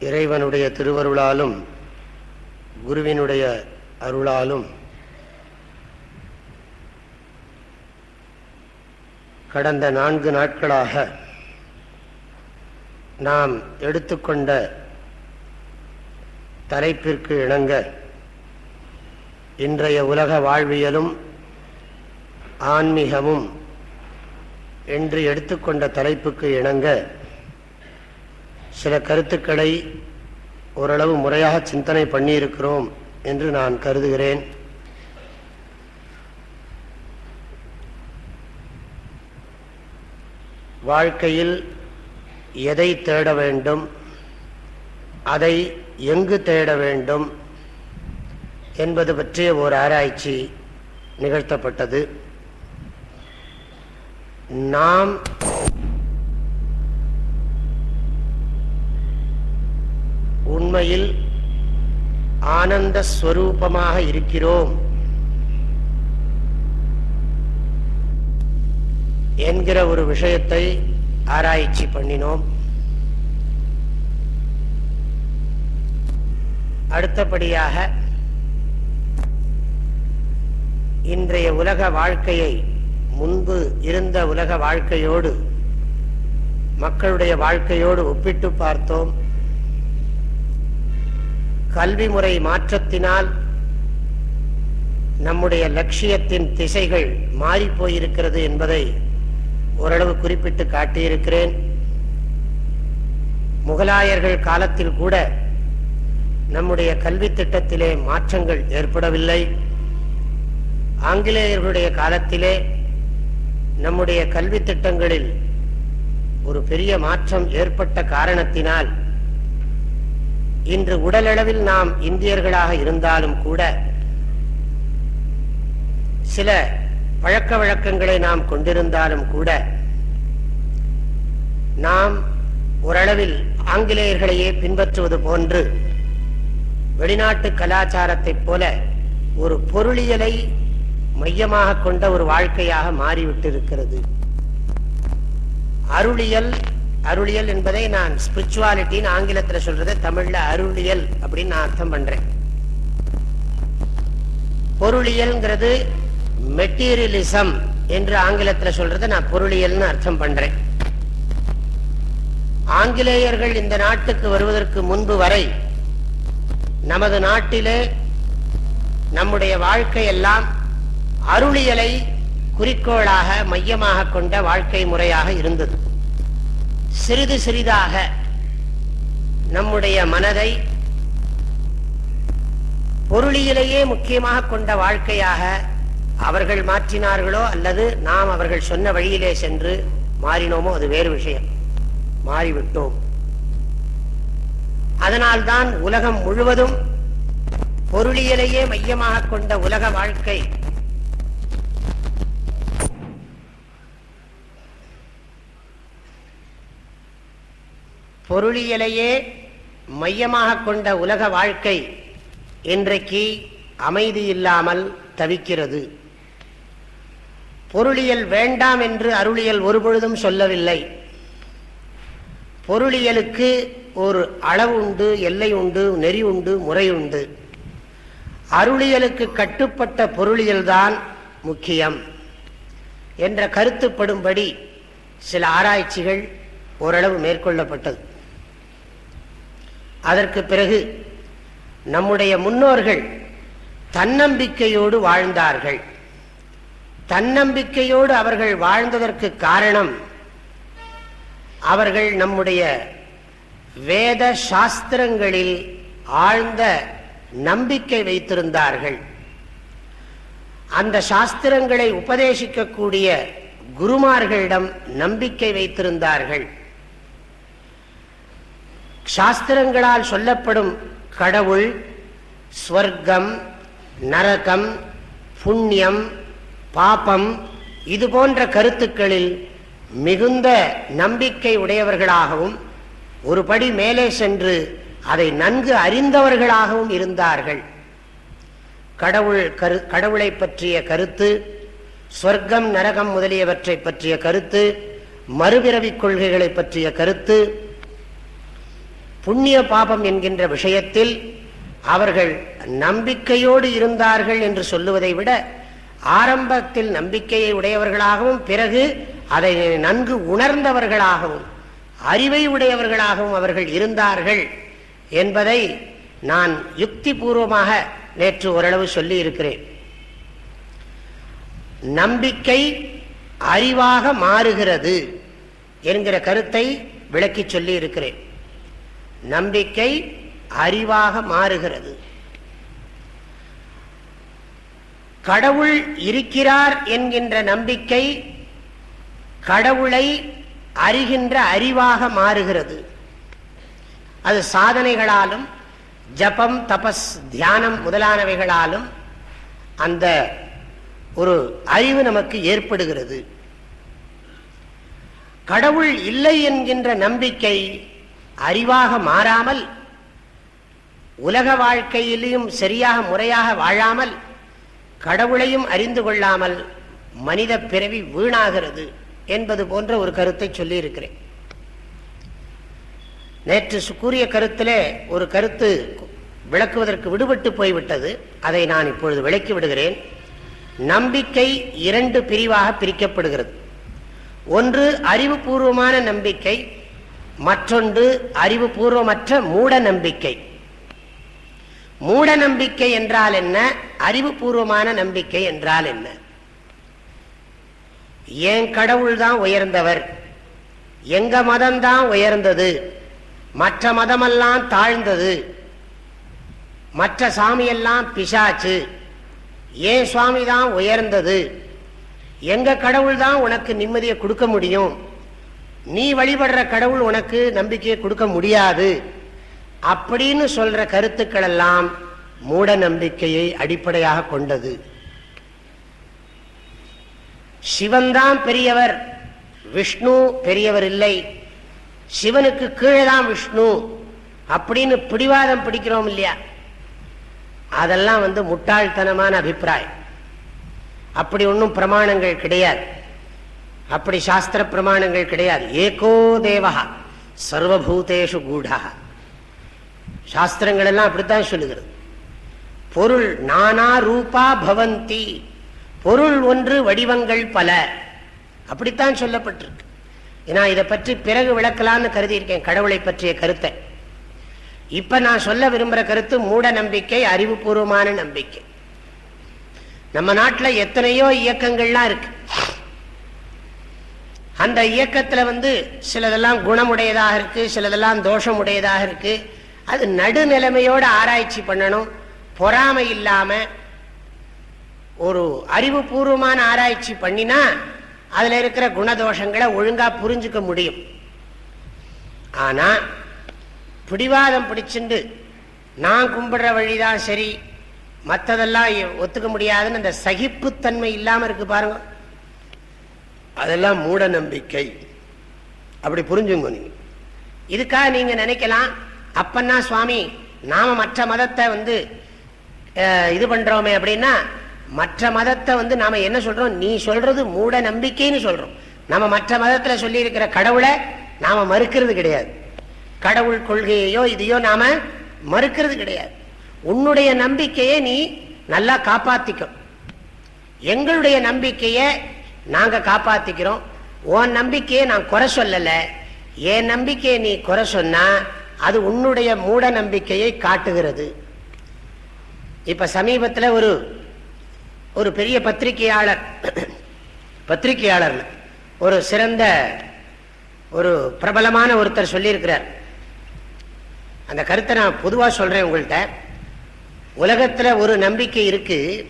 இறைவனுடைய திருவருளாலும் குருவினுடைய அருளாலும் கடந்த நான்கு நாட்களாக நாம் எடுத்துக்கொண்ட தலைப்பிற்கு இணங்க இன்றைய உலக வாழ்வியலும் ஆன்மீகமும் என்று எடுத்துக்கொண்ட தலைப்புக்கு இணங்க சில கருத்துக்களை ஓரளவு முறையாக சிந்தனை பண்ணியிருக்கிறோம் என்று நான் கருதுகிறேன். வாழ்க்கையில் எதை தேட வேண்டும் அதை எங்கு தேட வேண்டும் என்பது பற்றிய ஒரு ஆராய்ச்சி நிகழ்த்தப்பட்டது. நாம் உண்மையில் ஆனந்த ஸ்வரூபமாக இருக்கிறோம் என்கிற ஒரு விஷயத்தை ஆராய்ச்சி பண்ணினோம். அடுத்தபடியாக இன்றைய உலக வாழ்க்கையை முன்பு இருந்த உலக வாழ்க்கையோடு மக்களுடைய வாழ்க்கையோடு ஒப்பிட்டு பார்த்தோம். கல்வி முறை மாற்றத்தினால் நம்முடைய லட்சியத்தின் திசைகள் மாறிப்போயிருக்கிறது என்பதை ஓரளவு குறிப்பிட்டு காட்டியிருக்கிறேன். முகலாயர்கள் காலத்தில் கூட நம்முடைய கல்வி திட்டத்திலே மாற்றங்கள் ஏற்படவில்லை. ஆங்கிலேயர்களுடைய காலத்திலே நம்முடைய கல்வி திட்டங்களில் ஒரு பெரிய மாற்றம் ஏற்பட்ட காரணத்தினால் இன்று உடலளவில் நாம் இந்தியர்களாக இருந்தாலும் கூட சில பழக்க வழக்கங்களை நாம் கொண்டிருந்தாலும் கூட நாம் ஓரளவில் ஆங்கிலேயர்களையே பின்பற்றுவது போன்று வெளிநாட்டு கலாச்சாரத்தைப் போல ஒரு பொருளியலை மையமாக கொண்ட ஒரு வாழ்க்கையாக மாறிவிட்டிருக்கிறது. அருளியல் அருளியல் என்பதை நான் ஸ்பிரிச்சுவாலிட்டின்னு ஆங்கிலத்தில் சொல்றதை தமிழ்ல அருளியல் அப்படின்னு நான் அர்த்தம் பண்றேன். பொருளியல்ங்கிறது மெட்டீரியலிசம் என்று ஆங்கிலத்தில் சொல்றதை நான் பொருளியல்னு அர்த்தம் பண்றேன். ஆங்கிலேயர்கள் இந்த நாட்டுக்கு வருவதற்கு முன்பு வரை நமது நாட்டிலே நம்முடைய வாழ்க்கையெல்லாம் அருளியலை குறிக்கோளாக மையமாக கொண்ட வாழ்க்கை முறையாக இருந்தது. சிறிது சிறிதாக நம்முடைய மனதை பொருளியிலேயே முக்கியமாக கொண்ட வாழ்க்கையாக அவர்கள் மாற்றினார்களோ அல்லது நாம் அவர்கள் சொன்ன வழியிலே சென்று மாறினோமோ அது வேறு விஷயம். மாறிவிட்டோம். அதனால்தான் உலகம் முழுவதும் பொருளியலையே மையமாக கொண்ட உலக வாழ்க்கை பொருளியலையே மையமாக கொண்ட உலக வாழ்க்கை இன்றைக்கு அமைதி இல்லாமல் தவிக்கிறது. பொருளியல் வேண்டாம் என்று அருளியல் ஒருபொழுதும் சொல்லவில்லை. பொருளியலுக்கு ஒரு அளவு உண்டு எல்லை உண்டு நெறி உண்டு முறை உண்டு. அருளியலுக்கு கட்டுப்பட்ட பொருளியல்தான் முக்கியம் என்ற கருத்துப்படும்படி சில ஆராய்ச்சிகள் ஓரளவு மேற்கொள்ளப்பட்டது. அதற்கு பிறகு நம்முடைய முன்னோர்கள் தன்னம்பிக்கையோடு வாழ்ந்தார்கள். தன்னம்பிக்கையோடு அவர்கள் வாழ்ந்ததற்கு காரணம் அவர்கள் நம்முடைய வேத சாஸ்திரங்களில் ஆழ்ந்த நம்பிக்கை வைத்திருந்தார்கள். அந்த சாஸ்திரங்களை உபதேசிக்கக்கூடிய குருமார்களிடம் நம்பிக்கை வைத்திருந்தார்கள். சாஸ்திரங்களால் சொல்லப்படும் கடவுள் ஸ்வர்க்கம் நரகம் புண்ணியம் பாபம் இது போன்ற கருத்துக்களில் மிகுந்த நம்பிக்கை உடையவர்களாகவும் ஒரு படி மேலே சென்று அதை நன்கு அறிந்தவர்களாகவும் இருந்தார்கள். கடவுள் கரு கடவுளை பற்றிய கருத்து சொர்க்கம் நரகம் முதலியவற்றை பற்றிய கருத்து மறுபிறவி கொள்கைகளை பற்றிய கருத்து புண்ணிய பாபம் என்கின்ற விஷயத்தில் அவர்கள் நம்பிக்கையோடு இருந்தார்கள் என்று சொல்லுவதை விட ஆரம்பத்தில் நம்பிக்கையை உடையவர்களாகவும் பிறகு அதை நன்கு உணர்ந்தவர்களாகவும் அறிவை உடையவர்களாகவும் அவர்கள் இருந்தார்கள் என்பதை நான் யுக்தி பூர்வமாக நேற்று ஓரளவு சொல்லி இருக்கிறேன் நம்பிக்கை அறிவாக மாறுகிறது என்கிற கருத்தை விளக்கி சொல்லி இருக்கிறேன் நம்பிக்கை அறிவாக மாறுகிறது. கடவுள் இருக்கிறார் என்கின்ற நம்பிக்கை கடவுளை அறிகின்ற அறிவாக மாறுகிறது. அது சாதனைகளாலும் ஜபம் தபஸ் தியானம் முதலானவைகளாலும் அந்த ஒரு அறிவு நமக்கு ஏற்படுகிறது. கடவுள் இல்லை என்கின்ற நம்பிக்கை அறிவாக மாறாமல் உலக வாழ்க்கையிலையும் சரியாக முறையாக வாழாமல் கடவுளையும் அறிந்து கொள்ளாமல் மனித பிறவி வீணாகிறது என்பது போன்ற ஒரு கருத்தை சொல்லியிருக்கிறேன். நேற்று கூறிய கருத்திலே ஒரு கருத்து விளக்குவதற்கு விடுபட்டு போய்விட்டது. அதை நான் இப்பொழுது விளக்கி விடுகிறேன். நம்பிக்கை இரண்டு பிரிவாக பிரிக்கப்படுகிறது. ஒன்று அறிவுபூர்வமான நம்பிக்கை மற்றொன்று அறிவுபூர்வமற்ற மூட நம்பிக்கை மூட நம்பிக்கை என்றால் என்ன? அறிவுபூர்வமான நம்பிக்கை என்றால் என்ன? என் கடவுள் தான் உயர்ந்தவர்? எங்க மதம் தான் உயர்ந்தது? மற்ற மதமெல்லாம் தாழ்ந்தது? மற்ற சாமியெல்லாம் பிசாச்சு? ஏன் சுவாமி தான் உயர்ந்தது? எங்க கடவுள் தான் உனக்கு நிம்மதியை கொடுக்க முடியும்? நீ வழிபடுற கடவுள் உனக்கு நம்பிக்கையை கொடுக்க முடியாது. அப்படின்னு சொல்ற கருத்துக்கள் எல்லாம் மூட நம்பிக்கையை அடிப்படையாக கொண்டது. சிவன்தான் பெரியவர் விஷ்ணு பெரியவர் இல்லை. சிவனுக்கு கீழே தான் விஷ்ணு அப்படின்னு பிடிவாதம் பிடிக்கிறோம் இல்லையா? அதெல்லாம் வந்து முட்டாள்தனமான அபிப்பிராயம். அப்படி ஒன்றும் பிரமாணங்கள் கிடையாது. அப்படி சாஸ்திர பிரமாணங்கள் கிடையாது. ஏகோ தேவா சர்வபூதேஷு கூடா. சாஸ்திரங்கள் எல்லாம் அப்படித்தான் சொல்லுகிறது. பொருள் நானா ரூபா பவந்தி பொருள் ஒன்று வடிவங்கள் பல. அப்படித்தான் சொல்லப்பட்டிருக்கு. ஏன்னா இதை பற்றி பிறகு விளக்கலாம்னு கருதியிருக்கேன் கடவுளை பற்றிய கருத்தை. இப்ப நான் சொல்ல விரும்புகிற கருத்து மூட நம்பிக்கை அறிவுபூர்வமான நம்பிக்கை. நம்ம நாட்டில் எத்தனையோ இயக்கங்கள்லாம் இருக்கு. அந்த இயக்கத்தில் வந்து சிலதெல்லாம் குணமுடையதாக இருக்கு சிலதெல்லாம் தோஷமுடையதாக இருக்கு. அது நடுநிலைமையோடு ஆராய்ச்சி பண்ணணும். பொறாமை இல்லாம ஒரு அறிவுபூர்வமான ஆராய்ச்சி பண்ணினா அதுல இருக்கிற குணதோஷங்களை ஒழுங்கா புரிஞ்சுக்க முடியும். ஆனா பிடிவாதம் பிடிச்சுண்டு நான் கும்பிடுற வழிதான் சரி மற்றதெல்லாம் ஒத்துக்க முடியாதுன்னு அந்த சகிப்புத்தன்மை இல்லாம இருக்கு பாருங்க. அதெல்லாம் மூட நம்பிக்கை அப்படி புரிஞ்சுங்க நீங்க. இதுக்காக நீங்க நினைக்கலாம். அப்பன்னா சுவாமி நாம மற்ற மதத்தை வந்து இது பண்றோமே அப்படின்னா மற்ற மதத்தை வந்து நாம என்ன சொல்றோம்? நீ சொல்றது மூட நம்பிக்கைன்னு சொல்றோம். நம்ம மற்ற மதத்துல சொல்லி இருக்கிற கடவுளை நாம மறுக்கிறது கிடையாது. கடவுள் கொள்கையையோ இதையோ நாம மறுக்கிறது கிடையாது. உன்னுடைய நம்பிக்கையை நீ நல்லா காப்பாத்திக்கும் எங்களுடைய நம்பிக்கையை நாங்க காப்பாத்திக்கிறோம். உன் நம்பிக்கையை நான் குறை சொல்லல. என் நம்பிக்கையை நீ குறை சொன்னா அது உன்னுடைய மூட நம்பிக்கையை காட்டுகிறது. இப்ப சமீபத்தில் ஒரு ஒரு பெரிய பத்திரிகையாளர் பத்திரிகையாளர் ஒரு சிறந்த ஒரு பிரபலமான ஒருத்தர் சொல்லியிருக்கிறார். அந்த கருத்தை நான் பொதுவாக சொல்றேன் உங்கள்கிட்ட உலகத்தில் ஒரு நம்பிக்கை இருக்குது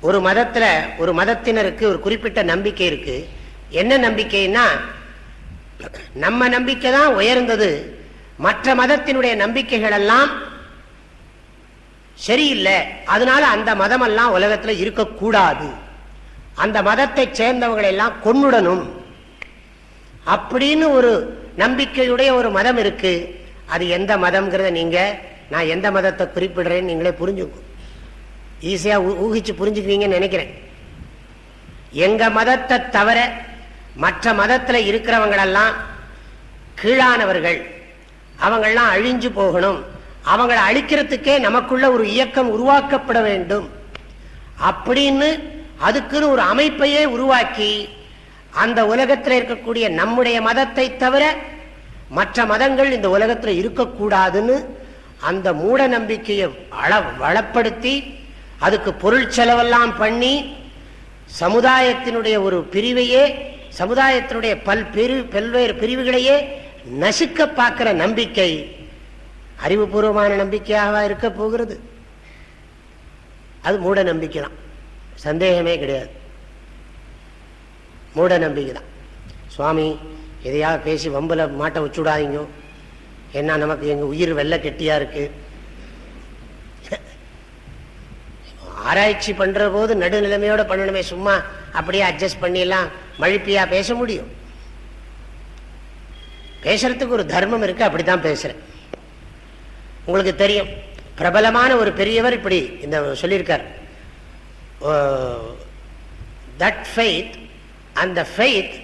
ஒரு மதத்தில் ஒரு மதத்தினருக்கு ஒரு குறிப்பிட்ட நம்பிக்கை இருக்கு. என்ன நம்பிக்கைன்னா நம்ம நம்பிக்கை தான் உயர்ந்தது. மற்ற மதத்தினுடைய நம்பிக்கைகள் எல்லாம் சரியில்லை. அதனால அந்த மதம் எல்லாம் உலகத்தில் இருக்கக்கூடாது. அந்த மதத்தை சேர்ந்தவங்களை எல்லாம் கொன்னுடணும். அப்படின்னு ஒரு நம்பிக்கையுடைய ஒரு மதம் இருக்கு. அது எந்த மதம்ங்கிறத நீங்க நான் எந்த மதத்தை குறிப்பிடுறேன்னு நீங்களே புரிஞ்சுக்கும் ஈஸியாக ஊகிச்சு புரிஞ்சுக்குவீங்கன்னு நினைக்கிறேன். எங்கள் மதத்தை தவிர மற்ற மதத்தில் இருக்கிறவங்களெல்லாம் கீழானவர்கள். அவங்கெல்லாம் அழிஞ்சு போகணும். அவங்களை அழிக்கிறதுக்கே நமக்குள்ள ஒரு இயக்கம் உருவாக்கப்பட வேண்டும். அப்படின்னு அதுக்குன்னு ஒரு அமைப்பையே உருவாக்கி அந்த உலகத்தில் இருக்கக்கூடிய நம்முடைய மதத்தை தவிர மற்ற மதங்கள் இந்த உலகத்தில் இருக்கக்கூடாதுன்னு அந்த மூட நம்பிக்கையை அள வளப்படுத்தி அதுக்கு பொருள் செலவெல்லாம் பண்ணி சமுதாயத்தினுடைய ஒரு பிரிவையே சமுதாயத்தினுடைய பல்பெரு பல்வேறு பிரிவுகளையே நசுக்க பார்க்கிற நம்பிக்கை அறிவுபூர்வமான நம்பிக்கையாக இருக்க போகிறது. அது மூட நம்பிக்கை தான். சந்தேகமே கிடையாது. மூட நம்பிக்கை தான். சுவாமி எதையாவது பேசி வம்புல மாட்டை வச்சுடாதீங்க. என்ன நமக்கு எங்கள் உயிர் வெள்ளை கெட்டியாக இருக்குது ஆராய்ச்சி பண்ற போது நடுநிலைமையோட பண்ணணுமே சும்மா அப்படியே அட்ஜஸ்ட் பண்ணிடலாம் மழுப்பியா பேச முடியும். பேசுறதுக்கு ஒரு தர்மம் இருக்கு அப்படித்தான் பேசுறேன். உங்களுக்கு தெரியும் பிரபலமான ஒரு பெரியவர் இப்படி இந்த சொல்லியிருக்கார். தட் ஃபெய்த் அந்த faith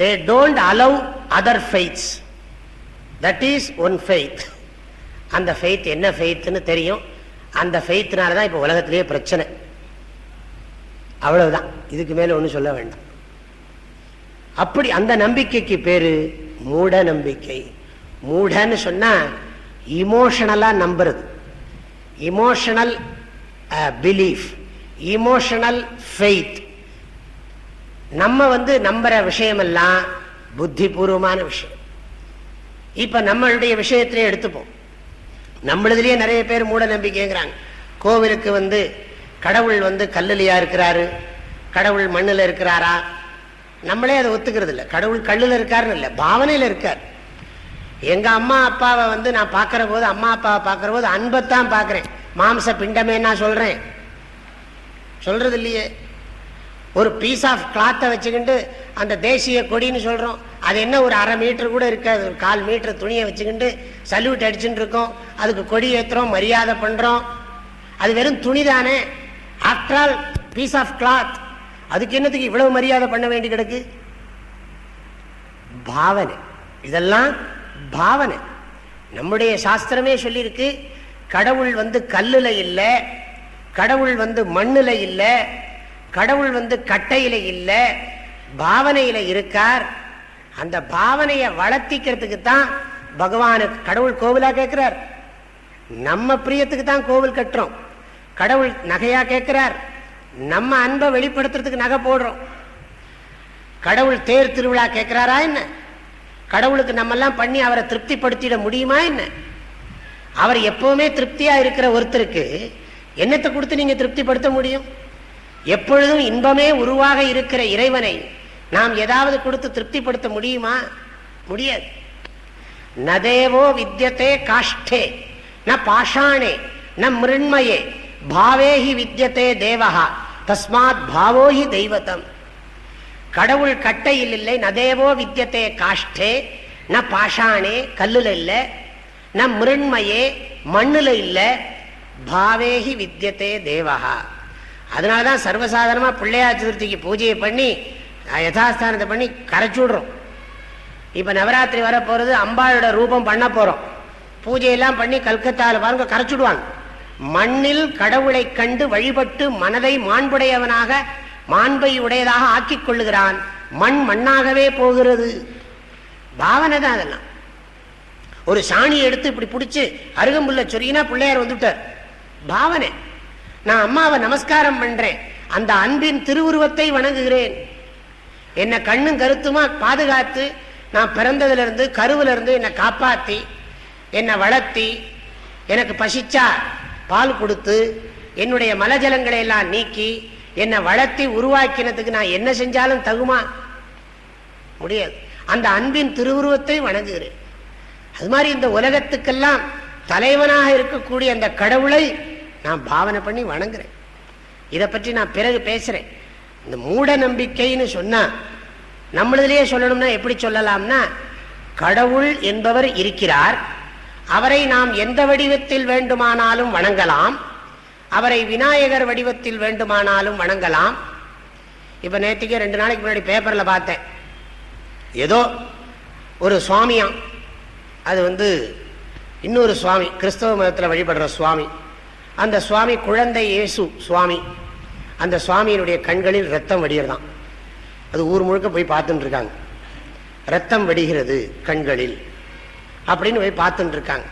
they don't allow other faiths that is one faith அந்த ஃபெய்த் என்ன ஃபெய்த்துன்னு தெரியும்? அந்த ஃபெய்த்னால தான் இப்போ உலகத்திலேயே பிரச்சனை. அவ்வளவுதான். இதுக்கு மேலே ஒன்றும் சொல்ல வேண்டாம். அப்படி அந்த நம்பிக்கைக்கு பேரு மூட நம்பிக்கை. மூடன்னு சொன்னால் இமோஷனலாக நம்புறது. இமோஷனல் பிலீஃப் இமோஷனல் ஃபெய்த் நம்ம வந்து நம்புற விஷயமெல்லாம் புத்திபூர்வமான விஷயம். இப்போ நம்மளுடைய விஷயத்திலே எடுத்துப்போம். நம்மளதுலயே நிறைய பேர் மூட நம்பிக்கைங்கிறாங்க. கோவிலுக்கு வந்து கடவுள் வந்து கல்லுலையா இருக்கிறாரு கடவுள் மண்ணில் இருக்கிறாரா? நம்மளே அதை ஒத்துக்கிறது இல்லை கடவுள் கல்லில் இருக்காருன்னு இல்லை பாவனையில் இருக்கார். எங்கள் அம்மா அப்பாவை வந்து நான் பார்க்குற போது அம்மா அப்பாவை பார்க்குற போது அன்பைத்தான் பார்க்குறேன். மாம்ச பிண்டமே நான் சொல்கிறேன் சொல்கிறது இல்லையே ஒரு பீஸ் ஆஃப் கிளாத்தை வச்சுக்கிட்டு அந்த தேசிய கொடின்னு சொல்கிறோம் அது என்ன ஒரு அரை மீட்டர் கூட இருக்காது. ஒரு கால் மீட்டர் துணியை வச்சுக்கிட்டு சல்யூட் அடிச்சுட்டு இருக்கோம். அதுக்கு கொடி ஏற்றுறோம் மரியாதை பண்ணுறோம் அது வெறும் துணி தானே. After all piece of cloth அதுக்கு என்னத்துக்கு இவ்வளவு மரியாதை பண்ண வேண்டி கிடக்கு? பாவனை. இதெல்லாம் பாவனை. நம்முடைய சாஸ்திரமே சொல்லியிருக்கு கடவுள் வந்து கல்லுல இல்லை கடவுள் வந்து மண்ணில் இல்லை கடவுள் வந்து கட்டையில இல்லை பாவனையில இருக்கார். அந்த பாவனையை வளர்த்திக்கிறதுக்கு தான் பகவானுக்கு கடவுள் கோவிலா கேட்கிறார் நம்ம பிரியத்துக்கு தான் கோவில் கட்டுறோம். கடவுள் நகையா கேட்கிறார் நம்ம அன்பை வெளிப்படுத்துறதுக்கு நகை போடுறோம். கடவுள் தேர் திருவிழா கேட்கிறாரா என்ன? கடவுளுக்கு நம்மெல்லாம் பண்ணி அவரை திருப்திப்படுத்திட முடியுமா என்ன? அவர் எப்பவுமே திருப்தியா இருக்கிற ஒருத்தருக்கு என்னத்தை கொடுத்து நீங்க திருப்திப்படுத்த முடியும்? எப்பொழுதும் இன்பமே உருவாக இருக்கிற இறைவனை நாம் ஏதாவது கொடுத்து திருப்திப்படுத்த முடியுமா? முடியாது. நதேவோ வித்தியத்தே காஷ்டே ந பாஷாணே ந மிருண்மயே பாவேஹி வித்தியத்தே தேவகா தஸ்மாத் பாவோஹி தெய்வத்தம் கடவுள் கட்டையில் இல்லை நதேவோ வித்தியத்தே காஷ்டே ந பாஷாணே கல்லுல இல்லை ந மிருண்மயே மண்ணுல இல்லை பாவேஹி வித்தியத்தே தேவகா அதனாலதான் சர்வசாதாரணமா பிள்ளையார் சதுர்த்திக்கு பூஜையை பண்ணி யதாஸ்தானத்தை பண்ணி கரைச்சு விடுறோம். இப்ப நவராத்திரி வர அம்பாளோட ரூபம் பண்ண போறோம். பூஜையெல்லாம் பண்ணி கல்கத்தாவில் பாருங்க கரைச்சுடுவாங்க மண்ணில் கடவுளை கண்டு வழிபட்டு மனதை மாண்புடையவனாக மாண்பை உடையதாக ஆக்கி கொள்ளுகிறான். மண் மண்ணாகவே போகிறது. பாவனை தான் அதெல்லாம். ஒரு சாணி எடுத்து இப்படி பிடிச்சு அருகம்புல்ல சொரியினா பிள்ளையார் வந்துட்டார். பாவனை. நான் அம்மாவை நமஸ்காரம் பண்றேன். அந்த அன்பின் திருவுருவத்தை வணங்குகிறேன். என்னை கண்ணும் கருத்துமா பாதுகாத்து நான் பிறந்ததுலேருந்து கருவிலிருந்து என்னை காப்பாற்றி என்னை வளர்த்தி எனக்கு பசிச்சா பால் கொடுத்து என்னுடைய மலஜலங்களை எல்லாம் நீக்கி என்னை வளர்த்தி உருவாக்கினதுக்கு நான் என்ன செஞ்சாலும் தகுமா? முடியாது. அந்த அன்பின் திருவுருவத்தை வணங்குகிறேன். அது மாதிரி இந்த உலகத்துக்கெல்லாம் தலைவனாக இருக்கக்கூடிய அந்த கடவுளை நான் பாவனை பண்ணி வணங்குறேன். இதை பற்றி நான் பிறகு பேசுறேன். இந்த மூட நம்பிக்கைன்னு சொன்னா நம்மளதுலேயே சொல்லணும்னா எப்படி சொல்லலாம்னா கடவுள் என்பவர் இருக்கிறார். அவரை நாம் எந்த வடிவத்தில் வேண்டுமானாலும் வணங்கலாம். அவரை விநாயகர் வடிவத்தில் வேண்டுமானாலும் வணங்கலாம். இப்ப நேற்றுக்கே ரெண்டு நாளைக்கு முன்னாடி பேப்பர்ல பார்த்தேன். ஏதோ ஒரு சுவாமியாம். அது வந்து இன்னொரு சுவாமி கிறிஸ்தவ மதத்தில் வழிபடுற சுவாமி. அந்த சுவாமி குழந்தை இயேசு சுவாமி. அந்த சுவாமியினுடைய கண்களில் ரத்தம் வடிகிறதான் அது ஊர் முழுக்க போய் பார்த்துட்டு இருக்காங்க ரத்தம் வடிகிறது கண்களில். அப்படின்னு போய் பார்த்துட்டு இருக்காங்க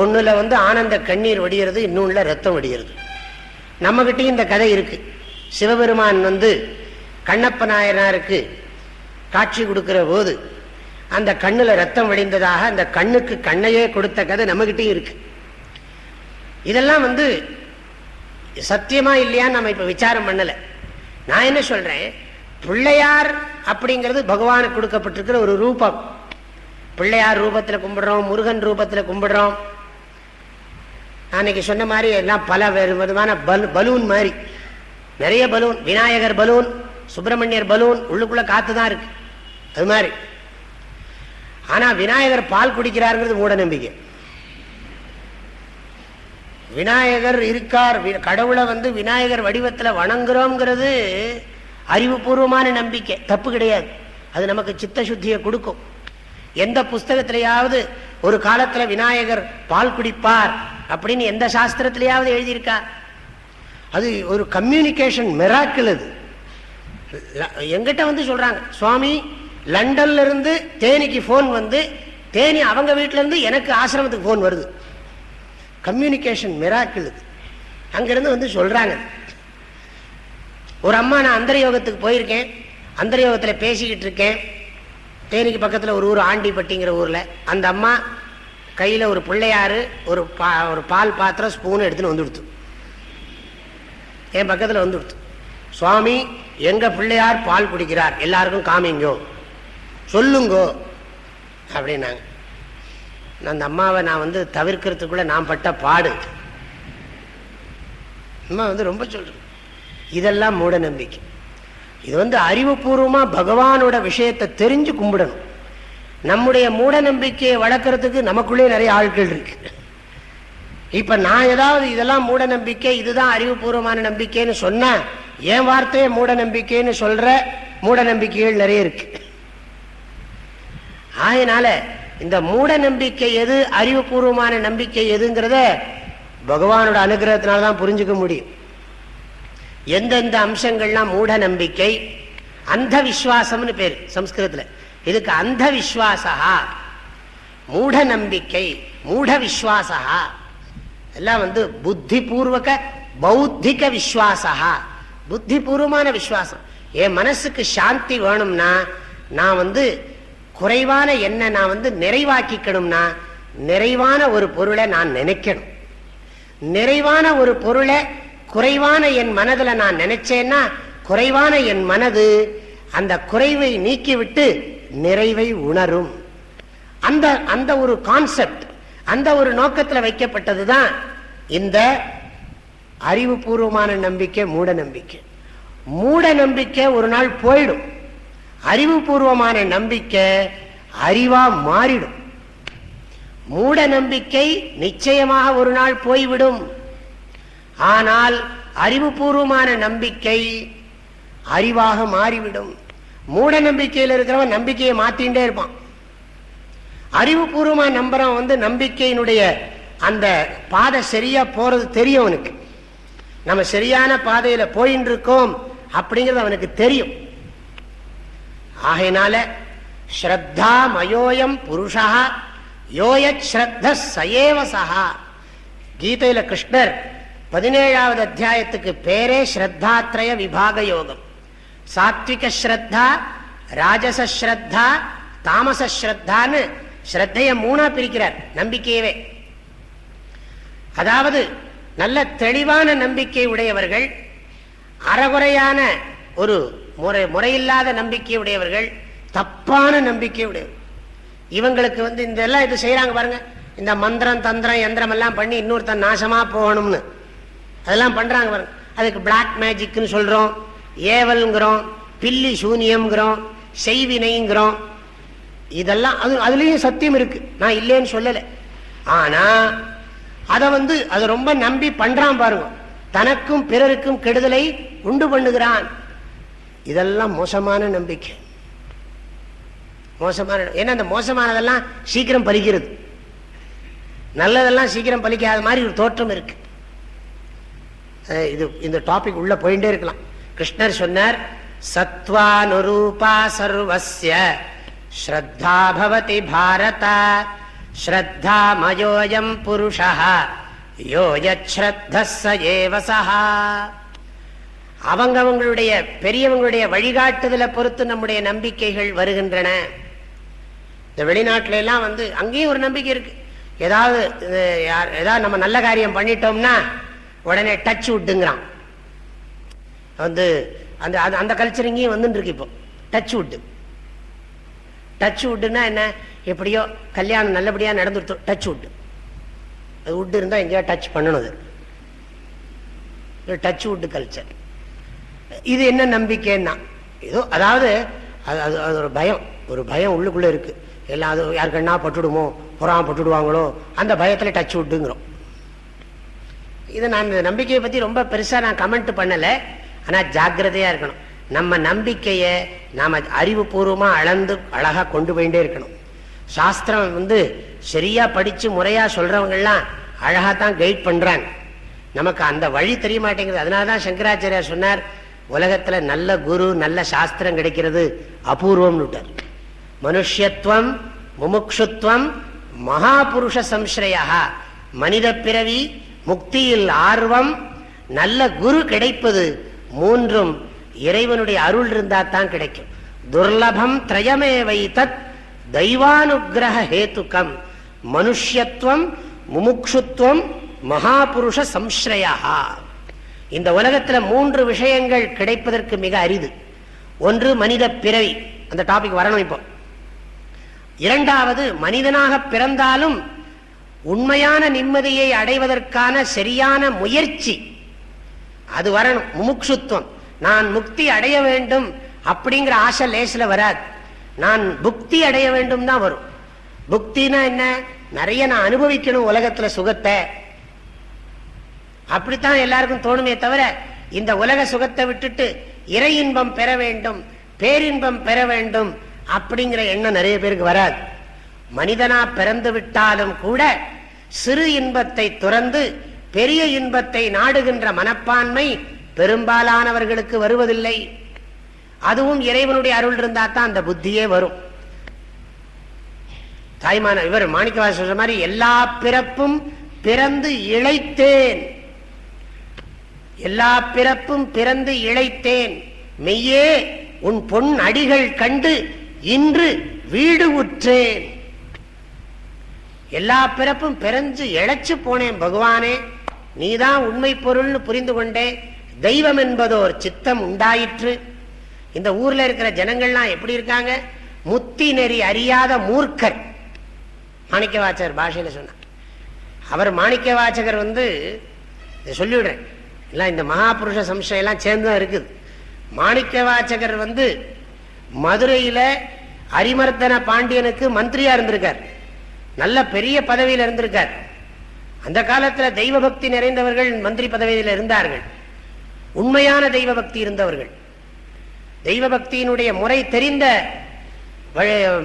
ஒன்றுல வந்து ஆனந்த கண்ணீர் வடிகிறது இன்னொன்னுல ரத்தம் வடிகிறது நம்மகிட்டையும் இந்த கதை இருக்கு. சிவபெருமான் வந்து கண்ணப்ப நாயனாருக்கு காட்சி கொடுக்கிற போது அந்த கண்ணில் ரத்தம் வடிந்ததாக அந்த கண்ணுக்கு கண்ணையே கொடுத்த கதை நம்மகிட்டையும் இருக்குது இதெல்லாம் வந்து சத்தியமா இல்லையான்னு நம்ம இப்ப விசாரம் பண்ணல. நான் என்ன சொல்றேன்? பிள்ளையார் அப்படிங்கிறது பகவானுக்கு கொடுக்கப்பட்டிருக்கிற ஒரு ரூபம். பிள்ளையார் ரூபத்தில் கும்பிடுறோம் முருகன் ரூபத்தில் கும்பிடுறோம். அன்னைக்கு சொன்ன மாதிரி எல்லாம் பல விதமான பலூன் மாதிரி. நிறைய balloon Vinayagar balloon Subramaniyar balloon உள்ளுக்குள்ள காத்து தான் இருக்கு. அது மாதிரி. ஆனா விநாயகர் பால் குடிக்கிறாருங்கிறது மூட நம்பிக்கை. விநாயகர் இருக்கார். கடவுளை வந்து விநாயகர் வடிவத்தில் வணங்குறோங்கிறது அறிவுபூர்வமான நம்பிக்கை. தப்பு கிடையாது. அது நமக்கு சித்த சுத்தியை கொடுக்கும். எந்த புஸ்தகத்திலேயாவது ஒரு காலத்தில் விநாயகர் பால் குடிப்பார் அப்படின்னு எந்த சாஸ்திரத்திலேயாவது எழுதியிருக்கா? அது ஒரு கம்யூனிகேஷன் மெராக்கிள் அது. எங்கிட்ட வந்து சொல்கிறாங்க சுவாமி லண்டன்லேருந்து தேனிக்கு ஃபோன் வந்து தேனி அவங்க வீட்டிலேருந்து எனக்கு ஆசிரமத்துக்கு ஃபோன் வருது. கம்யூனிகேஷன் மிராக்கிள் இது. அங்கிருந்து வந்து சொல்றாங்க. ஒரு அம்மா நான் அந்தரயோகத்துக்கு போயிருக்கேன். அந்தரயோகத்தில் பேசிக்கிட்டு இருக்கேன். தேனிக்கு பக்கத்தில் ஒரு ஊர் ஆண்டிப்பட்டிங்கிற ஊரில். அந்த அம்மா கையில் ஒரு பிள்ளையாறு ஒரு பா ஒரு பால் பாத்திரம் ஸ்பூன் எடுத்துன்னு வந்து கொடுத்து. என் பக்கத்தில் வந்து கொடுத்து. சுவாமி எங்கள் பிள்ளையார் பால் குடிக்கிறார்? எல்லாருக்கும் காமிங்கோ. சொல்லுங்கோ. அப்படின்னாங்க. அந்த அம்மாவை நான் வந்து தவிர்க்கிறதுக்குள்ள நான் பட்ட பாடு. அம்மா வந்து ரொம்ப சொல்றேன் இதெல்லாம் மூட நம்பிக்கை இது வந்து அறிவுபூர்வமாக பகவானோட விஷயத்தை தெரிஞ்சு கும்பிடணும். நம்முடைய மூட நம்பிக்கையை வளர்க்கறதுக்கு நமக்குள்ளே நிறைய ஆட்கள் இருக்கு. இப்போ நான் ஏதாவது இதெல்லாம் மூட நம்பிக்கை இதுதான் அறிவுபூர்வமான நம்பிக்கைன்னு சொன்னேன் என் வார்த்தையை மூட நம்பிக்கைன்னு சொல்ற மூட நம்பிக்கைகள் நிறைய இருக்கு. ஆயினால இந்த மூட நம்பிக்கை எது அறிவுபூர்வமான நம்பிக்கை எதுங்கிறத பகவானோட அனுகிரகத்தினால்தான் புரிஞ்சுக்க முடியும். எந்தெந்த அம்சங்கள்லாம் மூட நம்பிக்கை அந்த விஸ்வாசம்னு பேர் சம்ஸ்கிருதத்தில். இதுக்கு அந்த விஸ்வாசா மூட நம்பிக்கை மூட விஸ்வாசா எல்லாம் வந்து புத்தி பூர்வக பௌத்திக விஸ்வாசா புத்தி பூர்வமான விஸ்வாசம். என் மனசுக்கு சாந்தி வேணும்னா நான் வந்து குறைவான என்ன நான் வந்து நிறைவாக்கிக்கணும்னா நிறைவான ஒரு பொருளை நான் நினைக்கணும். நிறைவான ஒரு பொருளை குறைவான என் மனதில் நான் நினைச்சேன்னா குறைவான என் மனது அந்த குறைவை நீக்கிவிட்டு நிறைவை உணரும். அந்த அந்த ஒரு கான்செப்ட் அந்த ஒரு நோக்கத்தில் வைக்கப்பட்டதுதான் இந்த அறிவுபூர்வமான நம்பிக்கை மூட நம்பிக்கை. மூட நம்பிக்கை ஒரு நாள் போயிடும். அறிவுபூர்வமான நம்பிக்கை அறிவா மாறிடும். மூட நம்பிக்கை நிச்சயமாக ஒரு நாள் போய்விடும். ஆனால் அறிவுபூர்வமான நம்பிக்கை அறிவாக மாறிவிடும். மூட நம்பிக்கையில் இருக்கிறவன் நம்பிக்கையை மாத்தின்றே இருப்பான். அறிவுபூர்வமா நம்புறவன் வந்து நம்பிக்கையினுடைய அந்த பாதை சரியா போறது தெரியும் அவனுக்கு. நம்ம சரியான பாதையில போயின்னு இருக்கோம் அப்படிங்கிறது அவனுக்கு தெரியும். ஆகையினால ஸ்ரத்தா மயோயம் புருஷா யோயத் ஸ்ரத்த சயேவ சஹா. கீதையில கிருஷ்ணர் பதினேழாவது அத்தியாயத்துக்கு பேரே ஸ்ரத்தாத்ரய விபாக யோகம். சாத்விக ஸ்ரத்தா ராஜச தாமசஸ்ரத்தான்னு தாமச ஸ்ரத்தைய மூணா பிரிக்கிறார் நம்பிக்கையவே. அதாவது நல்ல தெளிவான நம்பிக்கை உடையவர்கள் அறகுறையான ஒரு முறை முறையில்லாத நம்பிக்கை உடையவர்கள் தப்பான நம்பிக்கை இவங்களுக்கு வந்து இந்த எல்லாம் இது செய்யறாங்க பாருங்க. இந்த மந்திரம் தந்திரம் யந்திரம் எல்லாம் பண்ணி இன்னொருத்தன் நாசமா போகணும்னு. அதெல்லாம் பண்றாங்க பாருங்க. அதுக்கு பிளாக் மேஜிக்னு சொல்றோம். ஏவல்ங்கிறோம் பில்லி சூனியம்ங்கிறோம் செய்வினைங்கிறோம். இதெல்லாம் அது அதுலேயும் சத்தியம் இருக்கு. நான் இல்லைன்னு சொல்லலை. ஆனா அதை வந்து அதை ரொம்ப நம்பி பண்றான் பாருங்க. தனக்கும் பிறருக்கும் கெடுதலை உண்டு பண்ணுகிறான். இதெல்லாம் மோசமான நம்பிக்கை. மோசமான ஏன்னா அந்த மோசமானதெல்லாம் சீக்கிரம் பலிக்கிறது. நல்லதெல்லாம் சீக்கிரம் பலிக்காத மாதிரி ஒரு தோற்றம் இருக்கு. இது இந்த டாபிக் உள்ள போயிட்டே இருக்கலாம். கிருஷ்ணர் சொன்னார் சத்வானுரூபா சர்வசிய ஸ்ரத்தா பவதி பாரத ஸ்ரத்தா மயோயம் புருஷா யோயஸ்ரத்தேவசா அவங்க அவங்களுடைய பெரியவங்களுடைய வழிகாட்டுதலை பொறுத்து நம்முடைய நம்பிக்கைகள் வருகின்றன. இந்த வெளிநாட்டில எல்லாம் வந்து அங்கேயும் ஒரு நம்பிக்கை இருக்கு. ஏதாவது ஏதாவது நம்ம நல்ல காரியம் பண்ணிட்டோம்னா உடனே டச் விட்டுங்கிறான் வந்து அந்த அந்த கல்ச்சர் இங்கேயும் வந்துட்டு இருக்கு இப்போ. டச் விட்டு டச் விட்டுன்னா என்ன? எப்படியோ கல்யாணம் நல்லபடியாக நடந்துருத்தோம் டச் விட்டு அது விட்டு இருந்தால் எங்கேயோ டச் பண்ணணும் அது. டச் விட்டு கல்ச்சர் இது என்ன நம்பிக்கைன்னா? ஏதோ அதாவது அது அது அது ஒரு பயம். ஒரு பயம் உள்ளுக்குள்ளே இருக்கு. எல்லாம் அது யாருக்கண்ணா பட்டுடுமோ புறாம பட்டுடுவாங்களோ அந்த பயத்தில் டச் விட்டுங்கிறோம். இதை நான் இந்த நம்பிக்கையை பற்றி ரொம்ப பெருசாக நான் கமெண்ட் பண்ணலை. ஆனால் ஜாக்கிரதையாக இருக்கணும். நம்ம நம்பிக்கையை நாம் அறிவுபூர்வமாக அளந்து அழகாக கொண்டு போயிட்டே இருக்கணும். சாஸ்திரம் வந்து சரியாக படித்து முறையாக சொல்கிறவங்கெல்லாம் அழகாக தான் கைட் பண்ணுறாங்க நமக்கு அந்த வழி தெரிய மாட்டேங்குது. அதனால தான் சங்கராச்சாரியார் சொன்னார் உலகத்தில் நல்ல குரு நல்ல சாஸ்திரம் கிடைக்கிறது அபூர்வம் விட்டார். மனுஷத்துவம் முமுக்ஷுத்வம் மகாபுருஷ சம்ஸ்ரயா மனித பிறவி முக்தியில் ஆர்வம் நல்ல குரு கிடைப்பது மூன்றும் இறைவனுடைய அருள் இருந்தா தான் கிடைக்கும். துர்லபம் திரயமே வைத்தத் தெய்வானுகிரக ஹேத்துக்கம். மனுஷத்துவம் முமுக்ஷுத்துவம் மகாபுருஷ சம்ஸ்ரயா இந்த உலகத்துல மூன்று விஷயங்கள் கிடைப்பதற்கு மிக அரிது. ஒன்று மனித பிறவி. அந்த டாபிக் வரணும் இப்போ. இரண்டாவது மனிதனாக பிறந்தாலும் உண்மையான நிம்மதியை அடைவதற்கான சரியான முயற்சி. அது வரணும். முமுக்ஷுத்துவம். நான் முக்தி அடைய வேண்டும் அப்படிங்கிற ஆசை லேசில் வராது. நான் புக்தி அடைய வேண்டும் தான் வரும். புக்தினா என்ன? நிறைய நான் அனுபவிக்கணும் உலகத்துல சுகத்தை. அப்படித்தான் எல்லாருக்கும் தோணுமே தவிர இந்த உலக சுகத்தை விட்டுட்டு இறை இன்பம் பெற வேண்டும் பேரின்பம் பெற வேண்டும் அப்படிங்கிற எண்ணம் நிறைய பேருக்கு வராது. மனிதனா பிறந்து விட்டாலும் கூட சிறு இன்பத்தை துறந்து பெரிய இன்பத்தை நாடுகின்ற மனப்பான்மை பெரும்பாலானவர்களுக்கு வருவதில்லை. அதுவும் இறைவனுடைய அருள் இருந்தா தான் அந்த புத்தியே வரும். தாய்மான இவர் மாணிக்கவாச சொல்ற மாதிரி எல்லா பிறப்பும் பிறந்து இழைத்தேன். எல்லா பிறப்பும் பிறந்து இழைத்தேன். மெய்யே உன் பொன் அடிகள் கண்டு இன்று வீடு உற்றேன். எல்லா பிறப்பும் பிறந்து இழைச்சு போனேன் பகவானே. நீதான் உண்மை பொருள்னு புரிந்து கொண்டே தெய்வம் என்பதோர் சித்தம் உண்டாயிற்று. இந்த ஊர்ல இருக்கிற ஜனங்கள்லாம் எப்படி இருக்காங்க? முத்தி நெறி அறியாத மூர்க்கர். மாணிக்க வாச்சகர் பாஷையில சொன்னார். அவர் மாணிக்க வாச்சகர் வந்து சொல்லிவிடுறேன். எல்லாம் இந்த மகாபுருஷ சம்சயம் எல்லாம் சேர்ந்து தான் இருக்குது. மாணிக்க வாச்சகர் வந்து மதுரையில அரிமர்த்தன பாண்டியனுக்கு மந்திரியா இருந்திருக்கார். நல்ல பெரிய பதவியில் இருந்திருக்கார். அந்த காலத்தில் தெய்வ பக்தி நிறைந்தவர்கள் மந்திரி பதவியில் இருந்தார்கள். உண்மையான தெய்வ பக்தி இருந்தவர்கள். தெய்வ பக்தியினுடைய முறை தெரிந்த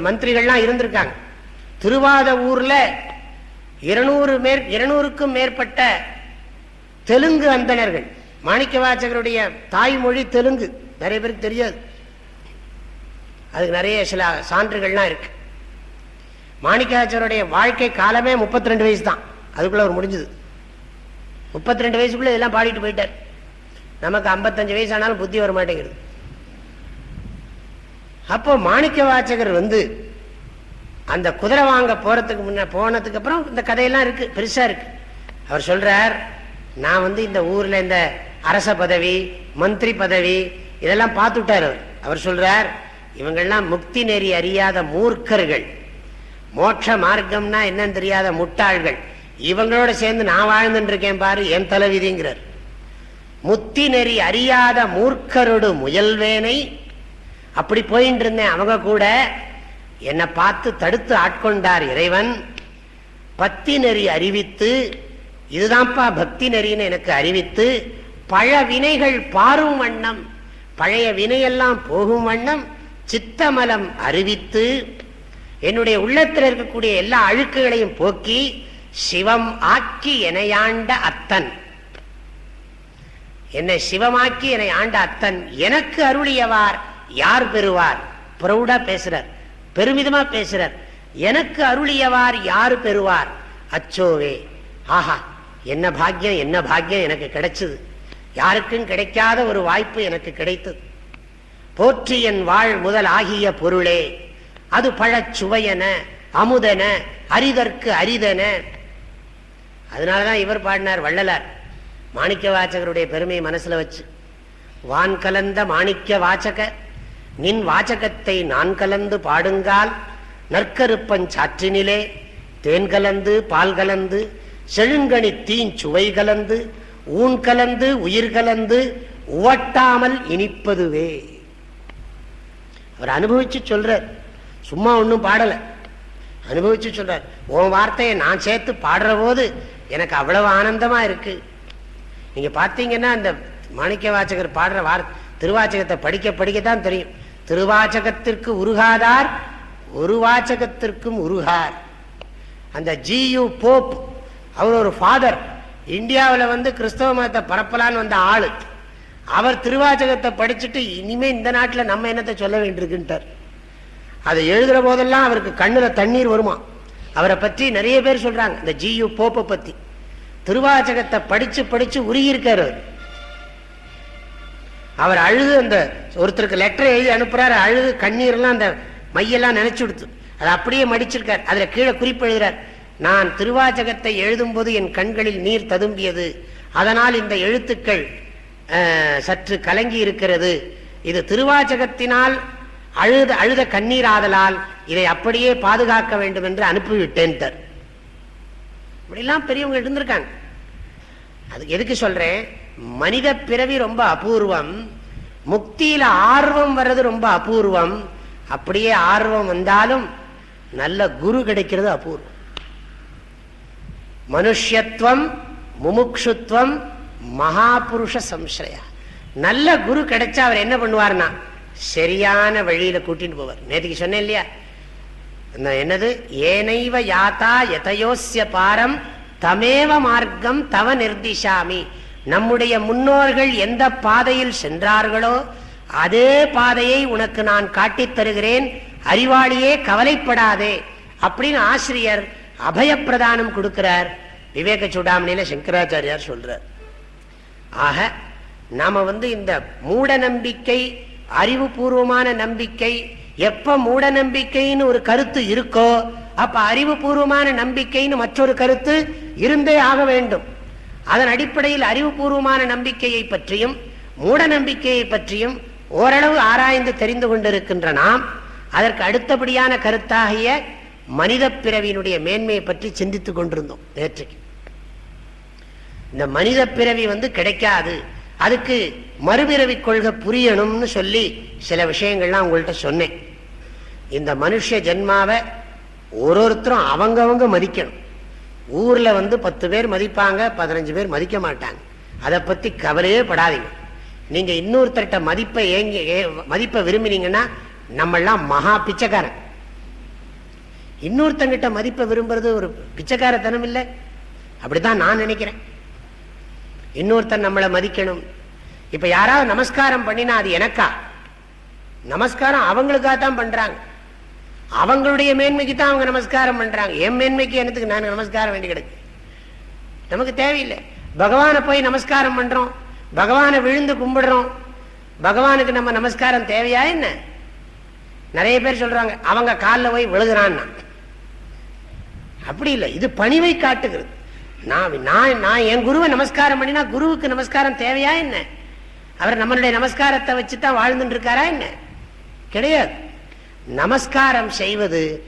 மந்திரிகள்லாம் இருந்திருக்காங்க. திருவாத ஊர்ல இருநூறு மேற் இருநூறுக்கும் மேற்பட்ட தெலுங்கு அந்தணர்கள். மாணிக்க வாச்சகருடைய தாய்மொழி தெலுங்கு. நிறைய பேருக்கு தெரியாது. அதுக்கு நிறைய சில சான்றுகள்லாம் இருக்கு. மாணிக்காச்சருடைய வாழ்க்கை காலமே முப்பத்தி ரெண்டு வயசு தான். அதுக்குள்ள அவர் முடிஞ்சது. முப்பத்தி ரெண்டு வயசுக்குள்ள இதெல்லாம் பாடிட்டு போயிட்டார். நமக்கு ஐம்பத்தஞ்சு வயசு ஆனாலும் புத்தி வர மாட்டேங்கிறது அப்போ மாணிக்க வாச்சகர் வந்து அந்த குதிரை வாங்க போறதுக்கு முன்ன போனதுக்கு அப்புறம் இந்த கதையெல்லாம் இருக்கு. பெருசா இருக்கு. அவர் சொல்றார் நான் வந்து இந்த ஊர்ல இந்த அரச பதவி மந்திரி பதவி இதெல்லாம் பார்த்துட்டார் அவர். அவர் சொல்றார் இவங்கெல்லாம் முக்தி நெறி அறியாத மூர்க்கர்கள். மோட்ச மார்க்கம்னா என்னன்னு தெரியாத முட்டாள்கள். இவங்களோட சேர்ந்து நான் வாழ்ந்துட்டு இருக்கேன் பாரு என் தலைவிதிங்கிறார். முத்தி நெறி அறியாத மூர்க்கரோடு முயல்வேனை. அப்படி போயிட்டு இருந்தேன் அவங்க கூட. என்னை பார்த்து தடுத்து ஆட்கொண்டார் இறைவன். பத்தி நெறி அறிவித்து இதுதான்ப்பா பக்தி நெறின்னு எனக்கு அறிவித்து பழ வினைகள் பாரும் வண்ணம் பழைய வினையெல்லாம் போகும் வண்ணம் சித்தமலம் அறிவித்து என்னுடைய உள்ளத்தில் இருக்கக்கூடிய எல்லா அழுக்குகளையும் போக்கி சிவம் ஆக்கி எனையாண்ட அத்தன். என்னை சிவமாக்கி என்னை ஆண்ட அத்தன் எனக்கு அருளியவார் யார் பெறுவார்? பிரௌடா பேசுறார் பெருமிதமா பேசுறார் எனக்கு அருளியவார் யார் பெறுவார்? அச்சோவே ஆஹா என்ன பாக்கியம் என்ன பாக்கியம் எனக்கு கிடைச்சது? யாருக்கும் கிடைக்காத ஒரு வாய்ப்பு எனக்கு கிடைத்தது. போற்றி என் வாழ் முதல் ஆகிய பொருளே அது பழச்சுவையன அமுதன அரிதற்கு அரிதன. அதனாலதான் இவர் பாடினார் வள்ளலார். மாணிக்க வாச்சகருடைய பெருமையை மனசுல வச்சு. வான் கலந்த மாணிக்க வாச்சக நின் வாச்சகத்தை நான் கலந்து பாடுங்கால் நற்கருப்பஞ்சாற்றினிலே தேன் கலந்து பால் கலந்து செழுங்கனி தீன் சுவை கலந்து ஊன் கலந்து உயிர் கலந்து உவட்டாமல் இனிப்பதுவே. அவர் அனுபவிச்சு சொல்றார். சும்மா ஒன்றும் பாடலை. அனுபவிச்சு சொல்றார். உன் வார்த்தையை நான் சேர்த்து பாடுற போது எனக்கு அவ்வளவு ஆனந்தமா இருக்கு. நீங்க பார்த்தீங்கன்னா அந்த மாணிக்க வாச்சகர் பாடுற வார் திருவாச்சகத்தை படிக்க படிக்கத்தான் தெரியும். திருவாச்சகத்திற்கு உருகாதார் ஒரு வாச்சகத்திற்கும் உருகார். அந்த ஜியு போப் அவர் ஒரு ஃபாதர் இந்தியாவில் வந்து கிறிஸ்தவ மதத்தை பரப்பலான்னு வந்த ஆளு. அவர் திருவாச்சகத்தை படிச்சுட்டு இனிமே இந்த நாட்டில் நம்ம என்னத்தை சொல்ல வேண்டியிருக்குன்ட்டார். அதை எழுதுற போதெல்லாம் அவருக்கு கண்ணுல தண்ணீர் வருமா? அவரை பற்றி நிறைய பேர் சொல்கிறாங்க இந்த ஜியு போப்பை பற்றி திருவாச்சகத்தை படித்து படித்து உருகியிருக்கார் அவர். அவர் அழுது அந்த ஒருத்தருக்கு லெட்டர் எழுதி அனுப்புகிறார் அழுது கண்ணீர்லாம் அந்த மையெல்லாம் நினைச்சு கொடுத்து. அதை அப்படியே மடிச்சிருக்கார். அதில் கீழே குறிப்பு எழுதுறார். நான் திருவாச்சகத்தை எழுதும் போது என் கண்களில் நீர் ததும்பியது. அதனால் இந்த எழுத்துக்கள் சற்று கலங்கி இருக்கிறது. இது திருவாச்சகத்தினால் அழுத அழுத கண்ணீர் ஆதலால் இதை அப்படியே பாதுகாக்க வேண்டும் என்று அனுப்பிவிட்டேன் இப்படிலாம் பெரியவங்க இருந்திருக்காங்க அது எதுக்கு சொல்றேன்? மனித பிறவி ரொம்ப அபூர்வம். முக்தியில ஆர்வம் வர்றது ரொம்ப அபூர்வம். அப்படியே ஆர்வம் வந்தாலும் நல்ல குரு கிடைக்கிறது அபூர்வம். மனுஷத்துவம் முமுக்ஷுத்வம் மகாபுருஷ சம்சயா நல்ல குரு கிடைச்சா அவர் என்ன பண்ணுவார்னா சரியான வழியில கூட்டிட்டு போவார். நேற்றுக்கு சொன்னேன் இல்லையா? என்னது? ஏனைவ யாத்தா எதையோசிய பாரம் தமேவ மார்க்கம் தவ நிர்திஷாமி. நம்முடைய முன்னோர்கள் எந்த பாதையில் சென்றார்களோ அதே பாதையை உனக்கு நான் காட்டித் தருகிறேன். அறிவாளியே கவலைப்படாதே. அப்படின்னு ஆசிரியர் அபயப்பிரதானம் கொடுக்கிறார் விவேக சூடாமணியில சங்கராச்சாரியார் சொல்றார். ஆக நாம வந்து இந்த மூட நம்பிக்கை அறிவுபூர்வமான நம்பிக்கை எப்ப மூட நம்பிக்கைன்னு ஒரு கருத்து இருக்கோ அப்ப அறிவுபூர்வமான நம்பிக்கைன்னு மற்றொரு கருத்து இருந்தே ஆக வேண்டும். அதன் அடிப்படையில் அறிவுபூர்வமான நம்பிக்கையை பற்றியும் மூட நம்பிக்கையை பற்றியும் ஓரளவு ஆராய்ந்து தெரிந்து கொண்டிருக்கின்ற நாம் அதற்கு அடுத்தபடியான கருத்தாகிய மனித பிறவியினுடைய மேன்மையை பற்றி சிந்தித்துக் கொண்டிருந்தோம் நேற்றைக்கு. இந்த மனித பிறவி வந்து கிடைக்காது. அதுக்கு மறுபிறவி கொள்கை புரியணும்னு சொல்லி சில விஷயங்கள்லாம் உங்கள்கிட்ட சொன்னேன். இந்த மனுஷ ஜென்மாவை ஒரு ஒருத்தரும் அவங்கவங்க மதிக்கணும். ஊரில் வந்து பத்து பேர் மதிப்பாங்க பதினஞ்சு பேர் மதிக்க மாட்டாங்க. அதை பற்றி கவலையே படாதீங்க. நீங்கள் இன்னொருத்தர்கிட்ட மதிப்பை ஏங்க மதிப்பை விரும்பினீங்கன்னா நம்மெல்லாம் மகா பிச்சைக்காரன். இன்னொருத்தங்கிட்ட மதிப்பை விரும்புறது ஒரு பிச்சைக்காரத்தனம் இல்லை அப்படிதான் நான் நினைக்கிறேன். இன்னொருத்தன் நம்மளை மதிக்கணும். இப்ப யாராவது நமஸ்காரம் பண்ணினா அது எனக்கா? நமஸ்காரம் அவங்களுக்காக தான் பண்றாங்க. அவங்களுடைய மேன்மைக்கு தான் அவங்க நமஸ்காரம் பண்றாங்க. என் மேன்மைக்கு எனக்கு நான் நமஸ்காரம் வேண்டி கிடக்கு? நமக்கு தேவையில்லை. பகவானை போய் நமஸ்காரம் பண்றோம். பகவானை விழுந்து கும்பிடுறோம். பகவானுக்கு நம்ம நமஸ்காரம் தேவையா என்ன? நிறைய பேர் சொல்றாங்க அவங்க காலில் போய் விழுகிறான்னா. அப்படி இல்லை. இது பணிவை காட்டுகிறது. நான் நான் நான் என் குருவை நமஸ்காரம் பண்ணினா குருவுக்கு நமஸ்காரம் தேவையா என்ன? அவர் நம்மளுடைய நமஸ்காரத்தை வச்சு தான் வாழ்ந்துட்டு இருக்காரா என்ன? கிடையாது. நமஸ்காரம் செய்வது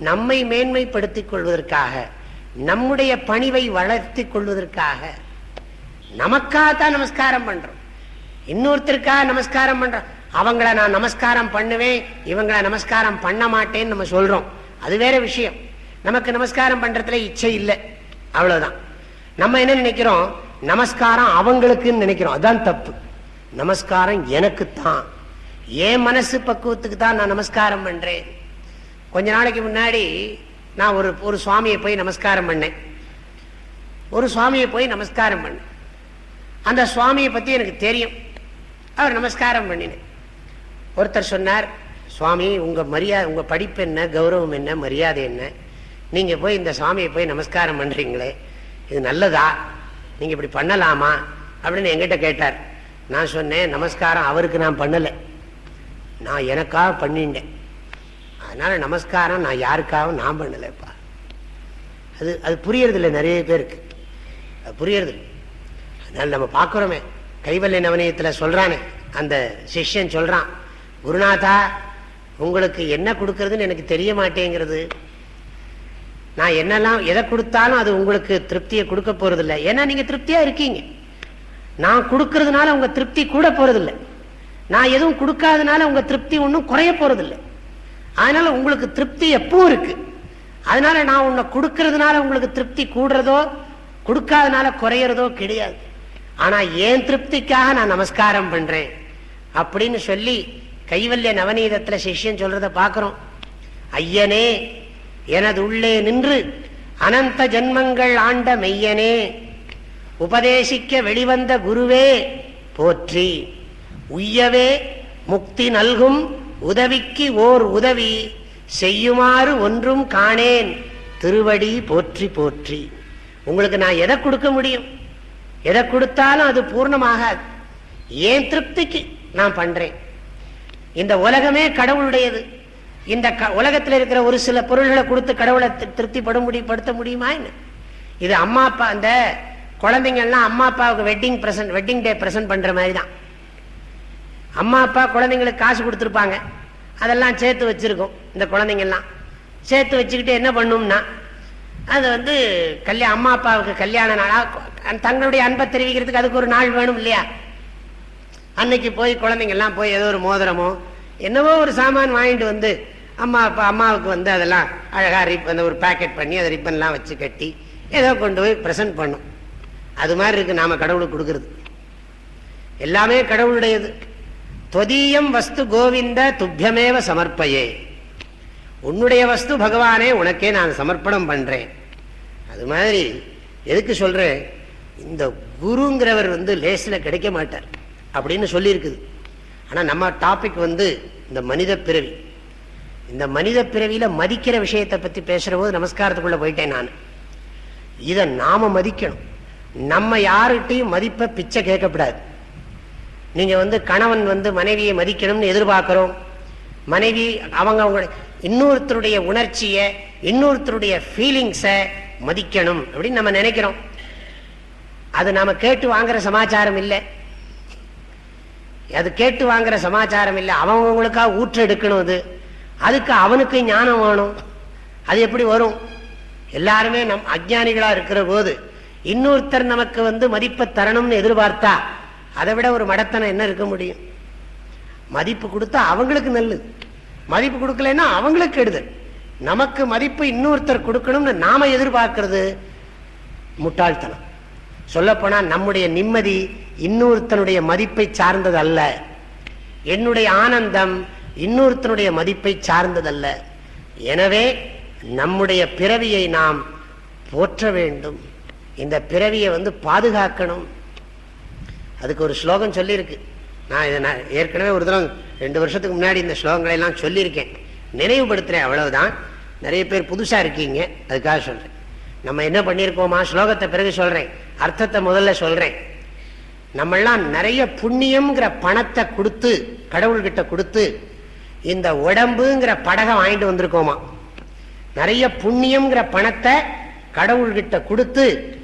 நம்மை மேன்மைப்படுத்திக் கொள்வதற்காக நம்முடைய பணிவை வளர்த்தி கொள்வதற்காக. நமக்காகத்தான் நமஸ்காரம் பண்றோம். இன்னொருத்தருக்காக நமஸ்காரம் பண்றோம். அவங்கள நான் நமஸ்காரம் பண்ணுவேன் இவங்கள நமஸ்காரம் பண்ண மாட்டேன்னு நம்ம சொல்றோம். அது வேற விஷயம். நமக்கு நமஸ்காரம் பண்றதுல இச்சை இல்லை. அவ்வளவுதான். நம்ம என்ன நினைக்கிறோம்? நமஸ்காரம் அவங்களுக்குன்னு நினைக்கிறோம். அதான் தப்பு. நமஸ்காரம் எனக்குத்தான். என் மனசு பக்குவத்துக்கு தான் நான் நமஸ்காரம் பண்றேன். கொஞ்ச நாளைக்கு முன்னாடி நான் ஒரு ஒரு சுவாமியை போய் நமஸ்காரம் பண்ணேன். ஒரு சுவாமியை போய் நமஸ்காரம் பண்ணேன். அந்த சுவாமியை பற்றி எனக்கு தெரியும். அவர் நமஸ்காரம் பண்ணினேன். ஒருத்தர் சொன்னார் சுவாமி உங்கள் மரியாதை உங்கள் படிப்பு என்ன? கௌரவம் என்ன? மரியாதை என்ன? நீங்கள் போய் இந்த சுவாமியை போய் நமஸ்காரம் பண்ணுறீங்களே இது நல்லதா? நீங்கள் இப்படி பண்ணலாமா? அப்படின்னு எங்கிட்ட கேட்டார். நான் சொன்னேன் நமஸ்காரம் அவருக்கு நான் பண்ணலை. நான் எனக்காக பண்ணிட்டேன். அதனால் நமஸ்காரம் நான் யாருக்காகவும் நான் பண்ணலைப்பா. அது அது புரியறதில்லை நிறைய பேருக்கு. அது புரியறதில்லை. அதனால் நம்ம பார்க்குறோமே. கைவல்லை நவனியத்தில் சொல்கிறானே அந்த சிஷ்யன் சொல்கிறான் குருநாதா உங்களுக்கு என்ன கொடுக்கறதுன்னு எனக்கு தெரிய மாட்டேங்கிறது. நான் என்னெல்லாம் எதை கொடுத்தாலும் அது உங்களுக்கு திருப்தியை கொடுக்க போறதில்லை. ஏன்னா நீங்க திருப்தியா இருக்கீங்க. நான் கொடுக்கறதுனால உங்க திருப்தி கூட போறதில்லை. நான் எதுவும் கொடுக்காதனால உங்க திருப்தி ஒன்றும் குறைய போறதில்லை. அதனால உங்களுக்கு திருப்தி எப்பவும் இருக்கு. அதனால நான் உன்னை கொடுக்கறதுனால உங்களுக்கு திருப்தி கூடுறதோ கொடுக்காதனால குறையறதோ கிடையாது. ஆனா ஏன் திருப்திக்காக நான் நமஸ்காரம் பண்றேன்? அப்படின்னு சொல்லி கைவல்ய நவநீதத்துல சிஷ்யன் சொல்றத பாக்குறோம் ஐயனே எனது உள்ளே நின்று அனந்த ஜென்மங்கள் ஆண்ட மெய்யனே உபதேசிக்க வெளிவந்த குருவே போற்றி. உய்யவே முக்தி நல்கும் உதவிக்கு ஓர் உதவி செய்யுமாறு ஒன்றும் காணேன். திருவடி போற்றி போற்றி. உங்களுக்கு நான் எதை கொடுக்க முடியும்? எதை கொடுத்தாலும் அது பூர்ணமாகாது. ஏன் திருப்திக்கு நான் பண்றேன்? இந்த உலகமே கடவுளுடையது. இந்த உலகத்தில் இருக்கிற ஒரு சில பொருள்களை கொடுத்து கடவுளை திருப்திப்பட முடிப்படுத்த முடியுமா என்ன? இது அம்மா அப்பா அந்த குழந்தைங்கள்லாம் அம்மா அப்பாவுக்கு wedding present wedding day present பண்ற மாதிரி தான் அம்மா அப்பா குழந்தைங்களுக்கு காசு கொடுத்துருப்பாங்க. அதெல்லாம் சேர்த்து வச்சிருக்கோம் இந்த குழந்தைங்கள்லாம். சேர்த்து வச்சுக்கிட்டு என்ன பண்ணும்னா அது வந்து கல்யாண அம்மா அப்பாவுக்கு கல்யாண நாளா தங்களுடைய அன்பை தெரிவிக்கிறதுக்கு அதுக்கு ஒரு நாள் வேணும் இல்லையா? அன்னைக்கு போய் குழந்தைங்கள்லாம் போய் ஏதோ ஒரு மோதிரமோ என்னவோ ஒரு சாமான் வாங்கிட்டு வந்து அம்மா இப்போ அம்மாவுக்கு வந்து அதெல்லாம் அழகாக ரிப் அந்த ஒரு பேக்கெட் பண்ணி அதை ரிப்பன்லாம் வச்சு கட்டி ஏதோ கொண்டு போய் ப்ரெசென்ட் பண்ணும். அது மாதிரி இருக்குது நாம் கடவுளுக்கு கொடுக்கறது. எல்லாமே கடவுளுடையது. தொதீயம் வஸ்து கோவிந்த துப்பியமேவ சமர்ப்பையே. உன்னுடைய வஸ்து பகவானே உனக்கே நான் சமர்ப்பணம் பண்ணுறேன் அது மாதிரி எதுக்கு சொல்கிறேன் இந்த குருங்கிறவர் வந்து லேசில் கிடைக்க மாட்டார் அப்படின்னு சொல்லியிருக்குது. ஆனால் நம்ம டாபிக் வந்து இந்த மனித பிறவி. இந்த மனித பிறவியில மதிக்கிற விஷயத்தை பத்தி பேசுற போது நமஸ்காரத்துக்குள்ள போயிட்டேன் நான். இதை நாம மதிக்கணும். நம்ம யாருகிட்டையும் மதிப்பை பிச்சை கேட்கக்கூடாது. நீங்க வந்து கணவன் வந்து மனைவியை மதிக்கணும்னு எதிர்பார்க்கிறோம். மனைவி அவங்க அவங்க இன்னொருத்தருடைய உணர்ச்சியை இன்னொருத்தருடைய ஃபீலிங்ஸை மதிக்கணும் அப்படின்னு நம்ம நினைக்கிறோம். அது நாம கேட்டு வாங்குற சமாச்சாரம் இல்லை. அது கேட்டு வாங்குற சமாச்சாரம் இல்லை. அவங்கவுங்களுக்காக ஊற்றெடுக்கணும் அது. அதுக்கு அவனுக்கு ஞானம் வேணும். அது எப்படி வரும்? எல்லாருமே நம் அஜானிகளா இருக்கிற போது இன்னொருத்தர் நமக்கு வந்து மதிப்பை தரணும்னு எதிர்பார்த்தா அதை விட ஒரு மடத்தனம் என்ன இருக்க முடியும்? மதிப்பு கொடுத்தா அவங்களுக்கு நல்லது. மதிப்பு கொடுக்கலன்னா அவங்களுக்கு கெடுதல். நமக்கு மதிப்பு இன்னொருத்தர் கொடுக்கணும்னு நாம எதிர்பார்க்கறது முட்டாள்தனம். சொல்லப்போனா நம்முடைய நிம்மதி இன்னொருத்தனுடைய மதிப்பை சார்ந்தது அல்ல என்னுடைய ஆனந்தம் இன்னொருத்தனுடைய மதிப்பை சார்ந்ததல்ல. எனவே நம்முடைய பிறவியை நாம் போற்ற வேண்டும். இந்த பிறவியை வந்து பாதுகாக்கணும். அதுக்கு ஒரு ஸ்லோகம் சொல்லியிருக்கு. நான் இதை நான் ஏற்கனவே ஒரு தடவை ரெண்டு வருஷத்துக்கு முன்னாடி இந்த ஸ்லோகங்களை எல்லாம் சொல்லியிருக்கேன். நினைவுபடுத்துறேன் அவ்வளவுதான். நிறைய பேர் புதுசாக இருக்கீங்க. அதுக்காக சொல்கிறேன் நம்ம என்ன பண்ணியிருக்கோமா? ஸ்லோகத்தை பிறகு சொல்கிறேன் அர்த்தத்தை முதல்ல சொல்கிறேன் நம்மெல்லாம் நிறைய புண்ணியம்ங்கிற பணத்தை கொடுத்து கடவுள்கிட்ட கொடுத்து இந்த உடம்புங்கிற படகை வாங்கிட்டு வந்திருக்கோமா? நிறைய புண்ணியம்ங்கிற பணத்தை கடவுள்கிட்ட கொடுத்து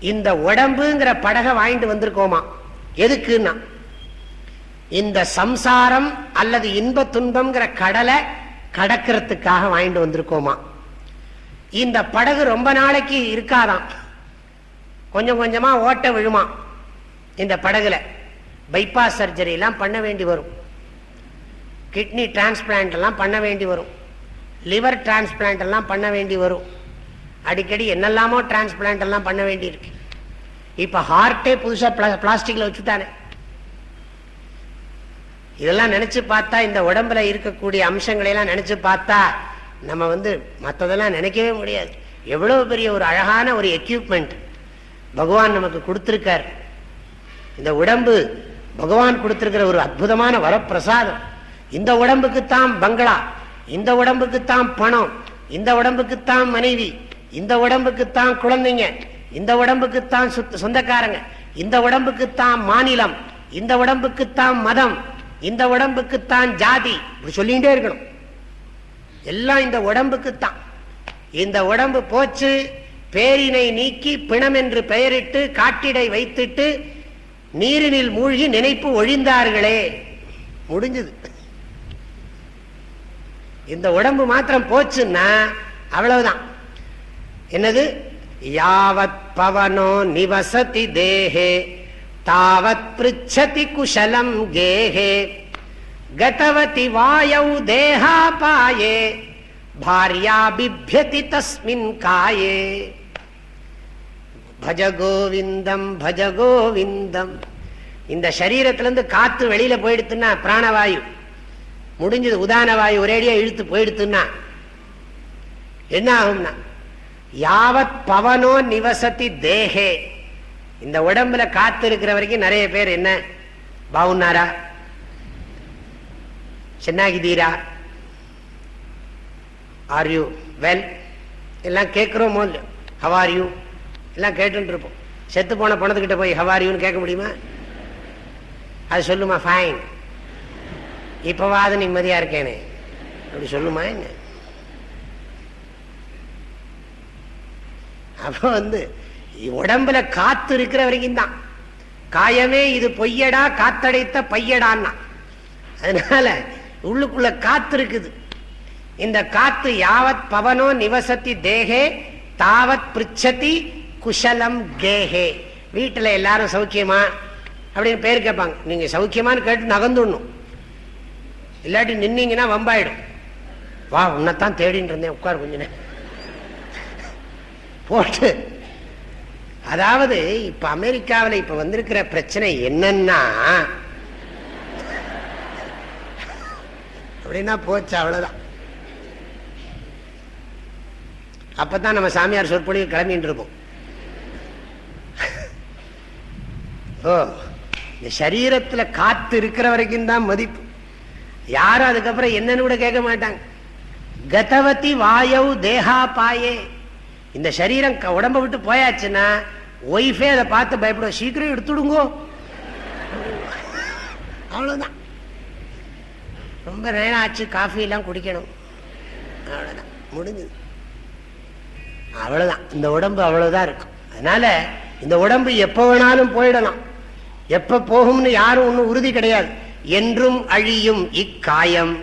இந்த உடம்புங்கிற படகை வாங்கிட்டு வந்திருக்கோமா? எதுக்குன்னா இந்த சம்சாரம் அல்லது இன்ப துன்பம்ங்கிற கடலை கடக்கிறதுக்காக வாங்கிட்டு வந்திருக்கோமா? இந்த படகு ரொம்ப நாளைக்கு இருக்காதாம் கொஞ்சம் கொஞ்சமா ஓட்ட விழுமா இந்த படகுல? பைபாஸ் சர்ஜரி எல்லாம் பண்ண வேண்டி வரும். கிட்னி டிரான்ஸ்பிளான்ட் எல்லாம் பண்ண வேண்டி வரும். லிவர் டிரான்ஸ்பிளான்ட் எல்லாம் பண்ண வேண்டி வரும். அடிக்கடி என்னெல்லாமோ டிரான்ஸ்பிளான்ட் எல்லாம் பண்ண வேண்டி இருக்கு. இப்போ ஹார்ட்டே புதுசா பிளாஸ்டிக்கில் வச்சுட்டானே. இதெல்லாம் நினச்சி பார்த்தா இந்த உடம்புல இருக்கக்கூடிய அம்சங்களை எல்லாம் பார்த்தா நம்ம வந்து மற்றதெல்லாம் நினைக்கவே முடியாது. எவ்வளோ பெரிய ஒரு அழகான ஒரு எக்யூப்மெண்ட் பகவான் நமக்கு கொடுத்துருக்கார். இந்த உடம்பு பகவான் கொடுத்துருக்கிற ஒரு அற்புதமான வரப்பிரசாதம். இந்த உடம்புக்குத்தான் பங்களா இந்த உடம்புக்குத்தான் பணம் இந்த உடம்புக்குத்தான் மனைவி இந்த உடம்புக்குத்தான் குழந்தைங்க இந்த உடம்புக்குத்தான் சொந்தக்காரங்க இந்த உடம்புக்குத்தான் மாநிலம் இந்த உடம்புக்குத்தான் மதம் இந்த உடம்புக்குத்தான் ஜாதி இப்படி சொல்லிகிட்டே இருக்கணும். எல்லாம் இந்த உடம்புக்குத்தான். இந்த உடம்பு போச்சு பேரினை நீக்கி பிணம் என்று பெயரிட்டு காட்டிடை வைத்துட்டு நீரினில் மூழ்கி நினைப்பு ஒழிந்தார்களே. முடிஞ்சது. இந்த உடம்பு மாத்திரம் போச்சுன்னா அவ்வளவுதான். என்னது? யாவத் பவனோ நிவசதி தேகே தாவத் பிருச்சதி குஷலம் கேஹே கதவதி வாயௌ தேகாபாயே பாரியா பிபியதி தஸ்மின் காயே. பஜ கோவிந்தம் பஜ கோவிந்தம். இந்த சரீரத்திலிருந்து காத்து வெளியில போயிடுத்துன்னா பிராணவாயு. முடிஞ்சது உதான வாயு ஒரேடியா இழுத்து போயிடுத்துன்னா என்ன ஆகும்னா யாவத் பவனோ நிவசதி தேகே. இந்த உடம்புல காத்து இருக்கிற வரைக்கும் நிறைய பேர் என்ன? பாவுனாரா சென்னாகிதீரா? ஆர் யூ வெல் எல்லாம் கேட்குறோமோ ஹவார் யூ எல்லாம் கேட்டு இருப்போம். செத்து போன பணத்துக்கிட்ட போய் ஹவார் யூன்னு கேட்க முடியுமா? அது சொல்லுமா ஃபைன் இப்பவாது நிம்மதியா இருக்கேனே. அப்படி சொல்லுமா என்ன? அப்போ வந்து உடம்புல காத்து இருக்கிற வரைக்கும் தான். காயமே இது பொய்யடா காத்தடைத்த பையடான்னா. அதனால உள்ளுக்குள்ள காத்து இருக்குது. இந்த காத்து யாவத் பவனோ நிவசத்தி தேகே தாவத் பிரிச்சதி குஷலம் கேஹே வீட்டுல எல்லாரும் சௌக்கியமா? அப்படின்னு பேர் கேட்பாங்க. நீங்க சௌக்கியமானு கேட்டு நகர்ந்துடணும். இல்லாட்டி நின்னீங்கன்னா வம்பாயிடும். வா உன்னைத்தான் தேடின்னு இருந்தேன். உட்கார் கொஞ்ச நேரம். போட்டு. அதாவது இப்ப அமெரிக்காவில் இப்ப வந்திருக்கிற பிரச்சனை என்னன்னா அப்படின்னா போச்சு அவ்வளவுதான். அப்பதான் நம்ம சாமியார் சொற்பொழிவு கிளம்பிட்டு இருப்போம். ஓ இந்த சரீரத்துல காத்து இருக்கிற வரைக்கும் தான் மதிப்பு. யாரும் அதுக்கப்புறம் என்னன்னு கூட கேட்க மாட்டாங்க. கதவதி வாயவு தேகா பாயே. இந்த சரீரம் உடம்ப விட்டு போயாச்சுன்னா ஒய்ஃபே அதை பார்த்து பயப்படும் சீக்கிரம் எடுத்துடுங்கோ. அவ்வளவுதான். ரொம்ப நேரம் ஆச்சு காஃபி எல்லாம் குடிக்கணும். அவ்வளவுதான். முடிஞ்சது. அவ்வளவுதான். இந்த உடம்பு அவ்வளவுதான் இருக்கும். அதனால இந்த உடம்பு எப்ப வேணாலும் போயிடலாம். எப்ப போகும்னு யாரும் ஒன்றும் உறுதி கிடையாது. என்றும் அழியும் இக்காயம்.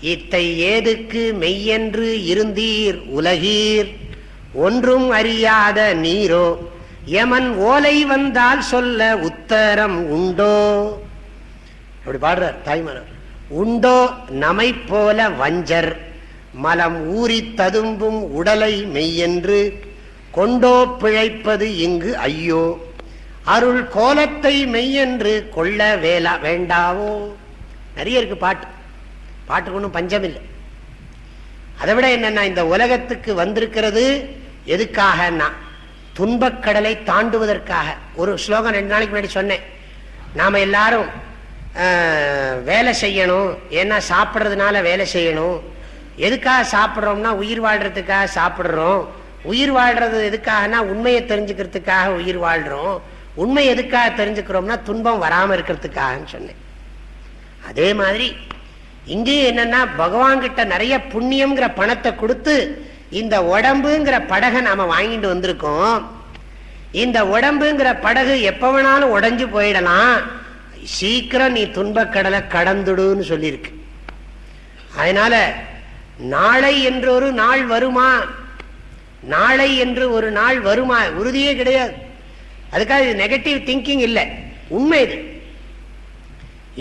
இத்தை ஏதுக்கு மெய்யென்று இருந்தீர் உலகீர். ஒன்றும் அறியாத நீரோ யமன் ஓலை வந்தால் சொல்ல உத்தரம் உண்டோ? அப்படி பாடுறார் தாய்மானவர். உண்டோ நமை போல வஞ்சர் மலம் ஊறி ததும்பும் உடலை மெய்யென்று கொண்டோ பிழைப்பது இங்கு ஐயோ? அருள் கோலத்தை மெய்யென்று கொள்ள வேலா வேண்டாவோ? நிறைய இருக்கு பாட்டு. பாட்டுக்கு ஒன்றும் பஞ்சம் இல்லை. அதை விட என்னன்னா இந்த உலகத்துக்கு வந்திருக்கிறது எதுக்காகனா துன்பக்கடலை தாண்டுவதற்காக. ஒரு ஸ்லோகம் ரெண்டு நாளைக்கு முன்னாடி சொன்னேன். நாம் எல்லாரும் வேலை செய்யணும். ஏன்னா சாப்பிட்றதுனால வேலை செய்யணும். எதுக்காக சாப்பிட்றோம்னா உயிர் வாழ்கிறதுக்காக சாப்பிட்றோம். உயிர் வாழ்கிறது எதுக்காகனா உண்மையை தெரிஞ்சுக்கிறதுக்காக உயிர் வாழ்கிறோம் உண்மை எதுக்காக தெரிஞ்சுக்கிறோம்னா துன்பம் வராமல் இருக்கிறதுக்காகன்னு சொன்னேன். அதே மாதிரி இங்கேயும் என்னன்னா பகவான்கிட்ட நிறைய புண்ணியம்ங்கிற பணத்தை கொடுத்து இந்த உடம்புங்கிற படகை நாம வாங்கிட்டு வந்திருக்கோம். இந்த உடம்புங்கிற படகு எப்ப வேணாலும் உடஞ்சு போயிடலாம். சீக்கிரம் நீ துன்பக்கடலை கடந்துடுன்னு சொல்லியிருக்கு. அதனால நாளை என்று ஒரு நாள் வருமா? நாளை என்று ஒரு நாள் வருமா? உறுதியே கிடையாது. அதுக்காக இது நெகட்டிவ் திங்கிங் இல்லை. உண்மை இது.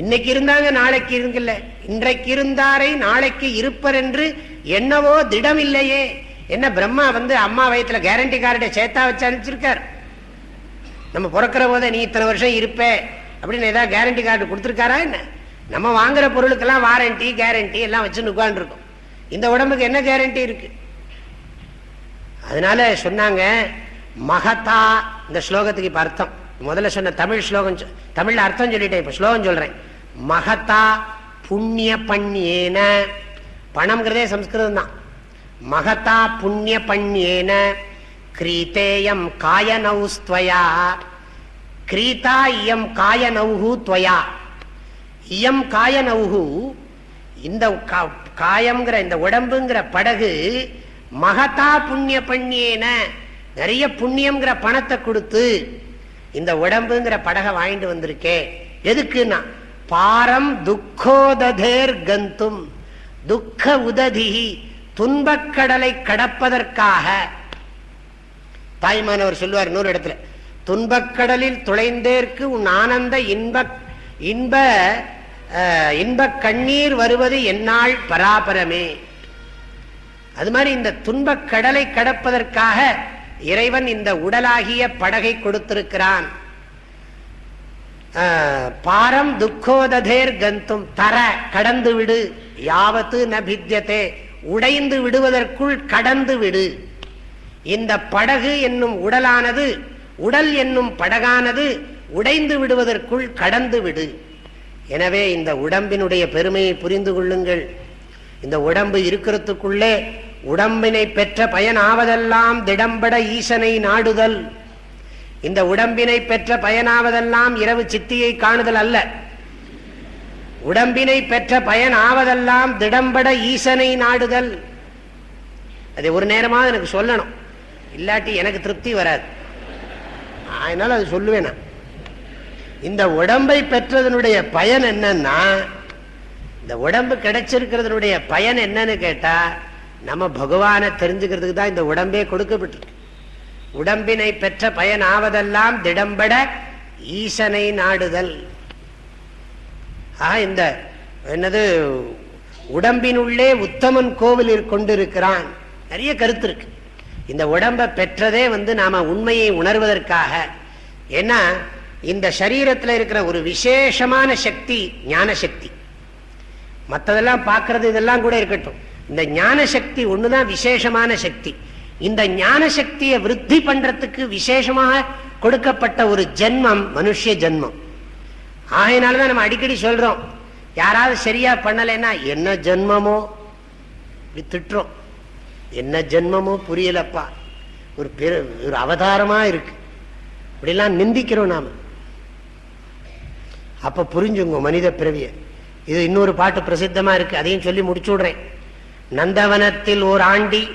இன்னைக்கு இருந்தாங்க நாளைக்கு இருக்குல்ல இன்றைக்கு இருந்தாரை நாளைக்கு இருப்பர் என்று என்னவோ திடம் இல்லையே. என்ன பிரம்மா வந்து அம்மா வயத்துல கேரண்டி கார்டை சேர்த்தா வச்சு அனுப்பிச்சிருக்கார். நம்ம பிறக்கிற போதே நீ இத்தனை வருஷம் இருப்ப அப்படின்னு ஏதாவது கேரண்டி கார்டு கொடுத்துருக்காரா என்ன? நம்ம வாங்குற பொருளுக்கெல்லாம் வாரண்டி கேரண்டி எல்லாம் வச்சு உட்காந்துருக்கோம் இந்த உடம்புக்கு என்ன கேரண்டி இருக்கு? அதனால சொன்னாங்க மகதா இந்த ஸ்லோகத்துக்கு இப்ப அர்த்தம். முதல்ல சொன்ன தமிழ் ஸ்லோகம் தமிழ்ல அர்த்தம் சொல்லிட்டேன் இப்ப ஸ்லோகம் சொல்றேன். மகதா புண்ணிய பண்ணியேன பணம்ங்கிறதே சம்ஸ்கிருதம் தான் மகதா புண்ணிய பண்ணியேன கிரீத்தேயம் காயனௌஸ்துவயா. கிரீதா இயம் காயனௌஹு துவயா. இயம் காயனௌஹு இந்த காயம்ங்கிற இந்த உடம்புங்கிற படகு மகதா புண்ணிய பண்ணியேன நிறைய புண்ணியம்ங்கிற பணத்தை கொடுத்து இந்த உடம்புங்கிற படகை வாங்கிட்டு வந்திருக்கேன் எதுக்குன்னா பாரம் துக்கோதேர் கந்தும். துக்க உததி துன்பக்கடலை கடப்பதற்காக. தாய்மானவர் சொல்லுவார் நூறு இடத்துல துன்பக்கடலில் துளைந்தேற்கு உன் ஆனந்த இன்ப இன்ப இன்ப கண்ணீர் வருவது என்னால் பராபரமே. அது மாதிரி இந்த துன்பக் கடலை கடப்பதற்காக இறைவன் இந்த உடலாகிய படகை கொடுத்திருக்கிறான். பாரம் துக்கோதேர் கந்தும் தர கடந்து விடு யாவத்து நபித்தியத்தே உடைந்து விடுவதற்குள் கடந்து விடு இந்த படகு என்னும் உடலானது உடல் என்னும் படகானது உடைந்து விடுவதற்குள் கடந்து விடு எனவே இந்த உடம்பினுடைய பெருமையை புரிந்து கொள்ளுங்கள். இந்த உடம்பு இருக்கிறதுக்குள்ளே உடம்பினை பெற்ற பயனாவதெல்லாம் திடம்பட ஈசனை நாடுதல். இந்த உடம்பினை பெற்ற பயனாவதெல்லாம் இரவு சித்தியை காணுதல் அல்ல. உடம்பினை பெற்ற பயன் ஆவதெல்லாம் திடம்பட ஈசனை நாடுதல். அது ஒரு நேரமாக எனக்கு சொல்லணும். இல்லாட்டி எனக்கு திருப்தி வராது. அதனால அது சொல்லுவேன்? நான் இந்த உடம்பை பெற்றதனுடைய பயன் என்னன்னா இந்த உடம்பு கிடைச்சிருக்கிறதுனுடைய பயன் என்னன்னு கேட்டா நம்ம பகவானை தெரிஞ்சுக்கிறதுக்கு தான் இந்த உடம்பே கொடுக்கப்பட்டிருக்கு. உடம்பினை பெற்ற பயன் ஆவதெல்லாம் திடம்பட ஈசனை நாடுதல். ஆக இந்த என்னது உடம்பினுள்ளே உத்தமன் கோவில் கொண்டிருக்கிறான். நிறைய கருத்து இருக்கு. இந்த உடம்பை பெற்றதே வந்து நாம உண்மையை உணர்வதற்காக. ஏன்னா இந்த சரீரத்தில் இருக்கிற ஒரு விசேஷமான சக்தி ஞான சக்தி மற்றதெல்லாம் பார்க்கறது இதெல்லாம் கூட இருக்கட்டும். இந்த ஞான சக்தி ஒண்ணுதான் விசேஷமான சக்தி. இந்த ஞான சக்தியை விருத்தி பண்றதுக்கு விசேஷமாக கொடுக்கப்பட்ட ஒரு ஜென்மம் மனுஷ ஜென்மம். ஆகையினாலதான் நம்ம அடிக்கடி சொல்றோம் யாராவது சரியா பண்ணலைன்னா என்ன ஜென்மமோ? திட்டுறோம். என்ன ஜென்மமோ புரியலப்பா. ஒரு பெரு ஒரு அவதாரமா இருக்கு. இப்படிலாம் நிந்திக்கிறோம் நாம. அப்ப புரிஞ்சுங்க மனித பிறவிய. இது இன்னொரு பாட்டு பிரசித்தமா இருக்கு. அதையும் சொல்லி முடிச்சு விடுறேன் நந்தவனத்தில் ஓர் ஆண்டி.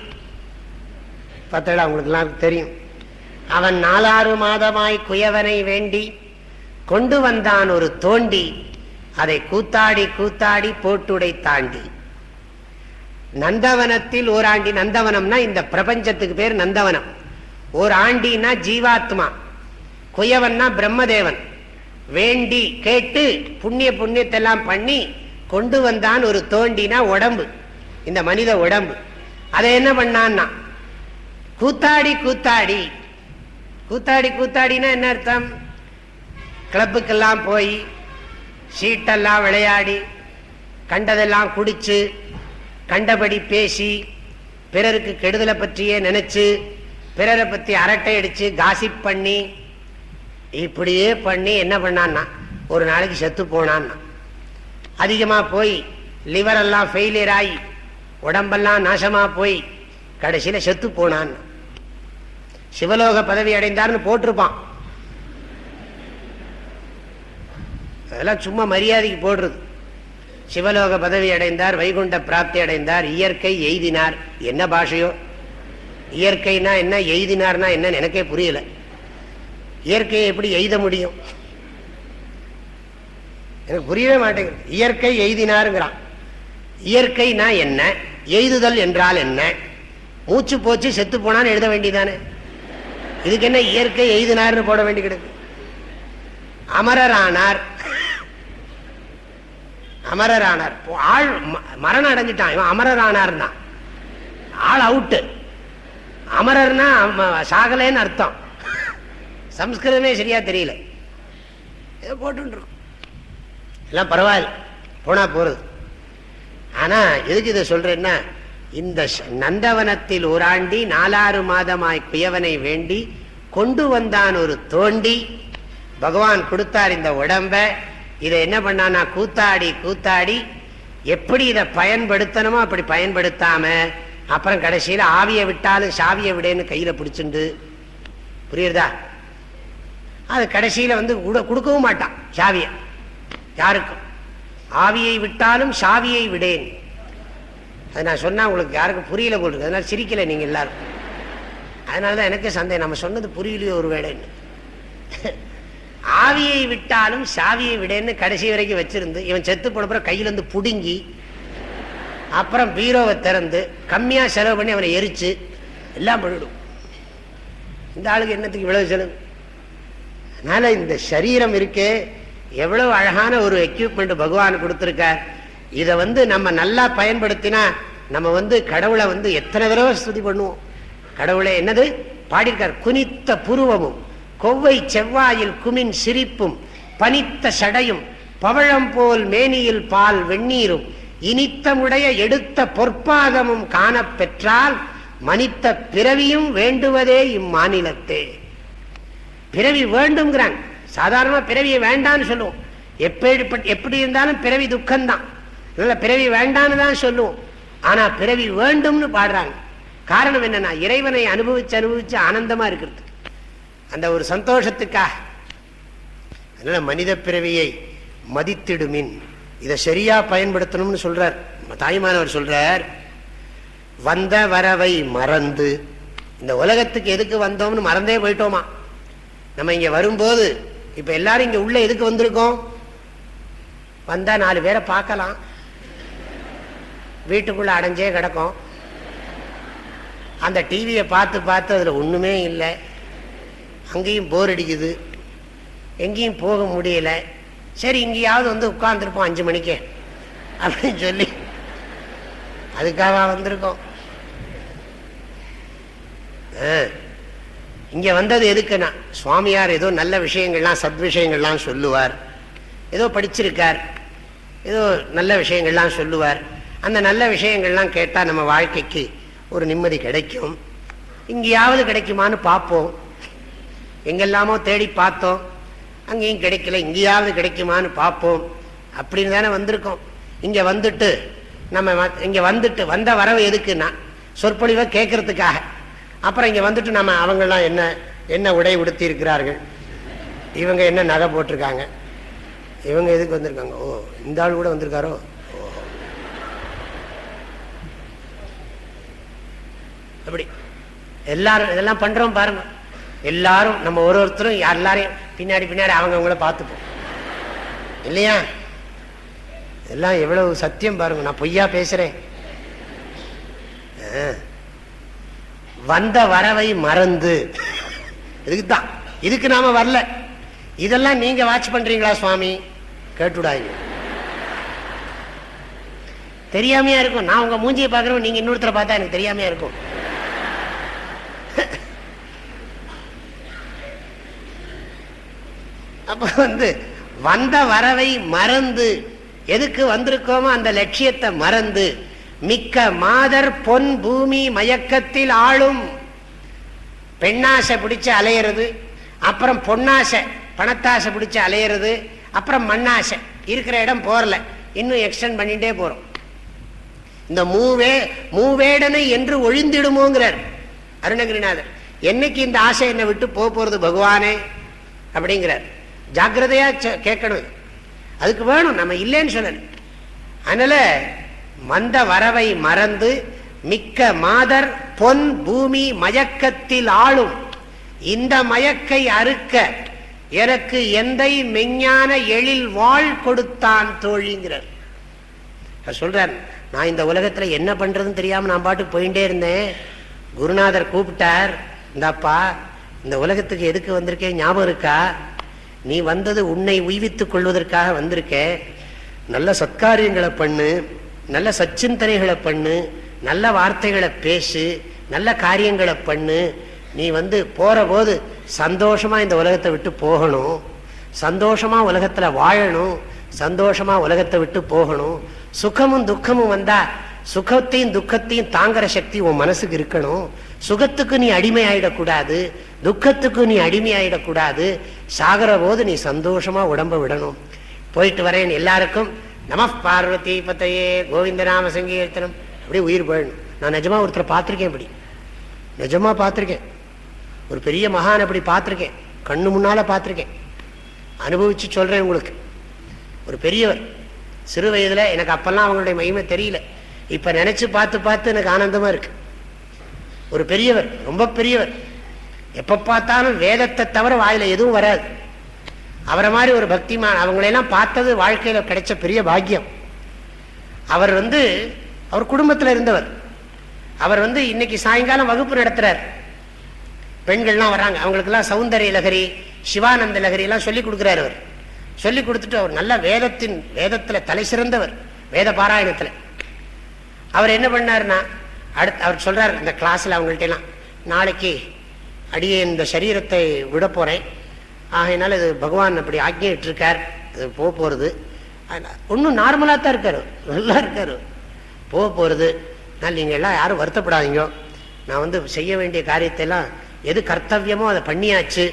பத்தடா உங்களுக்கு எல்லாம் தெரியும். அவன் நாலாறு மாதமாய் குயவனை வேண்டி கொண்டு வந்தான் ஒரு தோண்டி. அதை கூத்தாடி கூத்தாடி போட்டுடை தாண்டி. நந்தவனத்தில் ஓராண்டி ஆண்டி. நந்தவனம்னா இந்த பிரபஞ்சத்துக்கு பேர் நந்தவனம். ஓர் ஆண்டினா ஜீவாத்மா. குயவன்னா பிரம்மதேவன். வேண்டி கேட்டு புண்ணிய புண்ணியத்தெல்லாம் பண்ணி கொண்டு வந்தான் ஒரு தோண்டினா உடம்பு. இந்த மனித உடம்பு. அதை என்ன பண்ணான்னா கூத்தாடி கூத்தாடி. கூத்தாடி கூத்தாடினா என்ன அர்த்தம்? கிளப்புக்கெல்லாம் போய் சீட்டெல்லாம் விளையாடி கண்டதெல்லாம் குடிச்சு கண்டபடி பேசி பிறருக்கு கெடுதலை பற்றியே நினைச்சு பிறரை பற்றி அரட்டை அடிச்சு காசிப் பண்ணி இப்படியே பண்ணி என்ன பண்ணான்னா ஒரு நாளைக்கு செத்து போனான்னா அதிகமாக போய் லிவரெல்லாம் ஃபெயிலியர் ஆகி உடம்பெல்லாம் நாசமா போய் கடைசியில் செத்து போனான். சிவலோக பதவி அடைந்தார்னு போட்டிருப்பான். அதெல்லாம் சும்மா மரியாதைக்கு போடுறது. சிவலோக பதவி அடைந்தார் வைகுண்ட பிராப்தி அடைந்தார் இயற்கை எய்தினார். என்ன பாஷையோ? இயற்கைனா என்ன எய்தினார்னா என்னன்னு எனக்கே புரியல. இயற்கையை எப்படி எய்த முடியும்? எனக்கு புரியவே மாட்டேங்குது. இயற்கை எய்தினாருங்கிறான். இயற்கைனா என்ன? எய்துதல் என்றால் என்ன? மூச்சு போச்சு செத்து போனான்னு எழுத வேண்டியதானே? இதுக்கு என்ன இயற்கை எய்தினார்னு போட வேண்டி கிடக்கு அமரரானார். அமரரானார் ஆள் மரணம் அடைஞ்சிட்டான். இவன் அமரரானார் தான் ஆள் அவுட்டு. அமரர்னா சாகலேன்னு அர்த்தம். சம்ஸ்கிருதமே சரியா தெரியல. ஏதோ போட்டு எல்லாம் பரவாயில்ல. போனா போறது. ஆனா எதுக்கு இதை சொல்றேன்னா இந்த நந்தவனத்தில் உராண்டி நாலாறு மாதமாய் குயவனை வேண்டி கொண்டு வந்தான் ஒரு தோண்டி. பகவான் கொடுத்தார் இந்த உடம்ப. இதை என்ன பண்ணானா கூத்தாடி கூத்தாடி. எப்படி இதை பயன்படுத்தணுமோ அப்படி பயன்படுத்தாம அப்புறம் கடைசியில் ஆவியை விட்டாலும் சாவியை விடேன்னு கையில பிடிச்சிண்டு. புரியுறதா? அது கடைசியில வந்து கொடுக்கவும் மாட்டான் சாவியை. யாருக்கும்? ஆவியை விட்டாலும் சாவியை விடேன். அது நான் சொன்னால் உங்களுக்கு யாருக்கும் புரியல போட்டுருக்கு அதனால் சிரிக்கலை நீங்கள் எல்லாரும். அதனாலதான் எனக்கு சந்தேகம். நம்ம சொன்னது புரியலையோ ஒரு வேலைன்னு ஆவியை விட்டாலும் சாவியை விடேன்னு கடைசி வரைக்கும் வச்சிருந்து இவன் செத்து போன கையிலேருந்து பிடுங்கி அப்புறம் பீரோவை திறந்து கம்மியாக செலவு பண்ணி அவனை எரித்து எல்லாம் பண்ணிடும். இந்த ஆளுக்கு என்னத்துக்கு இவ்வளவு செலவு? அதனால் இந்த சரீரம் இருக்கே எவ்வளவு அழகான ஒரு எக்யூப்மெண்ட் பகவான் கொடுத்துருக்கார். இதை வந்து நம்ம நல்லா பயன்படுத்தினா நம்ம வந்து கடவுளை வந்து எத்தனை தடவை ஸ்துதி பண்ணுவோம். கடவுளை என்னது? பாடியிருக்கார் குனித்த புருவமும் கொவ்வை செவ்வாயில் குமின் சிரிப்பும் பனித்த சடையும் பவழம் போல் மேனியில் பால் வெந்நீரும் இனித்தமுடைய எடுத்த பொற்பாதமும் காண பெற்றால் மனித்த பிறவியும் வேண்டுவதே இம்மாநிலத்தே. பிறவி வேண்டும்ங்கிறாங்க சாதாரணமாக பிறவியை வேண்டான்னு சொல்லுவோம். எப்படி எப்படி இருந்தாலும் பிறவி துக்கம்தான். பிறவி வேண்டான்னு தான் சொல்லுவோம். ஆனால் பிறவி வேண்டும்னு பாடுறாங்க. காரணம் என்னன்னா இறைவனை அனுபவிச்சு அனுபவிச்சு ஆனந்தமா இருக்கிறது. அந்த ஒரு சந்தோஷத்துக்காக. அதனால் மனித பிறவியை மதித்திடுமின். இதை சரியா பயன்படுத்தணும்னு சொல்கிறார் தாய்மானவர் சொல்கிறார் வந்த வரவை மறந்து. இந்த உலகத்துக்கு எதுக்கு வந்தோம்னு மறந்தே போயிட்டோமா? நம்ம இங்கே வரும்போது இப்ப எல்லாரும் இங்க உள்ள எதுக்கு வந்திருக்கோம்? வந்தா நாலு பேரை பார்க்கலாம். வீட்டுக்குள்ள அடைஞ்சே கிடக்கும். அந்த டிவியை பார்த்து பார்த்து அதுல ஒண்ணுமே இல்லை. அங்கேயும் போர் அடிக்குது. எங்கேயும் போக முடியல. சரி இங்கேயாவது வந்து உட்கார்ந்துருப்போம் அஞ்சு மணிக்கு. அப்படின்னு சொல்லி அதுக்காக வந்திருக்கோம். ஆ. இங்க வந்தது எதுக்குன்னா சுவாமியார் ஏதோ நல்ல விஷயங்கள்லாம் சத் விஷயங்கள்லாம் சொல்லுவார். ஏதோ படிச்சிருக்கார். ஏதோ நல்ல விஷயங்கள்லாம் சொல்லுவார். அந்த நல்ல விஷயங்கள்லாம் கேட்டால் நம்ம வாழ்க்கைக்கு ஒரு நிம்மதி கிடைக்கும். இங்கேயாவது கிடைக்குமான்னு பார்ப்போம். எங்கெல்லாமோ தேடி பார்த்தோம். அங்கேயும் கிடைக்கல இங்கேயாவது கிடைக்குமான்னு பார்ப்போம். அப்படின்னு தானே வந்திருக்கோம். இங்கே வந்துட்டு நம்ம இங்கே வந்துட்டு வந்த வரவு எதுக்குன்னா சொற்பொழிவை கேட்கறதுக்காக. அப்புறம் இங்கே வந்துட்டு நம்ம அவங்கெல்லாம் என்ன என்ன உடை உடுத்தி இருக்கிறார்கள் இவங்க என்ன நகை போட்டிருக்காங்க? இவங்க எதுக்கு வந்திருக்காங்க? ஓ இந்த ஆள் கூட வந்திருக்காரோ? ஓ. அப்படி. எல்லாரும் இதெல்லாம் பண்றோம் பாருங்க. எல்லாரும் நம்ம ஒரு ஒருத்தரும் எல்லாரையும் பின்னாடி பின்னாடி அவங்கவுங்கள பார்த்துப்போம். இல்லையா? எல்லாம் எவ்வளவு சத்தியம் பாருங்க. நான் பொய்யா பேசுறேன். வந்த வரவை மறந்து. இதுக்குதான். இதுக்கு நாம வரல. இதெல்லாம் நீங்க வாட்ச் பண்றீங்களா சுவாமி? கேட்டுடாங்க தெரியாமையா இருக்கும். நான் உங்க மூஞ்சியை பாக்குறோம் நீங்க இன்னொருத்தர பார்த்தா எனக்கு தெரியாமையா இருக்கும். அப்ப வந்து வந்த வரவை மறந்து எதுக்கு வந்திருக்கோமோ அந்த லட்சியத்தை மறந்து மிக்க மாதர் பொன் பூமி மயக்கத்தில் ஆளும். பெண்ணாசை பிடிச்சு அலையிறது அப்புறம் பொன்னாசை பணத்தாசை பிடிச்சு அலையிறது அப்புறம் மண்ணாசை. இருக்கிற இடம் போறல இன்னும் எக்ஸ்டென்ட் பண்ணிட்டே போறோம். இந்த மூவே மூவேடனை என்று ஒழிந்திடுமோங்கிறார் அருணகிரிநாதர். என்னைக்கு இந்த ஆசை என்னை விட்டு போக போறது பகவானே அப்படிங்கிறார். ஜாக்கிரதையா கேட்கணும். அதுக்கு வேணும் நம்ம இல்லைன்னு சொல்லணும் அதனால மந்த வரவை மறந்து மிக்க மாதர் பொன் பூமி மயக்கத்தில் ஆளும். இந்த மயக்கை அறுக்க எனக்கு எந்தை மெஞ்ஞான எழில் வாழ் கொடுத்தான் தோழிங்கிறார். சொல்றார் நான் இந்த உலகத்துல என்ன பண்றதுன்னு தெரியாம நான் பாட்டுக்கு போயிட்டே இருந்தேன். குருநாதர் கூப்பிட்டார் இந்தப்பா இந்த உலகத்துக்கு எதுக்கு வந்திருக்கேன் ஞாபகம் இருக்கா? நீ வந்தது உன்னை உய்வித்துக் கொள்வதற்காக வந்திருக்க. நல்ல சத்காரியங்களை பண்ணு. நல்ல சச்சிந்தனைகளை பண்ணு நல்ல வார்த்தைகளை பேசு நல்ல காரியங்களை பண்ணு. நீ வந்து போற போது சந்தோஷமா இந்த உலகத்தை விட்டு போகணும். சந்தோஷமா உலகத்துல வாழணும். சந்தோஷமா உலகத்தை விட்டு போகணும். சுகமும் துக்கமும் வந்தா சுகத்தையும் துக்கத்தையும் தாங்குற சக்தி உன் மனசுக்கு இருக்கணும். சுகத்துக்கு நீ அடிமை ஆயிடக்கூடாது துக்கத்துக்கு நீ அடிமையாயிடக்கூடாது. சாகிற போது நீ சந்தோஷமா உடம்ப விடணும். போயிட்டு வரேன் எல்லாருக்கும். நம பார்வதி பத்தையே கோவிந்தநாம சங்கீர்த்தனம் அப்படியே உயிர் போயிடணும். நான் நிஜமா ஒருத்தரை பார்த்துருக்கேன் இப்படி. நிஜமா பார்த்துருக்கேன். ஒரு பெரிய மகான் அப்படி பார்த்துருக்கேன். கண்ணு முன்னால பார்த்துருக்கேன். அனுபவிச்சு சொல்றேன் உங்களுக்கு. ஒரு பெரியவர். சிறு வயதுல எனக்கு அப்பெல்லாம் அவங்களுடைய மகிமை தெரியல. இப்ப நினைச்சு பார்த்து பார்த்து எனக்கு ஆனந்தமா இருக்கு. ஒரு பெரியவர் ரொம்ப பெரியவர். எப்ப பார்த்தாலும் வேதத்தை தவிர வாயில எதுவும் வராது. அவரை மாதிரி ஒரு பக்திமான் அவங்களெல்லாம் பார்த்தது வாழ்க்கையில் கிடைச்ச பெரிய பாக்கியம். அவர் வந்து அவர் குடும்பத்தில் இருந்தவர். அவர் வந்து இன்னைக்கு சாயங்காலம் வகுப்பு நடத்துறார். பெண்கள்லாம் வராங்க. அவங்களுக்கெல்லாம் சௌந்தரிய லகரி சிவானந்த லகரி எல்லாம் சொல்லி கொடுக்குறாரு அவர். சொல்லி கொடுத்துட்டு அவர் நல்ல வேதத்தின் வேதத்தில் தலை சிறந்தவர் வேத பாராயணத்தில். அவர் என்ன பண்ணாருன்னா அடுத்து அவர் சொல்கிறார் அந்த கிளாஸில் அவங்கள்ட்ட எல்லாம் நாளைக்கு அடியே இந்த சரீரத்தை விட போகிறேன் ஆகையினால இது பகவான் அப்படி ஆக்ஞையிட்டு இருக்கார் இது போக போகிறது ஒன்றும் நார்மலாக தான் இருக்காரு. நல்லா இருக்காரு. போக போகிறது அதனால் நீங்கள் எல்லாம் யாரும் வருத்தப்படாதீங்க. நான் வந்து செய்ய வேண்டிய காரியத்தை எல்லாம் எது கர்த்தவியமோ அதை பண்ணியாச்சு.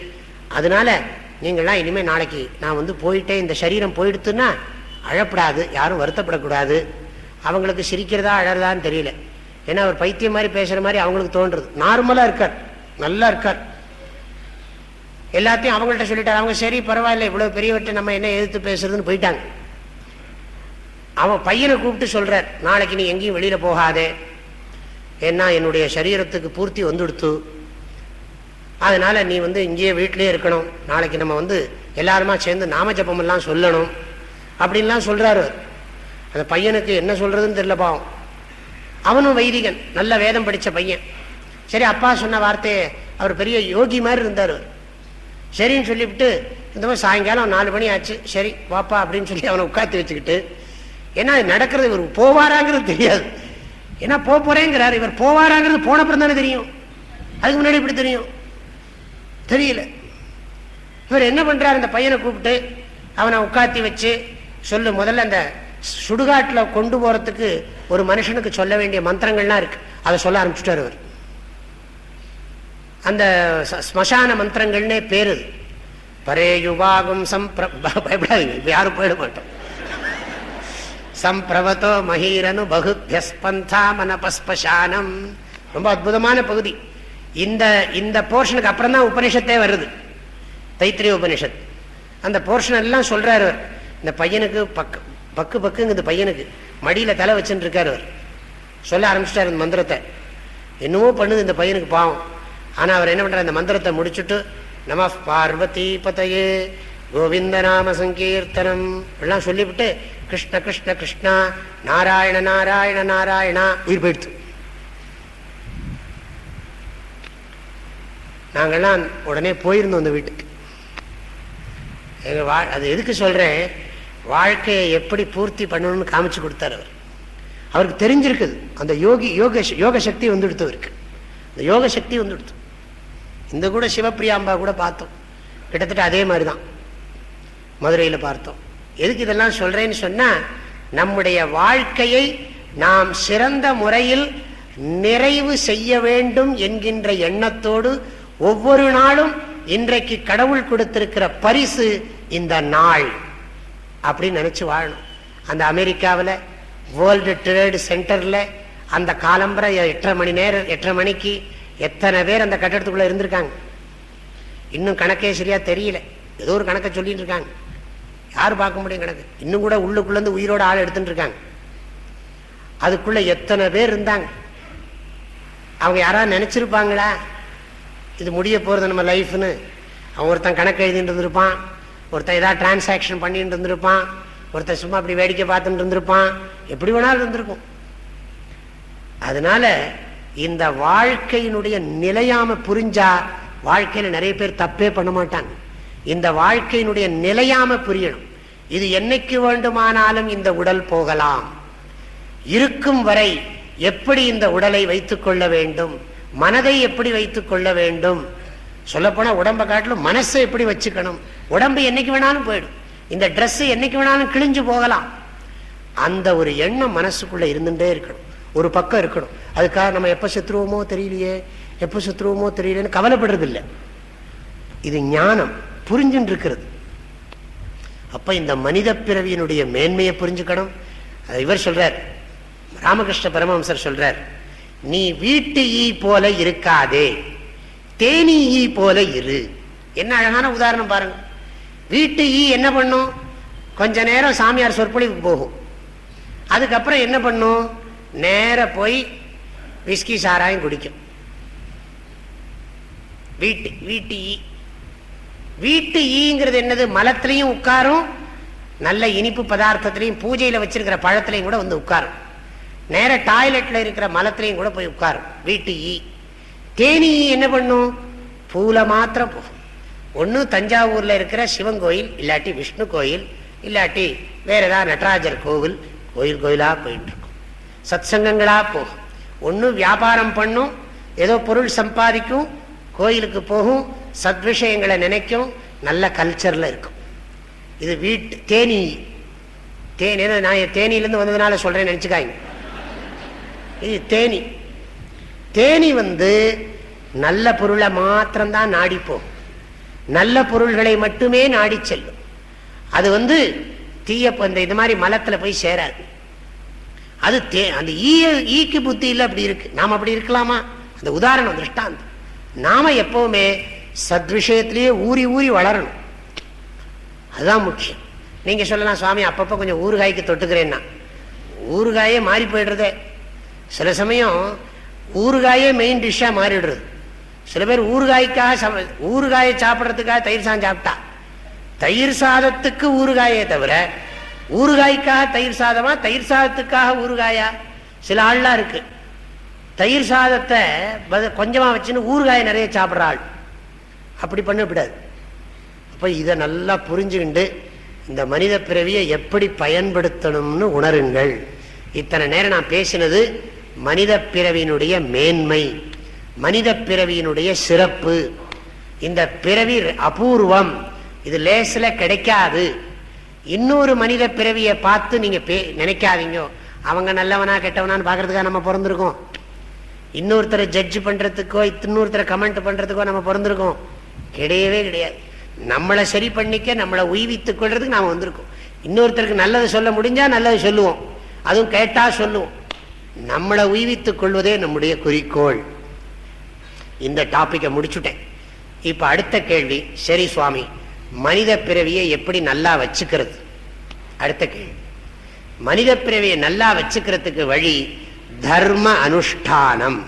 அதனால நீங்கள்லாம் இனிமேல் நாளைக்கு நான் வந்து போயிட்டே இந்த சரீரம் போயிடுத்துன்னா அழப்படாது. யாரும் வருத்தப்படக்கூடாது. அவங்களுக்கு சிரிக்கிறதா அழறதான்னு தெரியல. ஏன்னா அவர் பைத்தியம் மாதிரி பேசுகிற மாதிரி அவங்களுக்கு தோன்றுறது. நார்மலாக இருக்கார். நல்லா இருக்கார். எல்லாத்தையும் அவங்கள்ட்ட சொல்லிட்டாரு அவங்க சரி பரவாயில்ல இவ்வளவு பெரியவர்கிட்ட நம்ம என்ன எதிர்த்து பேசுறதுன்னு போயிட்டாங்க. அவன் பையனை கூப்பிட்டு சொல்றார் நாளைக்கு நீ எங்கேயும் வெளியில போகாதே. ஏன்னா என்னுடைய சரீரத்துக்கு பூர்த்தி வந்துடுத்து. அதனால நீ வந்து இங்கேயே வீட்டிலே இருக்கணும். நாளைக்கு நம்ம வந்து எல்லாருமா சேர்ந்து நாம ஜபம் எல்லாம் சொல்லணும். அப்படின்லாம் சொல்றாரு. அந்த பையனுக்கு என்ன சொல்றதுன்னு தெரியல பாவம். அவனும் வைதிகன் நல்ல வேதம் படித்த பையன். சரி அப்பா சொன்ன வார்த்தையை அவர் பெரிய யோகி மாதிரி இருந்தார். சரின்னு சொல்லிவிட்டு இந்த மாதிரி சாயங்காலம் நாலு மணி ஆச்சு சரி வாப்பா அப்படின்னு சொல்லி அவனை உட்காந்து வச்சுக்கிட்டு ஏன்னா நடக்கிறது இவர் போவாராங்கிறது தெரியாது. ஏன்னா போக போறேங்கிறார் இவர் போவாராங்கிறது போனப்புறம் தானே தெரியும். அதுக்கு முன்னாடி இப்படி தெரியும்? தெரியல. இவர் என்ன பண்றாரு அந்த பையனை கூப்பிட்டு அவனை உட்காத்தி வச்சு சொல்லு முதல்ல அந்த சுடுகாட்டில் கொண்டு போறதுக்கு ஒரு மனுஷனுக்கு சொல்ல வேண்டிய மந்திரங்கள்லாம் இருக்கு. அதை சொல்ல ஆரம்பிச்சுட்டார் அவர் அந்த ஸ்மசான மந்திரங்கள்னே பேரு பரேயுவாகும் சம்பிர பயப்படாதீங்க யாரும் போயிட மாட்டோம். சம்பிரவத்தோ மகீரனு பகுபியஸ்பந்தா மனபஸ்பசானம் ரொம்ப அற்புதமான பகுதி. இந்த இந்த போர்ஷனுக்கு அப்புறம் தான் உபனிஷத்தே வருது. தைத்திரிய உபனிஷத். அந்த போர்ஷன் எல்லாம் சொல்றாரு அவர். இந்த பையனுக்கு பக்கு பக்கு பக்குங்குது பையனுக்கு. மடியில தலை வச்சுட்டு இருக்காரு அவர். சொல்ல ஆரம்பிச்சிட்டாரு இந்த மந்திரத்தை. என்னவோ பண்ணுது இந்த பையனுக்கு பாவம். ஆனா அவர் என்ன பண்றாரு? இந்த மந்திரத்தை முடிச்சுட்டு நம பார்வதி பதையே கோவிந்த நாம சங்கீர்த்தனம் எல்லாம் சொல்லிவிட்டு கிருஷ்ண கிருஷ்ண கிருஷ்ணா நாராயண நாராயண நாராயணா உயிர் போயிடுத்து நாங்கள்லாம் உடனே போயிருந்தோம் அந்த வீட்டுக்கு. எங்க வா அது எதுக்கு சொல்றேன்? வாழ்க்கையை எப்படி பூர்த்தி பண்ணணும்னு காமிச்சு கொடுத்தார் அவர். அவருக்கு தெரிஞ்சிருக்குது. அந்த யோகி யோக யோக சக்தி வந்துடுத்து எடுத்தவருக்கு இந்த யோக சக்தி வந்துடுத்து. இந்த கூட சிவப்பிரியாம்பா கூட பார்த்தோம். கிட்டத்தட்ட அதே மாதிரி தான் மதுரையில் பார்த்தோம். எதுக்கு இதெல்லாம் சொல்கிறேன்னு சொன்னால் நம்முடைய வாழ்க்கையை நாம் சிறந்த முறையில் நிறைவு செய்ய வேண்டும் என்கின்ற எண்ணத்தோடு ஒவ்வொரு நாளும் இன்றைக்கு கடவுள் கொடுத்திருக்கிற பரிசு இந்த நாள் அப்படின்னு நினச்சி வாழணும். அந்த அமெரிக்காவில் வேர்ல்டு ட்ரேடு சென்டரில் அந்த காலம்பரை எட்டரை மணி நேரம் எட்டரை மணிக்கு எத்தனை பேர் அந்த கட்டடத்துக்குள்ள இருந்திருக்காங்க? இன்னும் கணக்கே சரியா தெரியல. ஏதோ ஒரு கணக்கை சொல்லிட்டு இருக்காங்க. யார் பார்க்க முடியும் கணக்கு? இன்னும் கூட உள்ளுக்குள்ள உயிரோட ஆள் எடுத்துட்டு இருக்காங்க. அதுக்குள்ள எத்தனை பேர் இருந்தாங்க? அவங்க யாராவது நினைச்சிருப்பாங்களா? இது முடிய போறது நம்ம லைஃப்னு. அவன் ஒருத்தன் கணக்கு எழுதிட்டு இருந்திருப்பான். ஒருத்தன் ஏதாவது டிரான்சாக்ஷன் பண்ணிட்டு இருந்திருப்பான். ஒருத்தன் சும்மா அப்படி வேடிக்கை பார்த்துட்டு இருந்திருப்பான். எப்படி வேணாலும் இருந்திருக்கும். அதனால இந்த வாழ்க்கையினுடைய நிலையாம புரிஞ்சா வாழ்க்கையில நிறைய பேர் தப்பே பண்ண மாட்டாங்க. இந்த வாழ்க்கையினுடைய நிலையாம புரியணும். இது என்னைக்கு வேண்டுமானாலும் இந்த உடல் போகலாம். இருக்கும் வரை எப்படி இந்த உடலை வைத்துக் கொள்ள வேண்டும்? மனதை எப்படி வைத்துக் கொள்ள வேண்டும்? சொல்லப்போனா உடம்பை காட்டிலும் மனசை எப்படி வச்சுக்கணும்? உடம்பு என்னைக்கு வேணாலும் போயிடும். இந்த ட்ரெஸ் என்னைக்கு வேணாலும் கிழிஞ்சு போகலாம். அந்த ஒரு எண்ணம் மனசுக்குள்ள இருந்துட்டே இருக்கணும். ஒரு பக்கம் இருக்கணும். அதுக்காக நம்ம எப்போ செத்துருவோமோ தெரியலையே எப்போ செத்துருவோமோ தெரியலையேன்னு கவலைப்படுறது இல்லை இது ஞானம் புரிஞ்சுட்டு இருக்கிறது அப்போ இந்த மனித பிறவியினுடைய மேன்மையை புரிஞ்சுக்கணும். இவர் சொல்றார். ராமகிருஷ்ண பரமஹம்சர் சொல்றார் நீ வீட்டு ஈ போல இருக்காதே தேனி ஈ போல இரு. என்ன அழகான உதாரணம் பாருங்க. வீட்டு ஈ என்ன பண்ணும்? கொஞ்ச நேரம் சாமியார் சொற்பொழிவுக்கு போகும். அதுக்கப்புறம் என்ன பண்ணும்? நேர போய் விஸ்கி சாராயம் குடிக்கும். வீட்டு வீட்டு ஈ. வீட்டு ஈங்கிறது என்னது? மலத்திலையும் உட்காரும். நல்ல இனிப்பு பதார்த்தத்திலையும் பூஜையில் வச்சிருக்கிற பழத்திலையும் கூட வந்து உட்காரும். நேர டாய்லெட்ல இருக்கிற மலத்திலையும் கூட போய் உட்காரும். வீட்டு ஈ. தேனி என்ன பண்ணும்? பூல மாத்திரம் போகும். ஒன்று தஞ்சாவூர்ல இருக்கிற சிவன் கோயில் இல்லாட்டி விஷ்ணு கோயில் இல்லாட்டி வேற ஏதாவது நடராஜர் கோவில் கோயில் கோயிலா போயிட்டு சத்சங்கங்களா போகும். ஒன்று வியாபாரம் பண்ணும் ஏதோ பொருள் சம்பாதிக்கும் கோயிலுக்கு போகும் சத் விஷயங்களை நினைக்கும் நல்ல கல்ச்சர்ல இருக்கும். இது வீட்டு தேனி. தேனி நான் தேனியிலேருந்து வந்ததுனால சொல்றேன்னு நினைச்சுக்காங்க இது தேனி. தேனி வந்து நல்ல பொருளை மாத்திரம்தான் நாடிப்போம் நல்ல பொருள்களை மட்டுமே நாடி செல்லும். அது வந்து தீய இந்த இது மாதிரி மலத்துல போய் சேராது. அது தே அந்த ஈய ஈக்கு புத்தியில் அப்படி இருக்கு. நாம் அப்படி இருக்கலாமா? அந்த உதாரணம் திருஷ்டாந்தம் நாம எப்பவுமே சத்விஷயத்திலேயே ஊறி ஊறி வளரணும். அதுதான் முக்கியம். நீங்க சொல்லலாம் சுவாமி அப்பப்போ கொஞ்சம் ஊறுகாய்க்கு தொட்டுக்கிறேன்னா. ஊறுகாயே மாறி போயிடுறதே. சில சமயம் ஊறுகாயே மெயின் டிஷ்ஷா மாறிடுறது. சில பேர் ஊறுகாய்க்காக ஊறுகாயை சாப்பிட்றதுக்காக தயிர் சாதம் சாப்பிட்டா. தயிர் சாதத்துக்கு ஊறுகாயே தவிர ஊறுகாய்க்காக தயிர் சாதமா? தயிர் சாதத்துக்காக ஊறுகாயா? சில ஆள்லாம் இருக்கு. தயிர் சாதத்தை கொஞ்சமா வச்சுன்னு ஊறுகாயை நிறைய சாப்பிட்ற ஆள். அப்படி பண்ணக்கூடாது அப்போ இதை நல்லா புரிஞ்சுக்கிண்டு இந்த மனித பிறவியை எப்படி பயன்படுத்தணும்னு உணருங்கள். இத்தனை நேரம் நான் பேசினது மனித பிறவியினுடைய மேன்மை மனித பிறவியினுடைய சிறப்பு. இந்த பிறவி அபூர்வம். இது லேசில் கிடைக்காது. இன்னொரு மனித பிறவியை பார்த்து நீங்க நினைக்காதீங்க. அவங்க நல்லவனா கெட்டவனான்னு பாக்குறதுக்காக நம்ம பிறந்திருக்கோம். இன்னொருத்தரை ஜட்ஜ் பண்றதுக்கோ இன்னொருத்தரை கமெண்ட் பண்றதுக்கோ நம்ம பிறந்திருக்கோம். கிடையவே கிடையாது. நம்மளை சரி பண்ணிக்க நம்மளை உய்வித்துக் கொள்றதுக்கு நாம வந்திருக்கோம். இன்னொருத்தருக்கு நல்லது சொல்ல முடிஞ்சா நல்லது சொல்லுவோம். அதுவும் கேட்டா சொல்லுவோம். நம்மளை உய்வித்துக் கொள்வதே நம்முடைய குறிக்கோள். இந்த டாபிக்கை முடிச்சுட்டேன். இப்ப அடுத்த கேள்வி சரி சுவாமி மனித பிறவியை எப்படி நல்லா வச்சுக்கிறது? அடுத்த கேள்வி. மனித பிறவியை நல்லா வச்சுக்கிறதுக்கு வழி தர்ம அனுஷ்டானம்.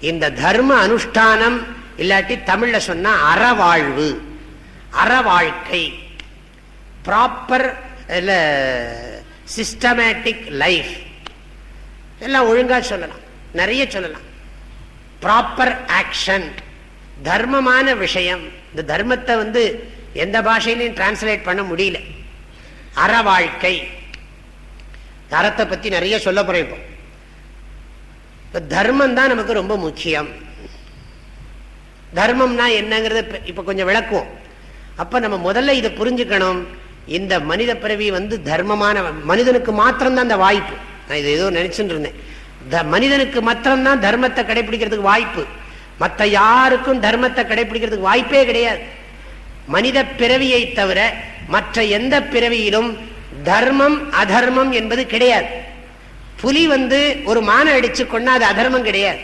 இந்த தர்ம அனுஷ்டானம் இல்லாட்டி தமிழ்ல சொன்னா அறவாழ்வு. அறவாழ்க்கை. ப்ராப்பர் சிஸ்டமேட்டிக் லைஃப் எல்லாம் ஒழுங்கா சொல்லலாம். நிறைய சொல்லலாம். ப்ராப்பர் ஆக்ஷன் தர்மமான விஷயம். இந்த தர்மத்தை வந்து எந்த பாஷையிலையும் டிரான்ஸ்லேட் பண்ண முடியல. அற வாழ்க்கை அறத்தை பத்தி நிறைய சொல்ல போறேன் இப்போ. தர்மம் தான் நமக்கு ரொம்ப முக்கியம். தர்மம்னா என்னங்கிறத இப்ப கொஞ்சம் விளக்குவோம். அப்ப நம்ம முதல்ல இதை புரிஞ்சுக்கணும். இந்த மனித பிறவி வந்து தர்மமான மனிதனுக்கு மாத்திரம்தான் அந்த வாய்ப்பு. நான் இது ஏதோ நினைச்சுட்டு இருந்தேன். மனிதனுக்கு மாத்திரம்தான் தர்மத்தை கடைபிடிக்கிறதுக்கு வாய்ப்பு. மற்ற யாருக்கும் தர்மத்தை கடைபிடிக்கிறதுக்கு வாய்ப்பே கிடையாது. மனித பிறவியை தவிர மற்ற எந்த பிறவியிலும் தர்மம் அதர்மம் என்பது கிடையாது. புலி வந்து ஒரு மான அடிச்சு கொண்டா அது அதர்மம் கிடையாது.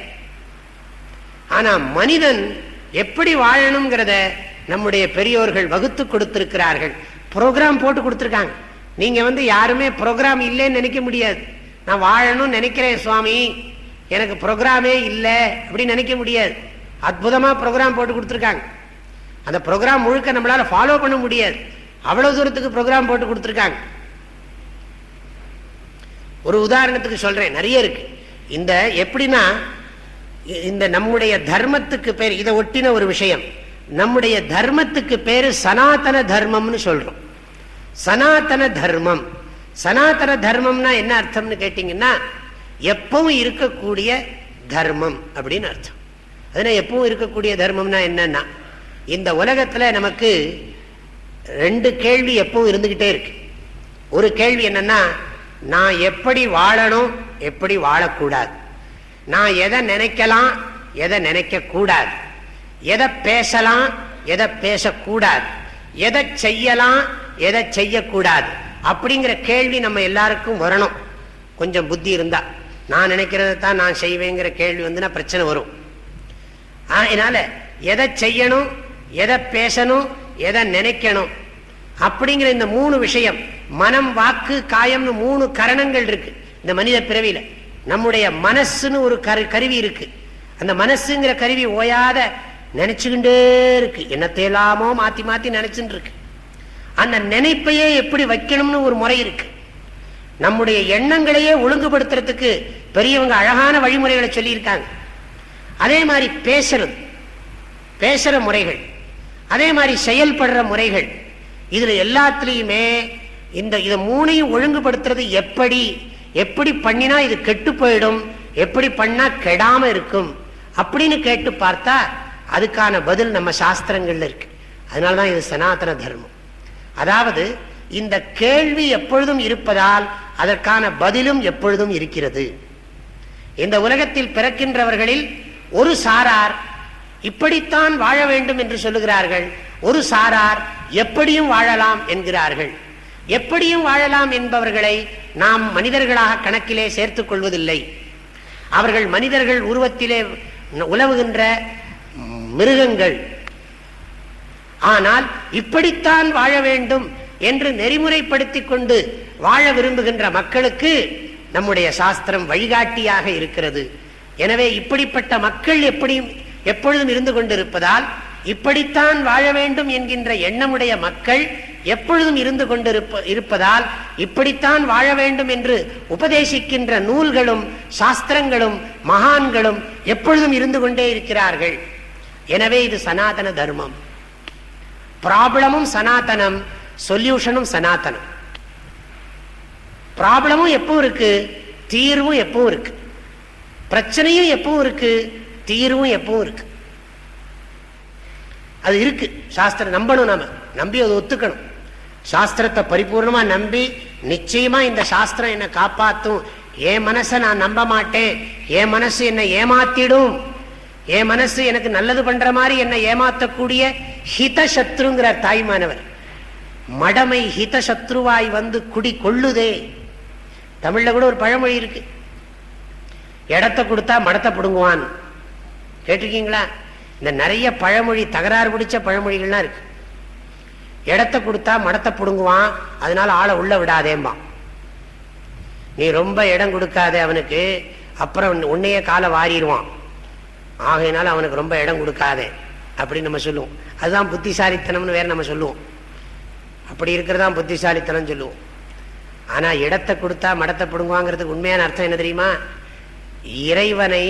ஆனா மனிதன் எப்படி வாழணுங்கிறத நம்முடைய பெரியோர்கள் வகுத்து கொடுத்திருக்கிறார்கள். ப்ரோக்ராம் போட்டு கொடுத்துருக்காங்க. நீங்க வந்து யாருமே ப்ரோக்ராம் இல்லைன்னு நினைக்க முடியாது. நான் வாழணும்னு நினைக்கிறேன் சுவாமி. எனக்கு ப்ரோக்ராமே இல்லை அப்படின்னு நினைக்க முடியாது. அற்புதமா ப்ரோக்ராம் போட்டு கொடுத்துருக்காங்க. அந்த ப்ரோக்ராம் முழுக்க நம்மளால ஃபாலோ பண்ண முடியாது. அவ்வளவு தூரத்துக்கு ப்ரோக்ராம் போட்டு கொடுத்துருக்காங்க. ஒரு உதாரணத்துக்கு சொல்றேன். நிறைய இருக்கு. இந்த எப்படின்னா இந்த நம்முடைய தர்மத்துக்கு பேர் இதை ஒட்டின ஒரு விஷயம். நம்முடைய தர்மத்துக்கு பேரு சனாதன தர்மம்னு சொல்றோம். சனாதன தர்மம். சனாதன தர்மம்னா என்ன அர்த்தம்னு கேட்டீங்கன்னா எப்பவும் இருக்கக்கூடிய தர்மம் அப்படின்னு அர்த்தம். அதனால எப்பவும் இருக்கக்கூடிய தர்மம்னா என்னன்னா இந்த உலகத்துல நமக்கு ரெண்டு கேள்வி எப்பவும் இருந்துகிட்டே இருக்கு. ஒரு கேள்வி என்னன்னா நான் எப்படி வாழணும் எப்படி வாழக்கூடாது? நான் எதை நினைக்கலாம் எதை நினைக்க கூடாது எதை பேசலாம் எதை பேசக்கூடாது? எதை செய்யலாம் எதை செய்யக்கூடாது? அப்படிங்கிற கேள்வி நம்ம எல்லாருக்கும் வரணும். கொஞ்சம் புத்தி இருந்தா. நான் நினைக்கிறத தான் நான் செய்வேங்கிற கேள்வி வந்துன்னா பிரச்சனை வரும். அதனால எதை செய்யணும் எதை பேசணும் எதை நினைக்கணும்? அப்படிங்கிற இந்த மூணு விஷயம் மனம் வாக்கு காயம்னு மூணு கரணங்கள் இருக்கு இந்த மனித பிறவியில. நம்முடைய மனசுன்னு ஒரு கருவி இருக்கு. அந்த மனசுங்கிற கருவி ஓயாத நினைச்சுக்கிட்டே இருக்கு. என்னத்தையெல்லாமோ மாத்தி மாத்தி நினைச்சுட்டு இருக்கு. அந்த நினைப்பையே எப்படி வைக்கணும்னு ஒரு முறை இருக்கு. நம்முடைய எண்ணங்களையே ஒழுங்குபடுத்துறதுக்கு பெரியவங்க அழகான வழிமுறைகளை சொல்லியிருக்காங்க. அதே மாதிரி பேசுறது பேசுற முறைகள். அதே மாதிரி செயல்படுற முறைகள். இதுல எல்லாத்துலேயுமே இந்த இதை மூணையும் ஒழுங்குபடுத்துறது எப்படி? எப்படி பண்ணினா இது கெட்டு போயிடும்? எப்படி பண்ணா கெடாம இருக்கும்? அப்படின்னு கேட்டு பார்த்தா அதுக்கான பதில் நம்ம சாஸ்திரங்கள்ல இருக்கு. அதனாலதான் இது சனாதன தர்மம். அதாவது இந்த கேள்வி எப்பொழுதும் இருப்பதால் அதற்கான பதிலும் எப்பொழுதும் இருக்கிறது. இந்த உலகத்தில் பிறக்கின்றவர்களில் ஒரு சாரார் இப்படித்தான் வாழ வேண்டும் என்று சொல்லுகிறார்கள். ஒரு சாரார் எப்படியும் வாழலாம் என்கிறார்கள். எப்படியும் வாழலாம் என்பவர்களை நாம் மனிதர்களாக கணக்கிலே சேர்த்துக் கொள்வதில்லை. அவர்கள் மனிதர்கள் உருவத்திலே உலவுகின்ற மிருகங்கள். ஆனால் இப்படித்தான் வாழ வேண்டும் என்று நெறிமுறைப்படுத்திக் கொண்டு வாழ விரும்புகின்ற மக்களுக்கு நம்முடைய சாஸ்திரம் வழிகாட்டியாக இருக்கிறது. எனவே இப்படிப்பட்ட மக்கள் எப்படியும் எப்பொழுதும் இருந்து கொண்டிருப்பதால் இப்படித்தான் வாழ வேண்டும் என்கின்ற எண்ணமுடைய மக்கள் எப்பொழுதும் இருந்து கொண்டிருப்ப இருப்பதால் இப்படித்தான் வாழ வேண்டும் என்று உபதேசிக்கின்ற நூல்களும் சாஸ்திரங்களும் மகான்களும் எப்பொழுதும் இருந்து கொண்டே இருக்கிறார்கள். எனவே இது சனாதன தர்மம். ப்ராப்ளமும் சனாதனம் சொல்யூஷனும் சனாதனம். ப்ராப்ளமும் எப்பவும் இருக்கு தீர்வும் எப்பவும் இருக்கு. பிரச்சனையும் எப்பவும் இருக்கு தீர்வும் எப்பவும் இருக்கு. அது இருக்கு. சாஸ்திரம் நம்பணும் நாம. நம்பி அதை ஒத்துக்கணும். சாஸ்திரத்தை பரிபூர்ணமா நம்பி நிச்சயமா இந்த சாஸ்திரம் என்னை காப்பாத்தும். என் மனசை நான் நம்ப மாட்டேன். என் மனசு என்னை ஏமாத்திடும். என் மனசு எனக்கு நல்லது பண்ற மாதிரி என்னை ஏமாத்தக்கூடிய ஹிதசத்ருங்கிறார் தாய்மானவர் மடமை ஹிதசத்ருவாய் வந்து குடி கொள்ளுதே. தமிழ்ல கூட ஒரு பழமொழி இருக்கு. இடத்தை கொடுத்தா மடத்தை பிடுங்குவான். கேட்டிருக்கீங்களா? இந்த நிறைய பழமொழி தகராறு பிடிச்ச பழமொழிகள்லாம் இருக்கு. இடத்த கொடுத்தா மடத்தை பிடுங்குவான் அதனால ஆளை உள்ள விடாதேம்பான். நீ ரொம்ப இடம் கொடுக்காத அவனுக்கு அப்புறம் உன்னையே காலை வாரிடுவான். ஆகையினால அவனுக்கு ரொம்ப இடம் கொடுக்காதே அப்படின்னு நம்ம சொல்லுவோம். அதுதான் புத்திசாலித்தனம்னு வேற நம்ம சொல்லுவோம். அப்படி இருக்கிறதா புத்திசாலித்தனம் சொல்லுவோம். ஆனா இடத்தை கொடுத்தா மடத்தை பிடுங்குவாங்கிறதுக்கு உண்மையான அர்த்தம் என்ன தெரியுமா? இறைவனை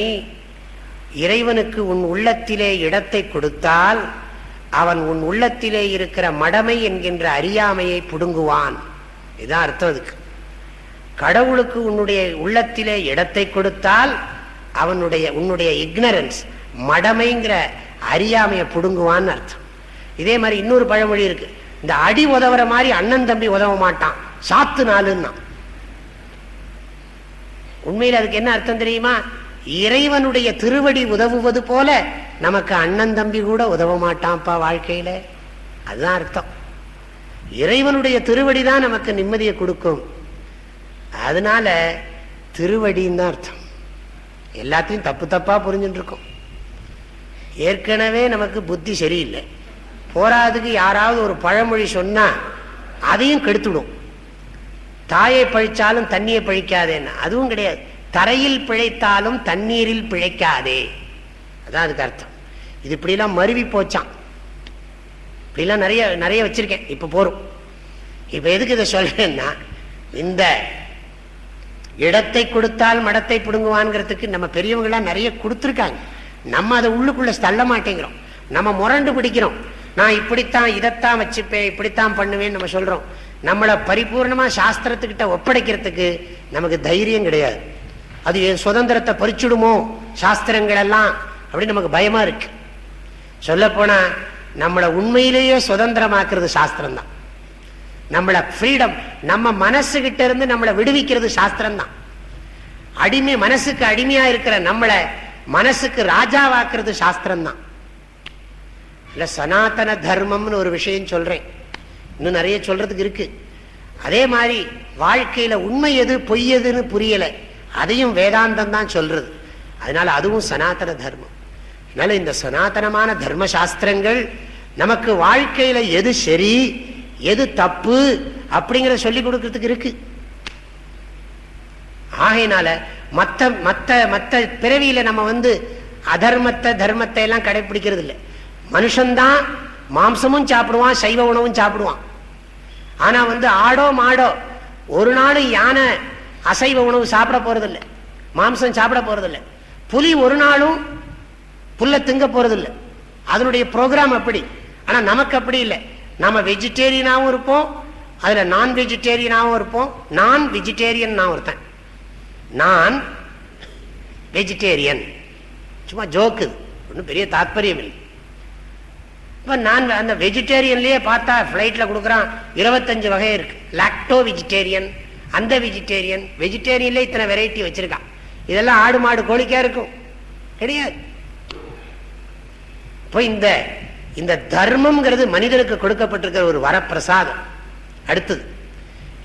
இறைவனுக்கு உன் உள்ளத்திலே இடத்தை கொடுத்தால் அவன் உன் உள்ளத்திலே இருக்கிற மடமை என்கின்ற அறியாமையை புடுங்குவான். இதுதான் அர்த்தம் அதுக்கு. கடவுளுக்கு உன்னுடைய உள்ளத்திலே இடத்தை கொடுத்தால் அவனுடைய உன்னுடைய இக்னரன்ஸ் மடமைங்கிற அறியாமையை புடுங்குவான்னு அர்த்தம். இதே மாதிரி இன்னொரு பழமொழி இருக்கு. இந்த அடி உதவுற மாதிரி அண்ணன் தம்பி உதவ மாட்டான். சாத்து நாளுன்னா உண்மையில் அதுக்கு என்ன அர்த்தம் தெரியுமா? இறைவனுடைய திருவடி உதவுவது போல நமக்கு அண்ணன் தம்பி கூட உதவ மாட்டான்ப்பா வாழ்க்கையில. அதுதான் அர்த்தம். இறைவனுடைய திருவடி தான் நமக்கு நிம்மதியை கொடுக்கும். அதனால திருவடின்னு தான் அர்த்தம். எல்லாத்தையும் தப்பு தப்பா புரிஞ்சுட்டு இருக்கோம் ஏற்கனவே நமக்கு புத்தி சரியில்லை. போராதுக்கு யாராவது ஒரு பழமொழி சொன்னா அதையும் கெடுத்துடும். தாயை பழிச்சாலும் தண்ணியை பழிக்காதேன்னு. அதுவும் கிடையாது. தரையில் பிழைத்தாலும் தண்ணீரில் பிழைக்காதே. அதான் அதுக்கு அர்த்தம். இது இப்படிலாம் மருவி போச்சான் இப்படிலாம் நிறைய நிறைய வச்சிருக்கேன். இப்போ போறோம். இப்போ எதுக்கு இதை சொல்றேன்னா இந்த இடத்தை கொடுத்தால் மடத்தை பிடுங்குவான்ங்கிறதுக்கு நம்ம பெரியவங்களாம் நிறைய கொடுத்துருக்காங்க. நம்ம அதை உள்ளுக்குள்ள தள்ள மாட்டேங்கிறோம். நம்ம முரண்டு பிடிக்கிறோம். நான் இப்படித்தான் இதைத்தான் வச்சுப்பேன் இப்படித்தான் பண்ணுவேன்னு நம்ம சொல்றோம். நம்மளை பரிபூர்ணமா சாஸ்திரத்துக்கிட்ட ஒப்படைக்கிறதுக்கு நமக்கு தைரியம் கிடையாது. அது சுதந்திரத்தை பறிச்சுடுமோ? சாஸ்திரங்கள் எல்லாம் அப்படின்னு நமக்கு பயமா இருக்கு. சொல்ல போனா நம்மளை உண்மையிலேயே சுதந்திரமாக்குறது சாஸ்திரம் தான் நம்மளை ஃப்ரீடம் நம்ம மனசுகிட்ட இருந்து நம்மளை விடுவிக்கிறது சாஸ்திரம் தான் அடிமை மனசுக்கு அடிமையா இருக்கிற நம்மளை மனசுக்கு ராஜாவாக்குறது சாஸ்திரம் தான் இல்லை சனாதன தர்மம்னு ஒரு விஷயம் சொல்றேன். இன்னும் நிறைய சொல்றதுக்கு இருக்கு. அதே மாதிரி வாழ்க்கையில உண்மை எது பொய் எதுன்னு புரியலை. அதையும் வேதாந்தம் தான் சொல்றது. அதனால அதுவும் சனாதன தர்மம். அதனால இந்த சனாதனமான தர்ம சாஸ்திரங்கள் நமக்கு வாழ்க்கையில எது சரி எது தப்பு அப்படிங்கிறத சொல்லி கொடுக்கறதுக்கு இருக்கு. ஆகையினால மத்த மத்த மத்த பிறவியில நம்ம வந்து அதர்மத்தை தர்மத்தை எல்லாம் கடைபிடிக்கிறது இல்லை. மனுஷன்தான் மாம்சமும் சாப்பிடுவான் சைவ உணவும் சாப்பிடுவான். ஆனா வந்து ஆடோ மாடோ ஒரு நாளும் யானை அசைவ உணவு சாப்பிட போறதில்லை. மாம்சம் சாப்பிட போறதில்லை. புலி ஒரு நாளும் புல்ல திங்க போறதில்லை. அதனுடைய ப்ரோக்ராம் அப்படி. ஆனால் நமக்கு அப்படி இல்லை. நம்ம வெஜிடேரியனாகவும் இருப்போம். அதில் நான் வெஜிடேரியனாகவும் இருப்போம். நான் வெஜிடேரியன் நான் ஒருத்தன் நான் வெஜிடேரியன் சும்மா ஜோக்கு ஒன்றும் பெரிய தாற்பயம் இல்லை. இப்போ நான் அந்த வெஜிடேரியன்லேயே பார்த்தா ஃப்ளைட்டில் கொடுக்குறான். இருபத்தஞ்சு வகை இருக்கு. லாக்டோ வெஜிடேரியன் அந்த வெஜிடேரியன் வெஜிடேரியன்லேயே இத்தனை வெரைட்டி வச்சிருக்கான். இதெல்லாம் ஆடு மாடு கோழிக்கா இருக்கும். கிடையாது. இப்போ இந்த இந்த தர்மம்ங்கிறது மனிதனுக்கு கொடுக்கப்பட்டிருக்கிற ஒரு வரப்பிரசாதம். அடுத்தது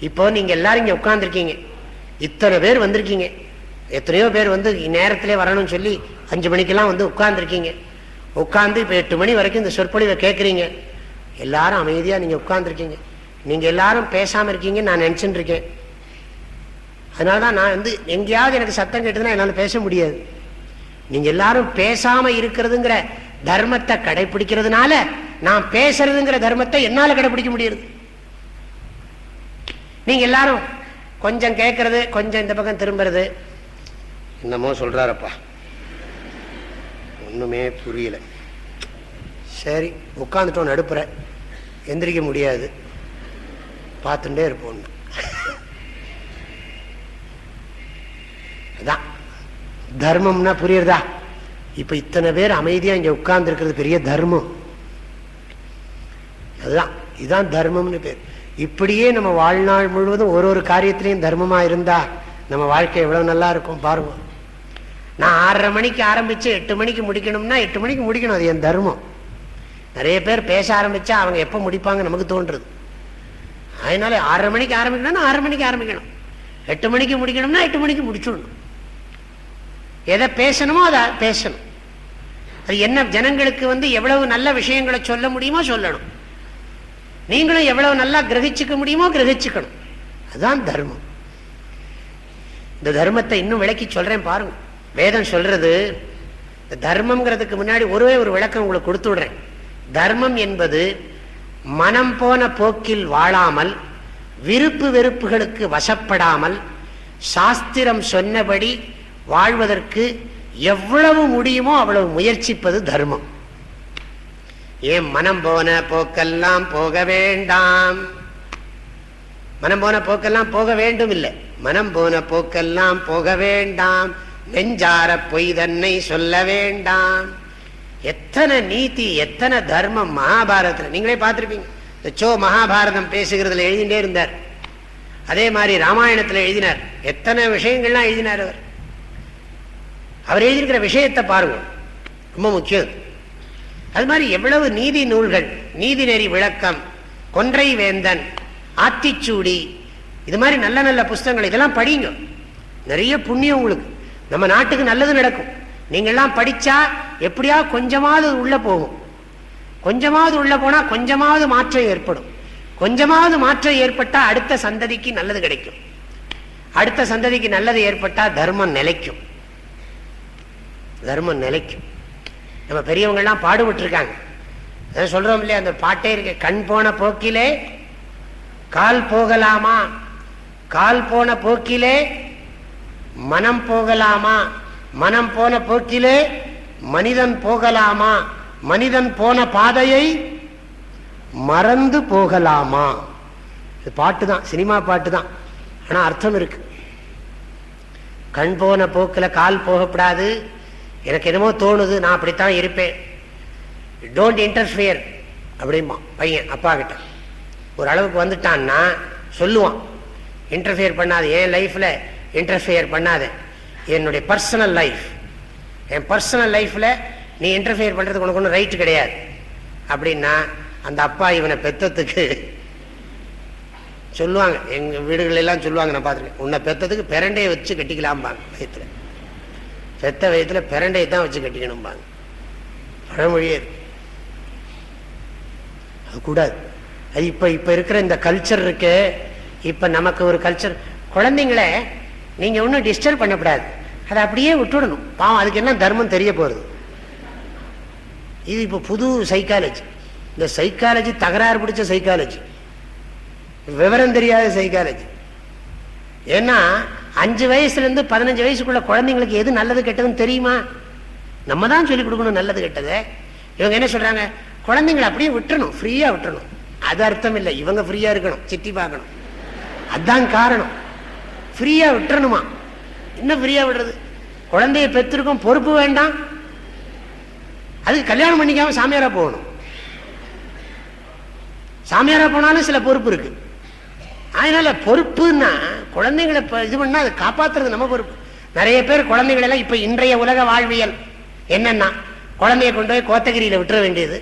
இப்போ நீங்க எல்லாரும் இங்க உட்கார்ந்துருக்கீங்க. இத்தனை பேர் வந்திருக்கீங்க. எத்தனையோ பேர் வந்து நேரத்திலே வரணும்னு சொல்லி அஞ்சு மணிக்கெல்லாம் வந்து உட்கார்ந்துருக்கீங்க. உட்காந்து இப்போ எட்டு மணி வரைக்கும் இந்த சொற்பொழிவை கேட்குறீங்க. எல்லாரும் அமைதியாக நீங்கள் உட்காந்துருக்கீங்க நீங்கள் எல்லாரும் பேசாமல் இருக்கீங்க நான் நினச்சிட்டு இருக்கேன். அதனால தான் நான் வந்து எங்கேயாவது எனக்கு சத்தம் கேட்டதுன்னா என்னால் பேச முடியாது. நீங்கள் எல்லாரும் பேசாமல் இருக்கிறதுங்கிற தர்மத்தை கடைபிடிக்கிறதுனால நான் பேசுறதுங்கிற தர்மத்தை என்னால் கடைபிடிக்க முடியுது நீங்க எல்லாரும் கொஞ்சம் கேட்கறது கொஞ்சம் இந்த பக்கம் திரும்புறது. என்னமோ சொல்றாரப்பா. ஒண்ணுமே புரியல. சரி உட்காந்துட்டோம் நடுப்புற எந்திரிக்க முடியாது. பார்த்துட்டே இருப்போம். அதான். தர்மம்னா புரியுறதா? இப்ப இத்தனை பேர் அமைதியா இங்க உட்கார்ந்து இருக்கிறது பெரிய தர்மம். அதுதான். இதுதான் தர்மம்னு பேர். இப்படியே நம்ம வாழ்நாள் முழுவதும் ஒரு ஒரு காரியத்திலையும் தர்மமா இருந்தா நம்ம வாழ்க்கை எவ்வளவு நல்லா இருக்கும் பாருவோம் நான் ஆறரை மணிக்கு ஆரம்பிச்சு எட்டு மணிக்கு முடிக்கணும்னா எட்டு மணிக்கு முடிக்கணும் அது என் தர்மம். நிறைய பேர் பேச ஆரம்பிச்சா அவங்க எப்போ முடிப்பாங்க நமக்கு தோன்றுறது. அதனால ஆறரை மணிக்கு ஆரம்பிக்கணும்னா ஆறரை மணிக்கு ஆரம்பிக்கணும். எட்டு மணிக்கு முடிக்கணும்னா எட்டு மணிக்கு முடிச்சுடணும். எதை பேசணுமோ அதை பேசணும். அது என்ன ஜனங்களுக்கு வந்து எவ்வளவு நல்ல விஷயங்களை சொல்ல முடியுமோ சொல்லணும். நீங்களும் எவ்வளவு நல்லா கிரகிச்சுக்க முடியுமோ கிரகிச்சுக்கணும். அதுதான் தர்மம். இந்த தர்மத்தை இன்னும் விளக்கி சொல்றேன் பாருங்க. வேதம் சொல்றது தர்மம்ங்கிறதுக்கு முன்னாடி ஒருவே ஒரு விளக்கம் உங்களுக்கு கொடுத்து விடுறேன். தர்மம் என்பது மனம் போன போக்கில் வாழாமல் விருப்பு வெறுப்புகளுக்கு வசப்படாமல் சாஸ்திரம் சொன்னபடி வாழ்வதற்கு எவ்வளவு முடியுமோ அவ்வளவு முயற்சிப்பது தர்மம். ஏன் மனம் போன போக்கெல்லாம் போக வேண்டாம்? மனம் போன போக்கெல்லாம் போக வேண்டும் இல்லை மனம் போன போக்கெல்லாம் போக வேண்டாம். நெஞ்சார பொய் தன்னை சொல்ல வேண்டாம். எத்தனை நீதி எத்தனை தர்மம் மகாபாரதத்தில். நீங்களே பார்த்துருப்பீங்க. இந்த சோ மகாபாரதம் பேசுகிறதுல எழுதிட்டே இருந்தார். அதே மாதிரி ராமாயணத்தில் எழுதினார். எத்தனை விஷயங்கள்லாம் எழுதினார் அவர். அவர் எழுதியிருக்கிற விஷயத்தை பாருவோம் ரொம்ப முக்கியம். அது மாதிரி எவ்வளவு நீதி நூல்கள் நீதிநெறி விளக்கம் கொன்றை வேந்தன் ஆத்திச்சூடி இது மாதிரி நல்ல நல்ல புஸ்தகங்கள் இதெல்லாம் படிங்க. நிறைய புண்ணியம் உங்களுக்கு. நம்ம நாட்டுக்கு நல்லது நடக்கும். நீங்கள்லாம் படித்தா எப்படியா கொஞ்சமாவது உள்ள போகும். கொஞ்சமாவது உள்ள போனால் கொஞ்சமாவது மாற்றம் ஏற்படும். கொஞ்சமாவது மாற்றம் ஏற்பட்டால் அடுத்த சந்ததிக்கு நல்லது கிடைக்கும். அடுத்த சந்ததிக்கு நல்லது ஏற்பட்டால் தர்மம் நிலைக்கும். தர்மம் நிலைக்கும். நம்ம பெரியவங்கள்லாம் பாடுபட்டுருக்காங்க. இருக்காங்க சொல்றோம் இல்லையா? அந்த பாட்டே இருக்கு. கண் போன போக்கிலே கால் போகலாமா? கால் போன போக்கிலே மனம் போகலாமா? மனம் போன போக்கிலே மனிதன் போகலாமா? மனிதன் போன பாதையை மறந்து போகலாமா? இது பாட்டு தான். சினிமா பாட்டு தான். ஆனா அர்த்தம் இருக்கு. கண் போன போக்கில் கால் போகப்படாது எனக்கு என்னமோ தோணுது நான் அப்படித்தான் இருப்பேன். டோன்ட் இன்டர்ஃபியர் அப்படிமா பையன் அப்பா கிட்ட. ஒரு அளவுக்கு வந்துட்டான்னா சொல்லுவான். இன்டர்ஃபியர் பண்ணாது என் லைஃப்பில் இன்டர்ஃபியர் பண்ணாத. என்னுடைய பர்சனல் லைஃப் என் பர்சனல் லைஃப்பில் நீ இன்டர்ஃபியர் பண்ணுறதுக்கு உனக்கு ஒன்றும் ரைட்டு கிடையாது. அப்படின்னா அந்த அப்பா இவனை பெத்தத்துக்கு சொல்லுவாங்க. எங்கள் வீடுகளெல்லாம் சொல்லுவாங்க நான் பார்த்துருக்கேன். உன்னை பெத்ததுக்கு பிறண்டே வச்சு கட்டிக்கலாம்பாங்க வயிற்றுல செத்த வயத்துல பிரண்டையை தான் வச்சு கட்டிக்கணும்பாங்க. பழமொழியே இருக்கு. அது கூடாது. அது இப்ப இப்ப இருக்கிற இந்த கல்ச்சர் இருக்கு இப்ப நமக்கு ஒரு கல்ச்சர் குழந்தைங்களை நீங்க ஒன்றும் டிஸ்டர்ப் பண்ணக்கூடாது. அதை அப்படியே விட்டுடணும். பாவம் அதுக்கு என்ன தர்மம் தெரிய போறது? இது இப்போ புது சைக்காலஜி இந்த சைக்காலஜி தகராறு பிடிச்ச சைக்காலஜி விவரம் தெரியாத சைக்காலஜி ஏன்னா அஞ்சு வயசுல இருந்து பதினஞ்சு வயசுக்குள்ள குழந்தைங்களுக்கு எது நல்லது கெட்டதுன்னு தெரியுமா? நம்ம தான் சொல்லிக் கொடுக்கணும் நல்லது கெட்டது. இவங்க என்ன சொல்றாங்க? குழந்தைங்களை அப்படியே விட்டுறணும் ஃப்ரீயா விட்டுறணும். அது அர்த்தம் இல்லை. இவங்க ஃப்ரீயா இருக்கணும் சிட்டி பார்க்கணும். அதான் காரணம். ஃப்ரீயா விட்டுறணுமா? இன்னும் ஃப்ரீயா விடுறது? குழந்தைய பெற்றிருக்கும் பொறுப்பு வேண்டாம். அதுக்கு கல்யாணம் பண்ணிக்காம சாமியாரா போகணும். சாமியாரா போனாலும் சில பொறுப்பு இருக்கு. அதனால பொறுப்புன்னா குழந்தைங்களை இது பண்ணா அதை காப்பாத்துறது நம்ம பொறுப்பு. நிறைய பேர் குழந்தைகள் எல்லாம் இப்ப இன்றைய உலக வாழ்வியல் என்னன்னா குழந்தைய கொண்டு போய் கோத்தகிரியில விட்டுற வேண்டியது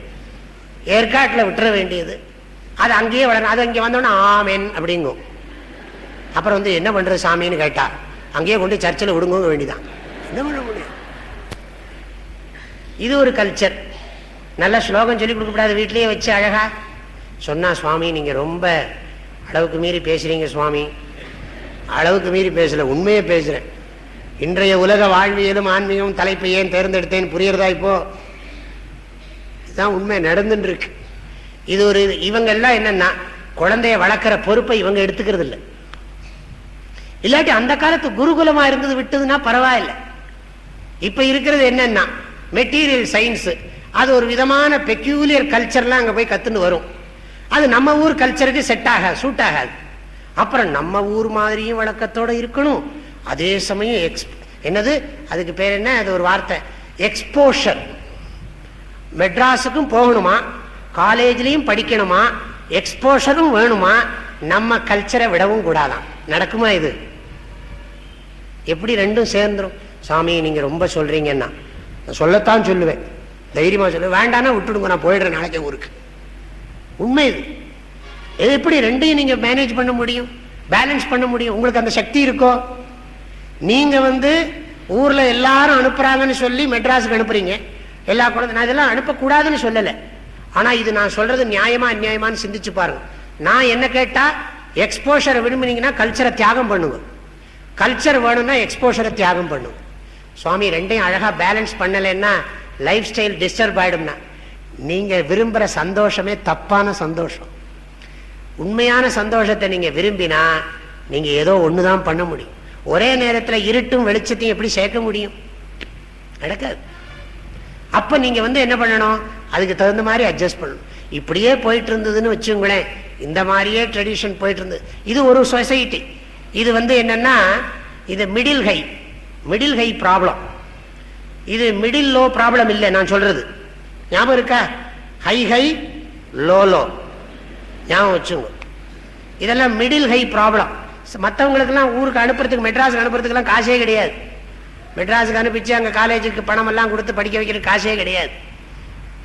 ஏற்காட்டில் விட்டுற வேண்டியது. அது அங்கேயே வளரணும் அது இங்கே வந்தோன்னா ஆமேன் அப்படிங்கும் அப்புறம் வந்து என்ன பண்றது சாமின்னு கேட்டா அங்கேயே கொண்டு சர்ச்சில் விடுங்க வேண்டிதான். என்ன பண்ண முடியும்? இது ஒரு கல்ச்சர் நல்ல ஸ்லோகம் சொல்லி கொடுக்கக்கூடாது வீட்லயே வச்சு அழகா. சொன்னா சுவாமி நீங்க ரொம்ப அளவுக்கு மீறி பேசுறீங்க சுவாமி. அளவுக்கு மீறி பேசல உண்மையை பேசுறேன். இன்றைய உலக வாழ்வியலும் ஆன்மீகம் தலைப்பை ஏன் தேர்ந்தெடுத்தேன் புரியுறதா இப்போ? இதுதான் உண்மை நடந்துட்டு இருக்கு இது ஒரு இவங்கெல்லாம் என்னன்னா குழந்தைய வளர்க்குற பொறுப்பை இவங்க எடுத்துக்கிறது இல்லை இல்லாட்டி அந்த காலத்து குருகுலமா இருந்தது விட்டதுன்னா பரவாயில்ல. இப்ப இருக்கிறது என்னன்னா மெட்டீரியல் சயின்ஸ் அது ஒரு விதமான பெக்யூலியர் கல்ச்சர்லாம் அங்க போய் கத்துன்னு வரும். அது நம்ம ஊர் கல்ச்சருக்கு செட் ஆகாது சூட் ஆகாது. அப்புறம் நம்ம ஊர் மாதிரியும் வழக்கத்தோட இருக்கணும். அதே சமயம் எக்ஸ் என்னது? அதுக்கு பேர் என்ன? அது ஒரு வார்த்தை. எக்ஸ்போஷர் மெட்ராஸுக்கும் போகணுமா? காலேஜ்லயும் படிக்கணுமா? எக்ஸ்போஷரும் வேணுமா? நம்ம கல்ச்சரை விடவும் கூடாதான். நடக்குமா இது? எப்படி ரெண்டும் சேர்ந்துரும்? சாமி நீங்க ரொம்ப சொல்றீங்கன்னா. நான் சொல்லத்தான் சொல்லுவேன். தைரியமா சொல்லுவேன். வேண்டானா விட்டுடுங்க நான் போயிடுறேன் நாளைக்கே ஊருக்கு. உண்மை இது. இது எப்படி ரெண்டையும் நீங்க மேனேஜ் பண்ண முடியும்? பேலன்ஸ் பண்ண முடியும்? உங்களுக்கு அந்த சக்தி இருக்கோ? நீங்க வந்து ஊர்ல எல்லாரும் அனுப்புறாங்கன்னு சொல்லி மெட்ராஸுக்கு அனுப்புறீங்க. எல்லா குழந்தை நான் இதெல்லாம் அனுப்பக்கூடாதுன்னு சொல்லலை. ஆனா இது நான் சொல்றது நியாயமா அந்நியாயமானு சிந்திச்சு பாருங்க. நான் என்ன கேட்டா எக்ஸ்போஷரை விரும்புனீங்கன்னா கல்ச்சரை தியாகம் பண்ணுங்க. கல்ச்சர் வேணும்னா எக்ஸ்போஷரை தியாகம் பண்ணுங்க. சுவாமி ரெண்டையும் அழகா பேலன்ஸ் பண்ணலைன்னா லைஃப் ஸ்டைல் டிஸ்டர்ப் ஆயிடும்னா. நீங்க விரும்புற சந்தோஷமே தப்பான சந்தோஷம். உண்மையான சந்தோஷத்தை நீங்க விரும்பினா நீங்க ஏதோ ஒண்ணுதான் பண்ண முடியும். ஒரே நேரத்தில் இருட்டும் வெளிச்சத்தையும் எப்படி சேர்க்க முடியும்? நடக்காது. அப்ப நீங்க வந்து என்ன பண்ணணும்? அதுக்கு தகுந்த மாதிரி அட்ஜஸ்ட் பண்ணணும். இப்படியே போயிட்டு இருந்ததுன்னு வச்சுங்களேன் இந்த மாதிரியே ட்ரெடிஷன் போயிட்டு இருந்தது இது ஒரு சொசைட்டி இது வந்து என்னன்னா இது middle high middle high problem இது மிடில் லோ ப்ராப்ளம் இல்லை நான் சொல்றது. ஞாபகம் இருக்கா? High high low low. ஞாபகம் வச்சுங்க இதெல்லாம் மிடில் ஹை ப்ராப்ளம் மற்றவங்களுக்கெல்லாம் ஊருக்கு அனுப்புறதுக்கு மெட்ராஸுக்கு அனுப்புறதுக்கெல்லாம் காசே கிடையாது. மெட்ராஸுக்கு அனுப்பிச்சு அங்கே காலேஜுக்கு பணம் எல்லாம் கொடுத்து படிக்க வைக்கிற காசே கிடையாது.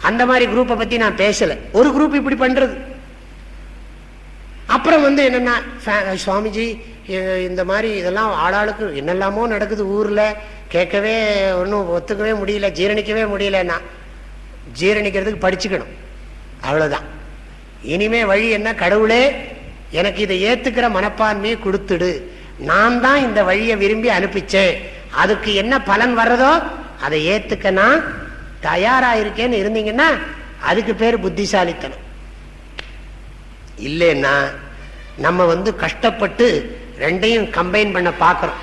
அந்த மாதிரி குரூப்பை பற்றி நான் பேசலை. ஒரு குரூப் இப்படி பண்ணுறது அப்புறம் வந்து என்னென்னா சுவாமிஜி இந்த மாதிரி இதெல்லாம் ஆளாளுக்கு என்னெல்லாமோ நடக்குது ஊரில். கேட்கவே ஒன்றும் ஒத்துக்கவே முடியல ஜீரணிக்கவே முடியலன்னா ஜீரணிக்கிறதுக்கு படிச்சுக்கணும். அவ்வளோதான் இனிமே வழி என்ன? கடவுளே எனக்கு இதை ஏத்துக்கிற மனப்பான்மையை கொடுத்துடு. நான் தான் இந்த வழியை விரும்பி அனுப்பிச்சேன். அதுக்கு என்ன பலன் வர்றதோ அதை ஏத்துக்க நான் தயாரா இருக்கேன்னு இருந்தீங்கன்னா அதுக்கு பேர் புத்திசாலித்தனம். இல்லைன்னா நம்ம வந்து கஷ்டப்பட்டு ரெண்டையும் கம்பைன் பண்ண பார்க்குறோம்.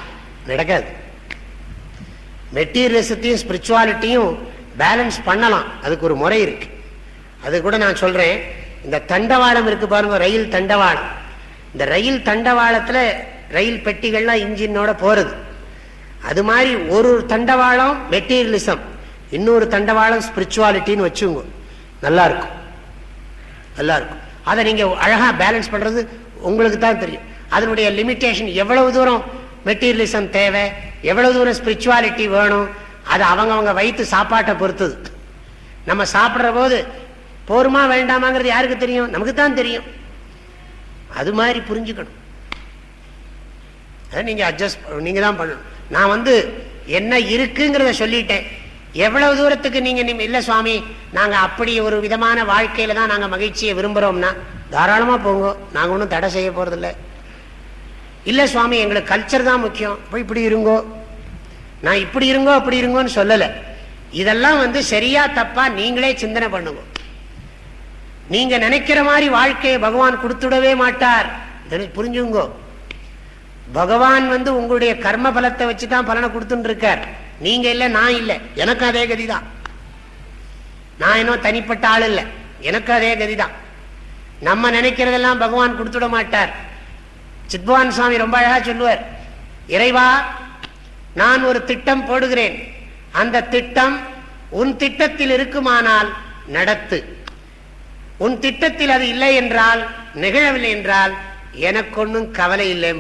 நடக்காது. மெட்டீரியலிசத்தையும் ஸ்பிரிச்சுவாலிட்டியும் பேலன்ஸ் பண்ணலாம். அதுக்கு ஒரு முறை இருக்கு. அது கூட நான் சொல்றேன். இந்த தண்டவாளம் இருக்கு பாருங்க ரயில் தண்டவாளம். இந்த ரயில் தண்டவாளத்துல ரயில் பெட்டிகள்லாம் இன்ஜினோட போறது. அது மாதிரி ஒரு தண்டவாளம் மெட்டீரியலிசம் இன்னொரு தண்டவாளம் ஸ்பிரிச்சுவாலிட்டின்னு வச்சுங்க நல்லா இருக்கும் நல்லா இருக்கும் அதை நீங்க அழகா பேலன்ஸ் பண்றது உங்களுக்கு தான் தெரியும். அதனுடைய லிமிட்டேஷன் எவ்வளவு தூரம் மெட்டீரியலிசம் தேவை? எவ்வளவு தூரம் ஸ்பிரிச்சுவாலிட்டி வேணும்? அது அவங்கவங்க வயிற்று சாப்பாட்டை பொறுத்தது. நம்ம சாப்பிட்ற போது போருமா வேண்டாமாங்கிறது யாருக்கு தெரியும்? நமக்கு தான் தெரியும். அது மாதிரி புரிஞ்சுக்கணும். அதை நீங்க அட்ஜஸ்ட் நீங்க தான் பண்ணணும். நான் வந்து என்ன இருக்குங்கிறத சொல்லிட்டேன். எவ்வளவு தூரத்துக்கு நீங்க இல்ல சுவாமி நாங்க அப்படி ஒரு விதமான வாழ்க்கையில தான் நாங்க மகிழ்ச்சியை விரும்புறோம்னா தாராளமா போங்க. நாங்க ஒன்றும் தடை செய்ய போறதில்லை. இல்ல சுவாமி எங்களுக்கு கல்ச்சர் தான் முக்கியம். இப்போ இப்படி இருங்கோ. நான் இப்படி இருங்கோ அப்படி இருங்கோன்னு சொல்லலை. இதெல்லாம் வந்து சரியா தப்பா நீங்களே சிந்தனை பண்ணுங்க. நீங்க நினைக்கிற மாதிரி வாழ்க்கையை பகவான் கொடுத்துடவே மாட்டார். புரிஞ்சுங்கோ. பகவான் வந்து உங்களுடைய கர்ம பலத்தை வச்சுதான் பலனை கொடுத்துட்டு இருக்கார் நீங்க இல்ல நான் இல்லை. எனக்கும் அதே கதிதான். நான் இன்னும் தனிப்பட்ட ஆள் இல்லை. எனக்கு அதே கதிதான். நம்ம நினைக்கிறதெல்லாம் பகவான் கொடுத்துட மாட்டார். சித்பவான் சுவாமி ரொம்ப அழகா சொல்லுவார். இறைவா நான் ஒரு திட்டம் போடுகிறேன். அந்த திட்டம் உன் திட்டத்தில் இருக்குமானால் நடத்து. உன் திட்டத்தில் அது இல்லை என்றால் நிகழவில்லை என்றால் எனக்கு ஒன்றும் கவலை இல்லை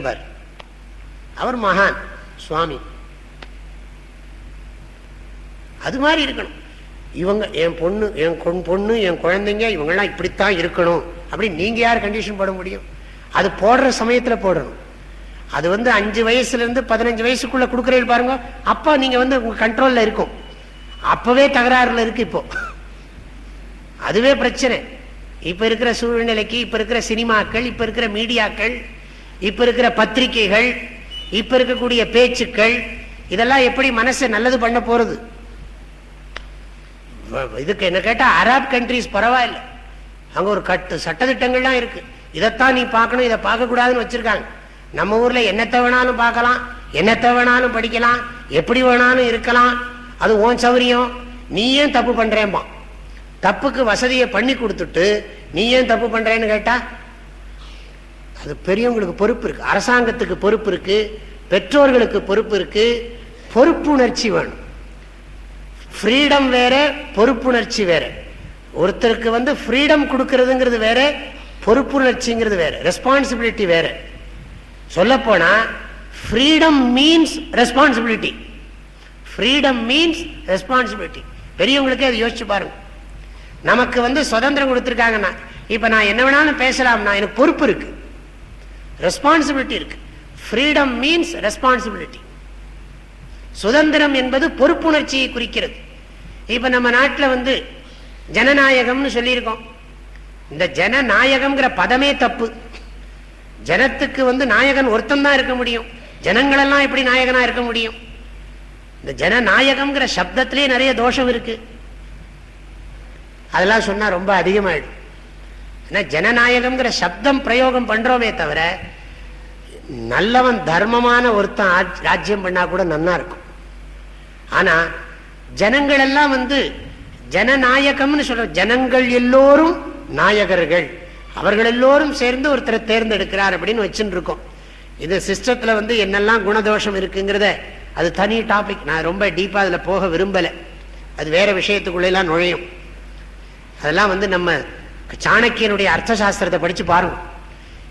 அவர் மகான் சுவாமி. அது மாதிரி இருக்கணும். இவங்க என் பொண்ணு என் பொண்ணு என் குழந்தைங்க இவங்கெல்லாம் இப்படித்தான் இருக்கணும். அப்படின்னு நீங்க யார் கண்டிஷன் போட முடியும்? அது போடுற சமயத்தில் போடணும். அது வந்து அஞ்சு வயசுல இருந்து பதினஞ்சு வயசுக்குள்ள கொடுக்குறீங்க பாருங்க. அப்போ நீங்க வந்து உங்க கண்ட்ரோல்ல இருக்கும். அப்பவே தகராறுல இருக்கு இப்போ. அதுவே பிரச்சனை. இப்ப இருக்கிற சூழ்நிலைக்கு இப்ப இருக்கிற சினிமாக்கள் இப்ப இருக்கிற மீடியாக்கள் இப்ப இருக்கிற பத்திரிகைகள் இப்ப இருக்கக்கூடிய பேச்சுக்கள் இதெல்லாம் எப்படி மனசை நல்லது பண்ண போறது? இதுக்கு என்ன கேட்டா அராப் கண்ட்ரிஸ் பரவாயில்ல. அங்க ஒரு கட்டு சட்டத்திட்டங்கள்லாம் இருக்கு. இதைத்தான் நீ பார்க்கணும் இதை பார்க்க கூடாதுன்னு வச்சிருக்காங்க. நம்ம ஊர்ல என்னத்தை வேணாலும் பார்க்கலாம் என்னத்தை வேணாலும் படிக்கலாம் எப்படி வேணாலும் இருக்கலாம். அது ஓன் சௌரியம் நீ ஏன் தப்பு பண்றேன்பா தப்புக்கு வசதியை பண்ணி கொடுத்துட்டு நீ ஏன் தப்பு பண்றேன்னு கேட்டா அது பெரியவங்களுக்கு பொறுப்பு இருக்கு அரசாங்கத்துக்கு பொறுப்பு இருக்கு பெற்றோர்களுக்கு பொறுப்பு இருக்கு பொறுப்புணர்ச்சி வேணும். ஃப்ரீடம் வேற பொறுப்புணர்ச்சி வேற. ஒருத்தருக்கு வந்து ஃப்ரீடம் கொடுக்கறதுங்கிறது வேற பொறுப்புணர்ச்சிங்கிறது வேற ரெஸ்பான்சிபிலிட்டி வேற. சொல்லப்போனா freedom means responsibility freedom means responsibility பெரியவங்களுக்கே அதை யோசிச்சு பாருங்க. நமக்கு வந்து சுதந்திரம் கொடுத்துருக்காங்கன்னா இப்போ நான் என்ன வேணாலும் பேசலாம்னா எனக்கு பொறுப்பு இருக்கு. ரெஸ்பான்சிபிலிட்டி இருக்கு. ஃப்ரீடம் மீன்ஸ் ரெஸ்பான்சிபிலிட்டி சுதந்திரம் என்பது பொறுப்புணர்ச்சியை குறிக்கிறது. இப்போ நம்ம நாட்டில் வந்து ஜனநாயகம்னு சொல்லியிருக்கோம். இந்த ஜனநாயகம்ங்கிற பதமே தப்பு. ஜனத்துக்கு வந்து நாயகன் ஒருத்தன் தான் இருக்க முடியும். ஜனங்களெல்லாம் எப்படி நாயகனா இருக்க முடியும்? இந்த ஜனநாயகம்ங்கிற சப்தத்திலேயே நிறைய தோஷம் இருக்கு. அதெல்லாம் சொன்னா ரொம்ப அதிகமாயிடும். ஏன்னா ஜனநாயகம்ங்கிற சப்தம் பிரயோகம் பண்றோமே தவிர நல்லவன் தர்மமான ஒருத்தன் ராஜ்யம் பண்ணா கூட நன்னா இருக்கும். ஆனா ஜனங்கள் எல்லாம் வந்து ஜனநாயகம்னு சொல்ற ஜனங்கள் எல்லோரும் நாயகர்கள். அவர்கள் எல்லோரும் சேர்ந்து ஒருத்தரை தேர்ந்தெடுக்கிறார் அப்படின்னு வச்சுட்டு இருக்கோம் இந்த சிஸ்டத்தில் வந்து என்னெல்லாம் குணதோஷம் இருக்குங்கிறத அது தனி டாபிக் நான் ரொம்ப டீப்பாக அதில் போக விரும்பல. அது வேற விஷயத்துக்குள்ளெல்லாம் நுழையும். அதெல்லாம் வந்து நம்ம சாணக்கியனுடைய அர்த்த சாஸ்திரத்தை படித்து பாருங்க.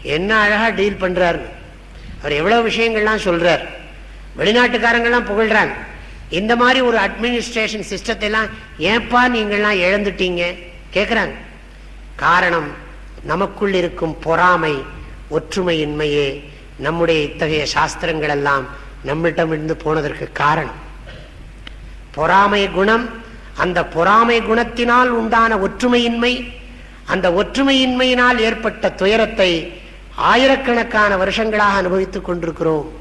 என்ன அழகாக டீல் பண்ணுறாரு அவர் எவ்வளோ விஷயங்கள்லாம் சொல்கிறார் வெளிநாட்டுக்காரங்கள்லாம் புகழ்கிறாங்க இந்த மாதிரி ஒரு அட்மினிஸ்ட்ரேஷன் சிஸ்டத்தை எல்லாம் ஏன்பா நீங்கள்லாம் இழந்துட்டீங்க? கேட்குறாங்க காரணம் நமக்குள் இருக்கும் பொறாமை ஒற்றுமையின்மையே நம்முடைய இத்தகைய சாஸ்திரங்கள் எல்லாம் நம்மிடமிருந்து போனதற்கு காரணம். பொறாமை குணம் அந்த பொறாமை குணத்தினால் உண்டான ஒற்றுமையின்மை அந்த ஒற்றுமையின்மையினால் ஏற்பட்ட துயரத்தை ஆயிரக்கணக்கான வருஷங்களாக அனுபவித்துக் கொண்டிருக்கிறோம்.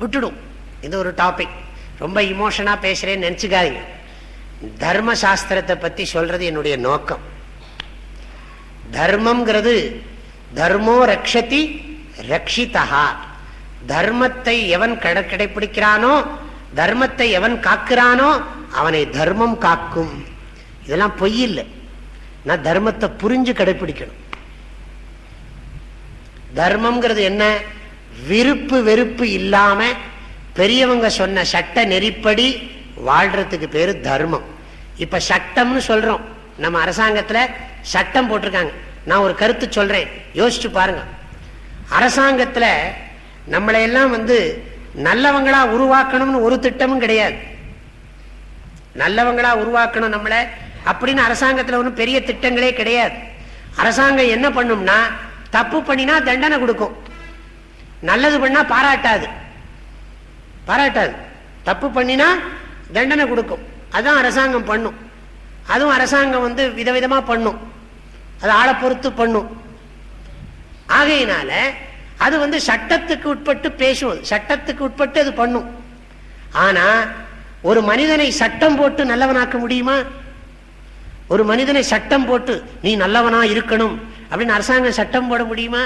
விட்டுடும். இது ஒரு டாபிக் ரொம்ப இமோஷனா பேசுறேன்னு நினைச்சுக்காதீங்க. தர்ம சாஸ்திரத்தை பத்தி சொல்றது என்னுடைய நோக்கம். தர்மம்ங்கிறது தர்மோ ரக்ஷதி ரக்ஷிதா. தர்மத்தை எவன் கடை கடைபிடிக்கிறானோ தர்மத்தை எவன் காக்கிறானோ அவனை தர்மம் காக்கும். இதெல்லாம் பொய் இல்லை. நான் தர்மத்தை புரிஞ்சு கடைபிடிக்கணும் தர்மம்ங்கிறது என்ன? விருப்பு வெறுப்பு இல்லாம பெரியவங்க சொன்ன சட்ட நெறிப்படி வாழ்றதுக்கு பேரு தர்மம். இப்ப சட்டம்னு சொல்றோம். நம்ம அரசாங்கத்துல சட்டம் போட்டிருக்காங்க. நான் ஒரு கருத்து சொல்றேன். யோசிச்சு பாருங்க. அரசாங்கத்துல நம்மளை எல்லாம் வந்து நல்லவங்களா உருவாக்கணும்னு ஒரு திட்டமும் கிடையாது. நல்லவங்களா உருவாக்கணும் நம்மளை அப்படின்னு அரசாங்கத்தில் ஒன்றும் பெரிய திட்டங்களே கிடையாது. அரசாங்கம் என்ன பண்ணும்னா தப்பு பண்ணினா தண்டனை கொடுக்கும். நல்லது பண்ணா பாராட்டாது. பாராட்டாது. தப்பு பண்ணினா தண்டனை கொடுக்கும். அதுதான் அரசாங்கம் பண்ணும். அதுவும் அரசாங்கம் வந்து விதவிதமாக பண்ணும். அது ஆளை பொறுத்து பண்ணும். ஆகையினால அது வந்து சட்டத்துக்கு உட்பட்டு பேசும். சட்டத்துக்கு உட்பட்டு அது பண்ணும். ஆனா ஒரு மனிதனை சட்டம் போட்டு நல்லவனாக்க முடியுமா? ஒரு மனிதனை சட்டம் போட்டு நீ நல்லவனா இருக்கணும் அப்படின்னு அரசாங்கம் சட்டம் போட முடியுமா?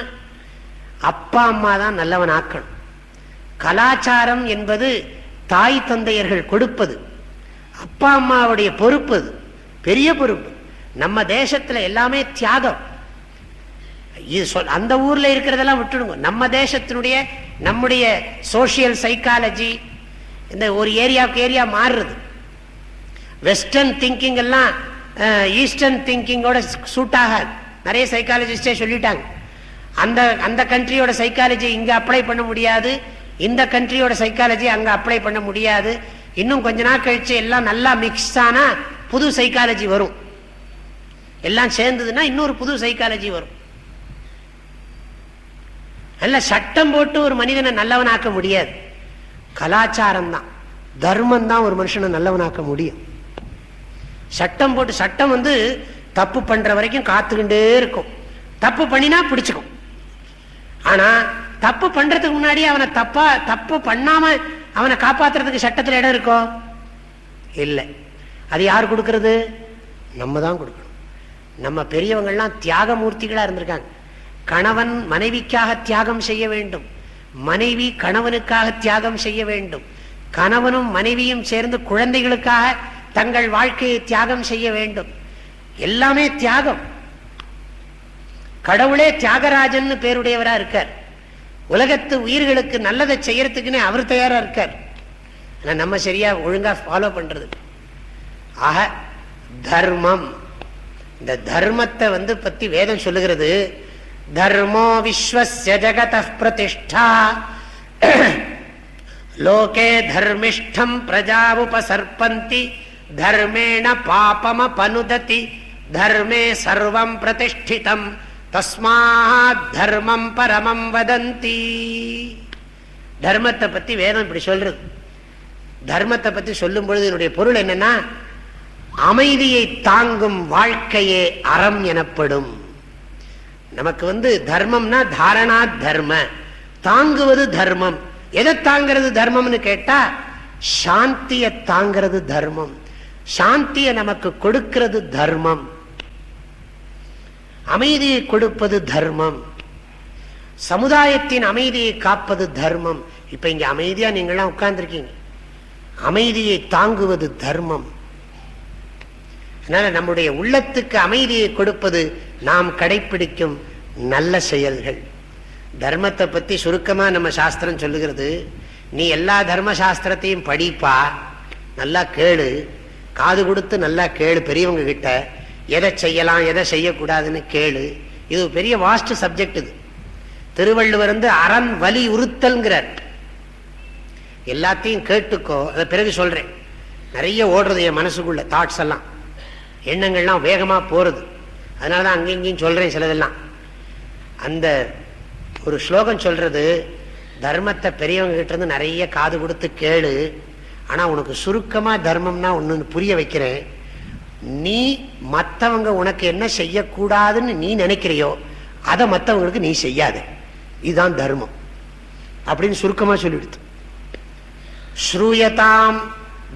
அப்பா அம்மா தான் நல்லவன் ஆக்கணும் கலாச்சாரம் என்பது தாய் தந்தையர்கள் கொடுப்பது. அப்பா அம்மாவுடைய பொறுப்பு அது. பெரிய பொறுப்பு. நம்ம தேசத்துல எல்லாமே தியாகம். இது சொல் அந்த ஊர்ல இருக்கிறதெல்லாம் விட்டுடுங்க. நம்ம தேசத்தினுடைய நம்முடைய சோசியல் சைக்காலஜி இந்த ஒரு ஏரியாவுக்கு ஏரியா மாறுறது. வெஸ்டர்ன் திங்கிங் எல்லாம் ஈஸ்டர்ன் திங்கிங்கோட சூட் ஆகாது. நிறைய சைக்காலஜிஸ்டே சொல்லிட்டாங்க. அந்த அந்த கண்ட்ரியோட சைக்காலஜி இங்கே அப்ளை பண்ண முடியாது. இந்த கண்ட்ரியோட சைக்காலஜி அங்கே அப்ளை பண்ண முடியாது. இன்னும் கொஞ்ச நாள் கழிச்சு எல்லாம் நல்லா மிக்ஸ் ஆனால் புது சைக்காலஜி வரும். எல்லாம் சேர்ந்ததுன்னா இன்னொரு புது சைக்காலஜி வரும். நல்ல சட்டம் போட்டு ஒரு மனிதனை நல்லவனாக்க முடியாது. கலாச்சாரம் தான் தர்மம் தான் ஒரு மனுஷனை நல்லவனாக்க முடியும். சட்டம் போட்டு சட்டம் வந்து தப்பு பண்ற வரைக்கும் காத்துக்கிட்டே இருக்கும். தப்பு பண்ணினா பிடிச்சுக்கும். ஆனா தப்பு பண்றதுக்கு முன்னாடி அவனை தப்பா தப்பு பண்ணாம அவனை காப்பாத்துறதுக்கு சட்டத்தில் இடம் இருக்கோ? இல்லை. அது யார் கொடுக்கறது? நம்ம தான் கொடுக்கணும். நம்ம பெரியவங்கள்லாம் தியாகமூர்த்திகளா இருந்திருக்காங்க. கணவன் மனைவிக்காக தியாகம் செய்ய வேண்டும். மனைவி கணவனுக்காக தியாகம் செய்ய வேண்டும். கணவனும் மனைவியும் சேர்ந்து குழந்தைகளுக்காக தங்கள் வாழ்க்கையை தியாகம் செய்ய வேண்டும். எல்லாமே தியாகம். கடவுளே தியாகராஜன் பேருடையவரா இருக்கார். உலகத்து உயிர்களுக்கு நல்லதை செய்யறதுக்குன்னே அவர் தயாரா இருக்கார். ஆனா நம்ம சரியா ஒழுங்கா ஃபாலோ பண்றது. ஆக தர்மம். இந்த தர்மத்தை வந்து பத்தி வேதம் சொல்லுகிறது. தர்மோ விஸ்வசிய ஜகத பிரதிஷ்டா. லோகே தர்மிஷ்டம் பிரஜாவுபசர்பந்தி. தர்மேண பாபம பனுததி தர்மே சர்வம் பிரதிஷ்டிதம் தஸ்மாத் தர்மம் பரமம் வதந்தி தர்மத்தை பத்தி வேதம் இப்படி சொல்றது தர்மத்தை பத்தி சொல்லும் பொழுது என்னுடைய பொருள் என்னன்னா அமைதியை தாங்கும் வாழ்க்கையே அறம் எனப்படும். நமக்கு வந்து தர்மம்னா தாரணா தர்ம. தாங்குவது தர்மம். எதை தாங்கிறது தர்மம்னு கேட்டா சாந்திய தாங்கிறது தர்மம். சாந்திய நமக்கு கொடுக்கிறது தர்மம். அமைதியை கொடுப்பது தர்மம். சமுதாயத்தின் அமைதியை காப்பது தர்மம். இப்ப இங்க அமைதியா நீங்களாம் உட்கார்ந்துருக்கீங்க. அமைதியை தாங்குவது தர்மம். அதனால நம்முடைய உள்ளத்துக்கு அமைதியை கொடுப்பது நாம் கடைபிடிக்கும் நல்ல செயல்கள். தர்மத்தை பத்தி சுருக்கமா நம்ம சாஸ்திரம் சொல்லுகிறது. நீ எல்லா தர்ம சாஸ்திரத்தையும் படிப்பா நல்லா கேளு. காது கொடுத்து நல்லா கேளு பெரியவங்க கிட்ட எதை செய்யலாம் எதை செய்யக்கூடாதுன்னு கேளு. இது பெரிய வாஸ்ட் சப்ஜெக்ட் இது. திருவள்ளுவர் வந்து அறம் வலி உறுத்தல்ங்கிறார். எல்லாத்தையும் கேட்டுக்கோ அதை பிறகு சொல்றேன். நிறைய ஓடுறது என் மனசுக்குள்ள தாட்ஸ் எல்லாம். எண்ணங்கள்லாம் வேகமாக போகிறது அதனால தான் அங்கேயும் சொல்கிறேன் சிலதெல்லாம். அந்த ஒரு ஸ்லோகம் சொல்கிறது தர்மத்தை பெரியவங்க நிறைய காது கொடுத்து கேளு. ஆனால் உனக்கு சுருக்கமாக தர்மம்னா ஒன்று புரிய வைக்கிறேன். நீ மற்றவங்க உனக்கு என்ன செய்யக்கூடாதுன்னு நீ நினைக்கிறியோ அதை மற்றவங்களுக்கு நீ செய்யாத. இதுதான் தர்மம். அப்படின்னு சுருக்கமாக சொல்லிவிடுத்து ஸ்ரூயதாம்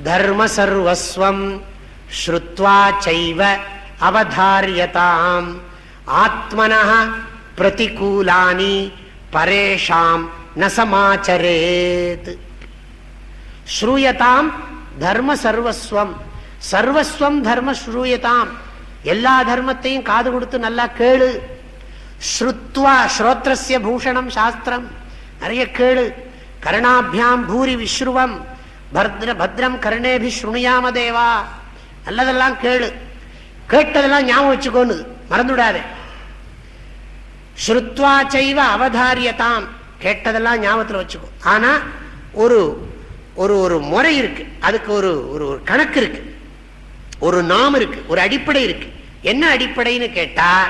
தர்ம சர்வஸ்வம் ஸ்ருத்வா சைவ அவதாரியதாம். ஆத்மன பிரதிகூலானி பரேஷாம் நசமாச்சரேத் ஸ்ரூயதாம் தர்ம சர்வஸ்வம். சர்வஸ்வம் தர்ம ஸ்ரூயதாம். எல்லா தர்மத்தையும் காது கொடுத்து நல்லா கேளு. ஸ்ருத்வா ஸ்ரோத்ரஸ்ய பூஷணம் சாஸ்திரம். நிறைய கேளு. கருணாபியாம் பூரி விஸ்ருவம் பத்ர பத்ரம் கருணேபி ஸ்ருணியாம தேவா. நல்லதெல்லாம் கேளு. கேட்டதெல்லாம் ஞாபகம் வச்சுக்கோன்னு மறந்துடாதே ஸ்ருத்வா செய்வ அவதாரியதாம். கேட்டதெல்லாம் ஞாபகத்தில் வச்சுக்கோ. ஆனா ஒரு ஒரு ஒரு முறை இருக்கு. அதுக்கு ஒரு ஒரு கணக்கு இருக்கு. ஒரு நாம் இருக்கு. ஒரு அடிப்படை இருக்கு. என்ன அடிப்படைன்னு கேட்டா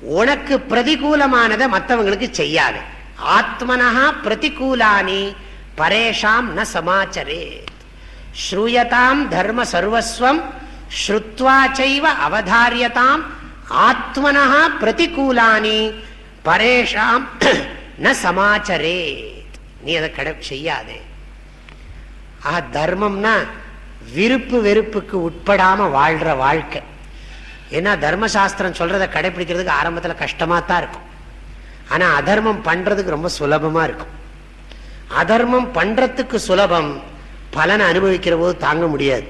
உனக்கு பிரதிகூலமானதை மற்றவங்களுக்கு செய்யாது. ஆத்மனஹா பிரதிகூலானி பரேஷாம் ந சமாச்சரே. ஸ்ரூயதாம் தர்ம சர்வஸ்வம் ஸ்ருத்வாச்சைவ அவதாரியதாம் ஆத்மனா பிரதிகூலானி பரேஷாம் ந சமாச்சரே நீ அதை கடை செய்யாதே. ஆஹ் தர்மம்னா விருப்பு வெறுப்புக்கு உட்படாம வாழ்ற வாழ்க்கை. ஏன்னா தர்மசாஸ்திரம் சொல்றதை கடைபிடிக்கிறதுக்கு ஆரம்பத்தில் கஷ்டமா தான் இருக்கும். ஆனா அதர்மம் பண்றதுக்கு ரொம்ப சுலபமா இருக்கும். அதர்மம் பண்றதுக்கு சுலபம் பலனை அனுபவிக்கிற போது தாங்க முடியாது.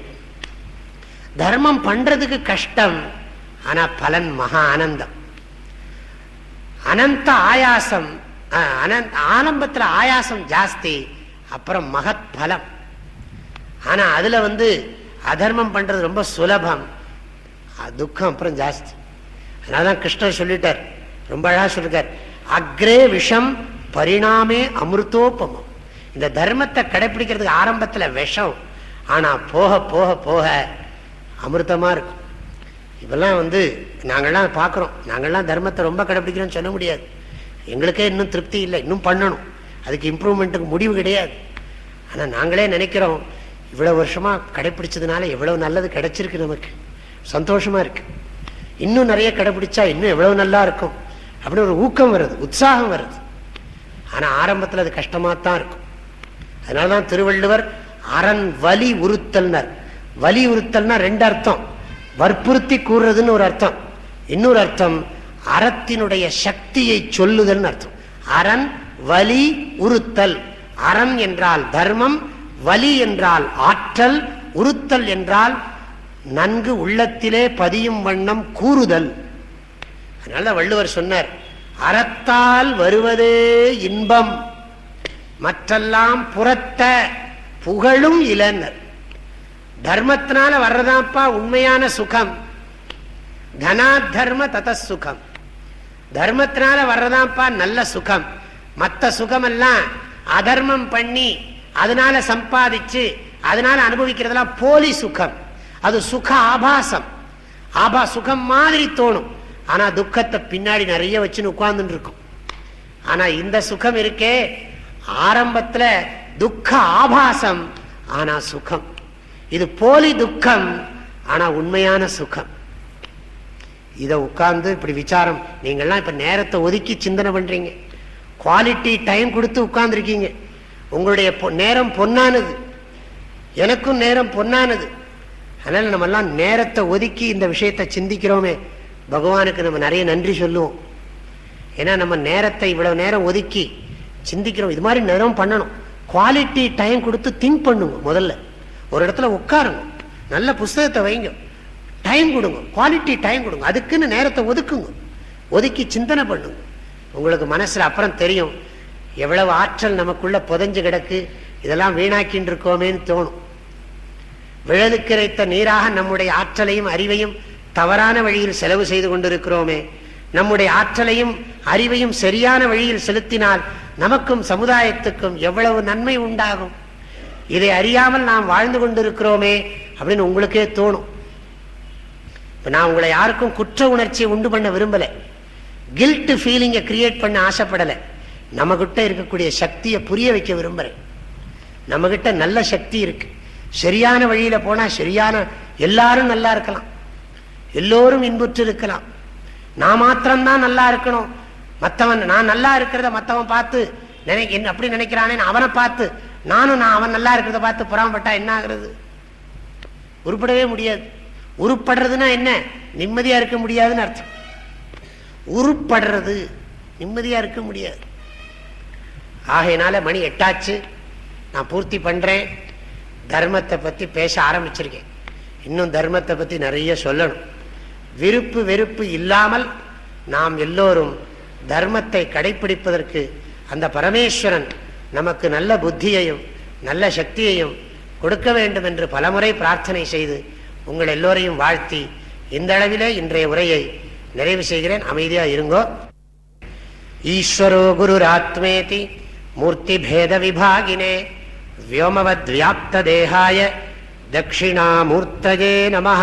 தர்மம் பண்றதுக்கு கஷ்டம் ஆனா பலன் மகா ஆனந்தம். அனந்த ஆயாசம் அனந்த ஆரம்பத்துல ஆயாசம் ஜாஸ்தி அப்புறம் மகத் பலம். ஆனா அதுல வந்து அதர்மம் பண்றது ரொம்ப சுலபம். துக்கம் அப்புறம் ஜாஸ்தி. அதனாலதான் கிருஷ்ணர் சொல்லிட்டார். ரொம்ப அழகா சொல்லிருக்கார். அக்ரே விஷம் பரிணாமே அமிர்தோபமம். இந்த தர்மத்தை கடைபிடிக்கிறதுக்கு ஆரம்பத்தில் விஷம். ஆனால் போக போக போக அமிர்தமாக இருக்கும். இப்பெல்லாம் வந்து நாங்கள்லாம் பார்க்குறோம். நாங்கள்லாம் தர்மத்தை ரொம்ப கடைப்பிடிக்கிறோம்னு சொல்ல முடியாது. எங்களுக்கே இன்னும் திருப்தி இல்லை. இன்னும் பண்ணணும். அதுக்கு இம்ப்ரூவ்மெண்ட்டுக்கு முடிவு கிடையாது. ஆனால் நாங்களே நினைக்கிறோம் இவ்வளோ வருஷமாக கடைப்பிடிச்சதுனால எவ்வளோ நல்லது கிடைச்சிருக்கு நமக்கு. சந்தோஷமாக இருக்குது இன்னும் நிறைய கடைப்பிடிச்சா இன்னும் எவ்வளோ நல்லா இருக்கும். அப்படின்னு ஒரு ஊக்கம் வருது. உற்சாகம் வருது. ஆனால் ஆரம்பத்தில் அது கஷ்டமாக தான் இருக்கும். அதனாலதான் திருவள்ளுவர் அரண் வலி உறுத்தல்னர். வலி உறுத்தல்னா ரெண்டு அர்த்தம். வற்புறுத்தி கூறுறதுன்னு ஒரு அர்த்தம். இன்னொரு அர்த்தம் அறத்தினுடைய சக்தியை சொல்லுதல் அர்த்தம். அரண் வலி உறுத்தல். அறம் என்றால் தர்மம் வலி என்றால் ஆற்றல் உறுத்தல் என்றால் நன்கு உள்ளத்திலே பதியும் வண்ணம் கூறுதல். அதனால வள்ளுவர் சொன்னார் அறத்தால் வருவதே இன்பம். மற்றெல்லாம் புறத்த புகழும் இலன்னர் தர்மத்தினால வர்றதாப்பா உண்மையான சுகம். தனா தர்ம தத சுகம் தர்மத்தினால வர்றதாப்பா நல்ல சுகம். மற்ற சுகமெல்லாம் அதர்மம் பண்ணி அதனால சம்பாதிச்சு அதனால அனுபவிக்கிறதெல்லாம் போலி சுகம். அது சுக ஆபாசம். ஆபா சுகம் மாதிரி தோணும். ஆனா துக்கத்தை பின்னாடி நிறைய வச்சுன்னு உட்கார்ந்துட்டு இருக்கும். ஆனா இந்த சுகம் இருக்கே ஆரம்பத்துல துக்க ஆபாசம் ஆனா சுகம். இது போலி துக்கம் ஆனா உண்மையான சுகம். இதை உட்கார்ந்து இப்படி விசாரம் நீங்கள்லாம் இப்ப நேரத்தை ஒதுக்கி சிந்தனை பண்றீங்க. குவாலிட்டி டைம் கொடுத்து உட்கார்ந்துருக்கீங்க. உங்களுடைய நேரம் பொன்னானது. எனக்கும் நேரம் பொன்னானது. அதனால நம்ம எல்லாம் நேரத்தை ஒதுக்கி இந்த விஷயத்தை சிந்திக்கிறோமே. பகவானுக்கு நம்ம நிறைய நன்றி சொல்லுவோம். ஏன்னா நம்ம நேரத்தை இவ்வளவு நேரம் ஒதுக்கி சிந்திக்கிறோம். இது மாதிரி நேரம் பண்ணணும். குவாலிட்டி டைம் கொடுத்து திங்க் பண்ணுங்க முதல்ல. ஒரு இடத்துல உட்காருங்க. நல்ல புஸ்தகத்தை வைங்க. டைம் கொடுங்க. குவாலிட்டி டைம் கொடுங்க. அதுக்குன்னு நேரத்தை ஒதுக்குங்க. ஒதுக்கி சிந்தனை பண்ணுங்க. உங்களுக்கு மனசுல அப்புறம் தெரியும். எவ்வளவு ஆற்றல் நமக்குள்ள புதஞ்சு கிடக்கு. இதெல்லாம் வீணாக்கின்னு இருக்கோமேன்னு தோணும். விழலுக்கிரைத்த நீராக நம்முடைய ஆற்றலையும் அறிவையும் தவறான வழியில் செலவு செய்து கொண்டிருக்கிறோமே. நம்முடைய ஆற்றலையும் அறிவையும் சரியான வழியில் செலுத்தினால் நமக்கும் சமுதாயத்துக்கும் எவ்வளவு நன்மை உண்டாகும்? இதை அறியாமல் நாம் வாழ்ந்து கொண்டிருக்கிறோமே அப்படின்னு உங்களுக்கே தோணும். நான் உங்களை யாருக்கும் குற்ற உணர்ச்சியை உண்டு பண்ண விரும்பல. கில்ட் ஃபீலிங்கை கிரியேட் பண்ண ஆசைப்படலை. நம்மகிட்ட இருக்கக்கூடிய சக்தியை புரிய வைக்க விரும்புகிறேன் நம்மகிட்ட நல்ல சக்தி இருக்கு. சரியான வழியில் போனால் சரியான எல்லாரும் நல்லா இருக்கலாம். எல்லோரும் இன்புற்று இருக்கலாம் நான் மாத்திரம்தான் நல்லா இருக்கணும். மற்றவன் நான் நல்லா இருக்கிறத மற்றவன் பார்த்து நினை அப்படி நினைக்கிறானே அவனை பார்த்து நானும் நான் அவன் நல்லா இருக்கிறத பார்த்து புறாமப்பட்டா என்ன ஆகுறது? உருப்படவே முடியாது. உருப்படுறதுன்னா என்ன? நிம்மதியா இருக்க முடியாதுன்னு அர்த்தம். உருப்படுறது நிம்மதியா இருக்க முடியாது. ஆகையினால மணி எட்டாச்சு. நான் பூர்த்தி பண்றேன். தர்மத்தை பத்தி பேச ஆரம்பிச்சிருக்கேன். இன்னும் தர்மத்தை பத்தி நிறைய சொல்லணும். விருப்பு வெறுப்பு இல்லாமல் நாம் எல்லோரும் தர்மத்தை கடைபிடிப்பதற்கு அந்த பரமேஸ்வரன் நமக்கு நல்ல புத்தியையும் நல்ல சக்தியையும் கொடுக்க வேண்டும் என்று பலமுறை பிரார்த்தனை செய்து உங்கள் எல்லோரையும் வாழ்த்தி இந்த அளவிலே இன்றைய உரையை நிறைவு செய்கிறேன் அமைதியா இருங்கோ ஈஸ்வரோ குருராத்மேதி மூர்த்தி பேத விபாகினே व्योमवद्व्याप्तदेहाय दक्षिणामूर्तये नमः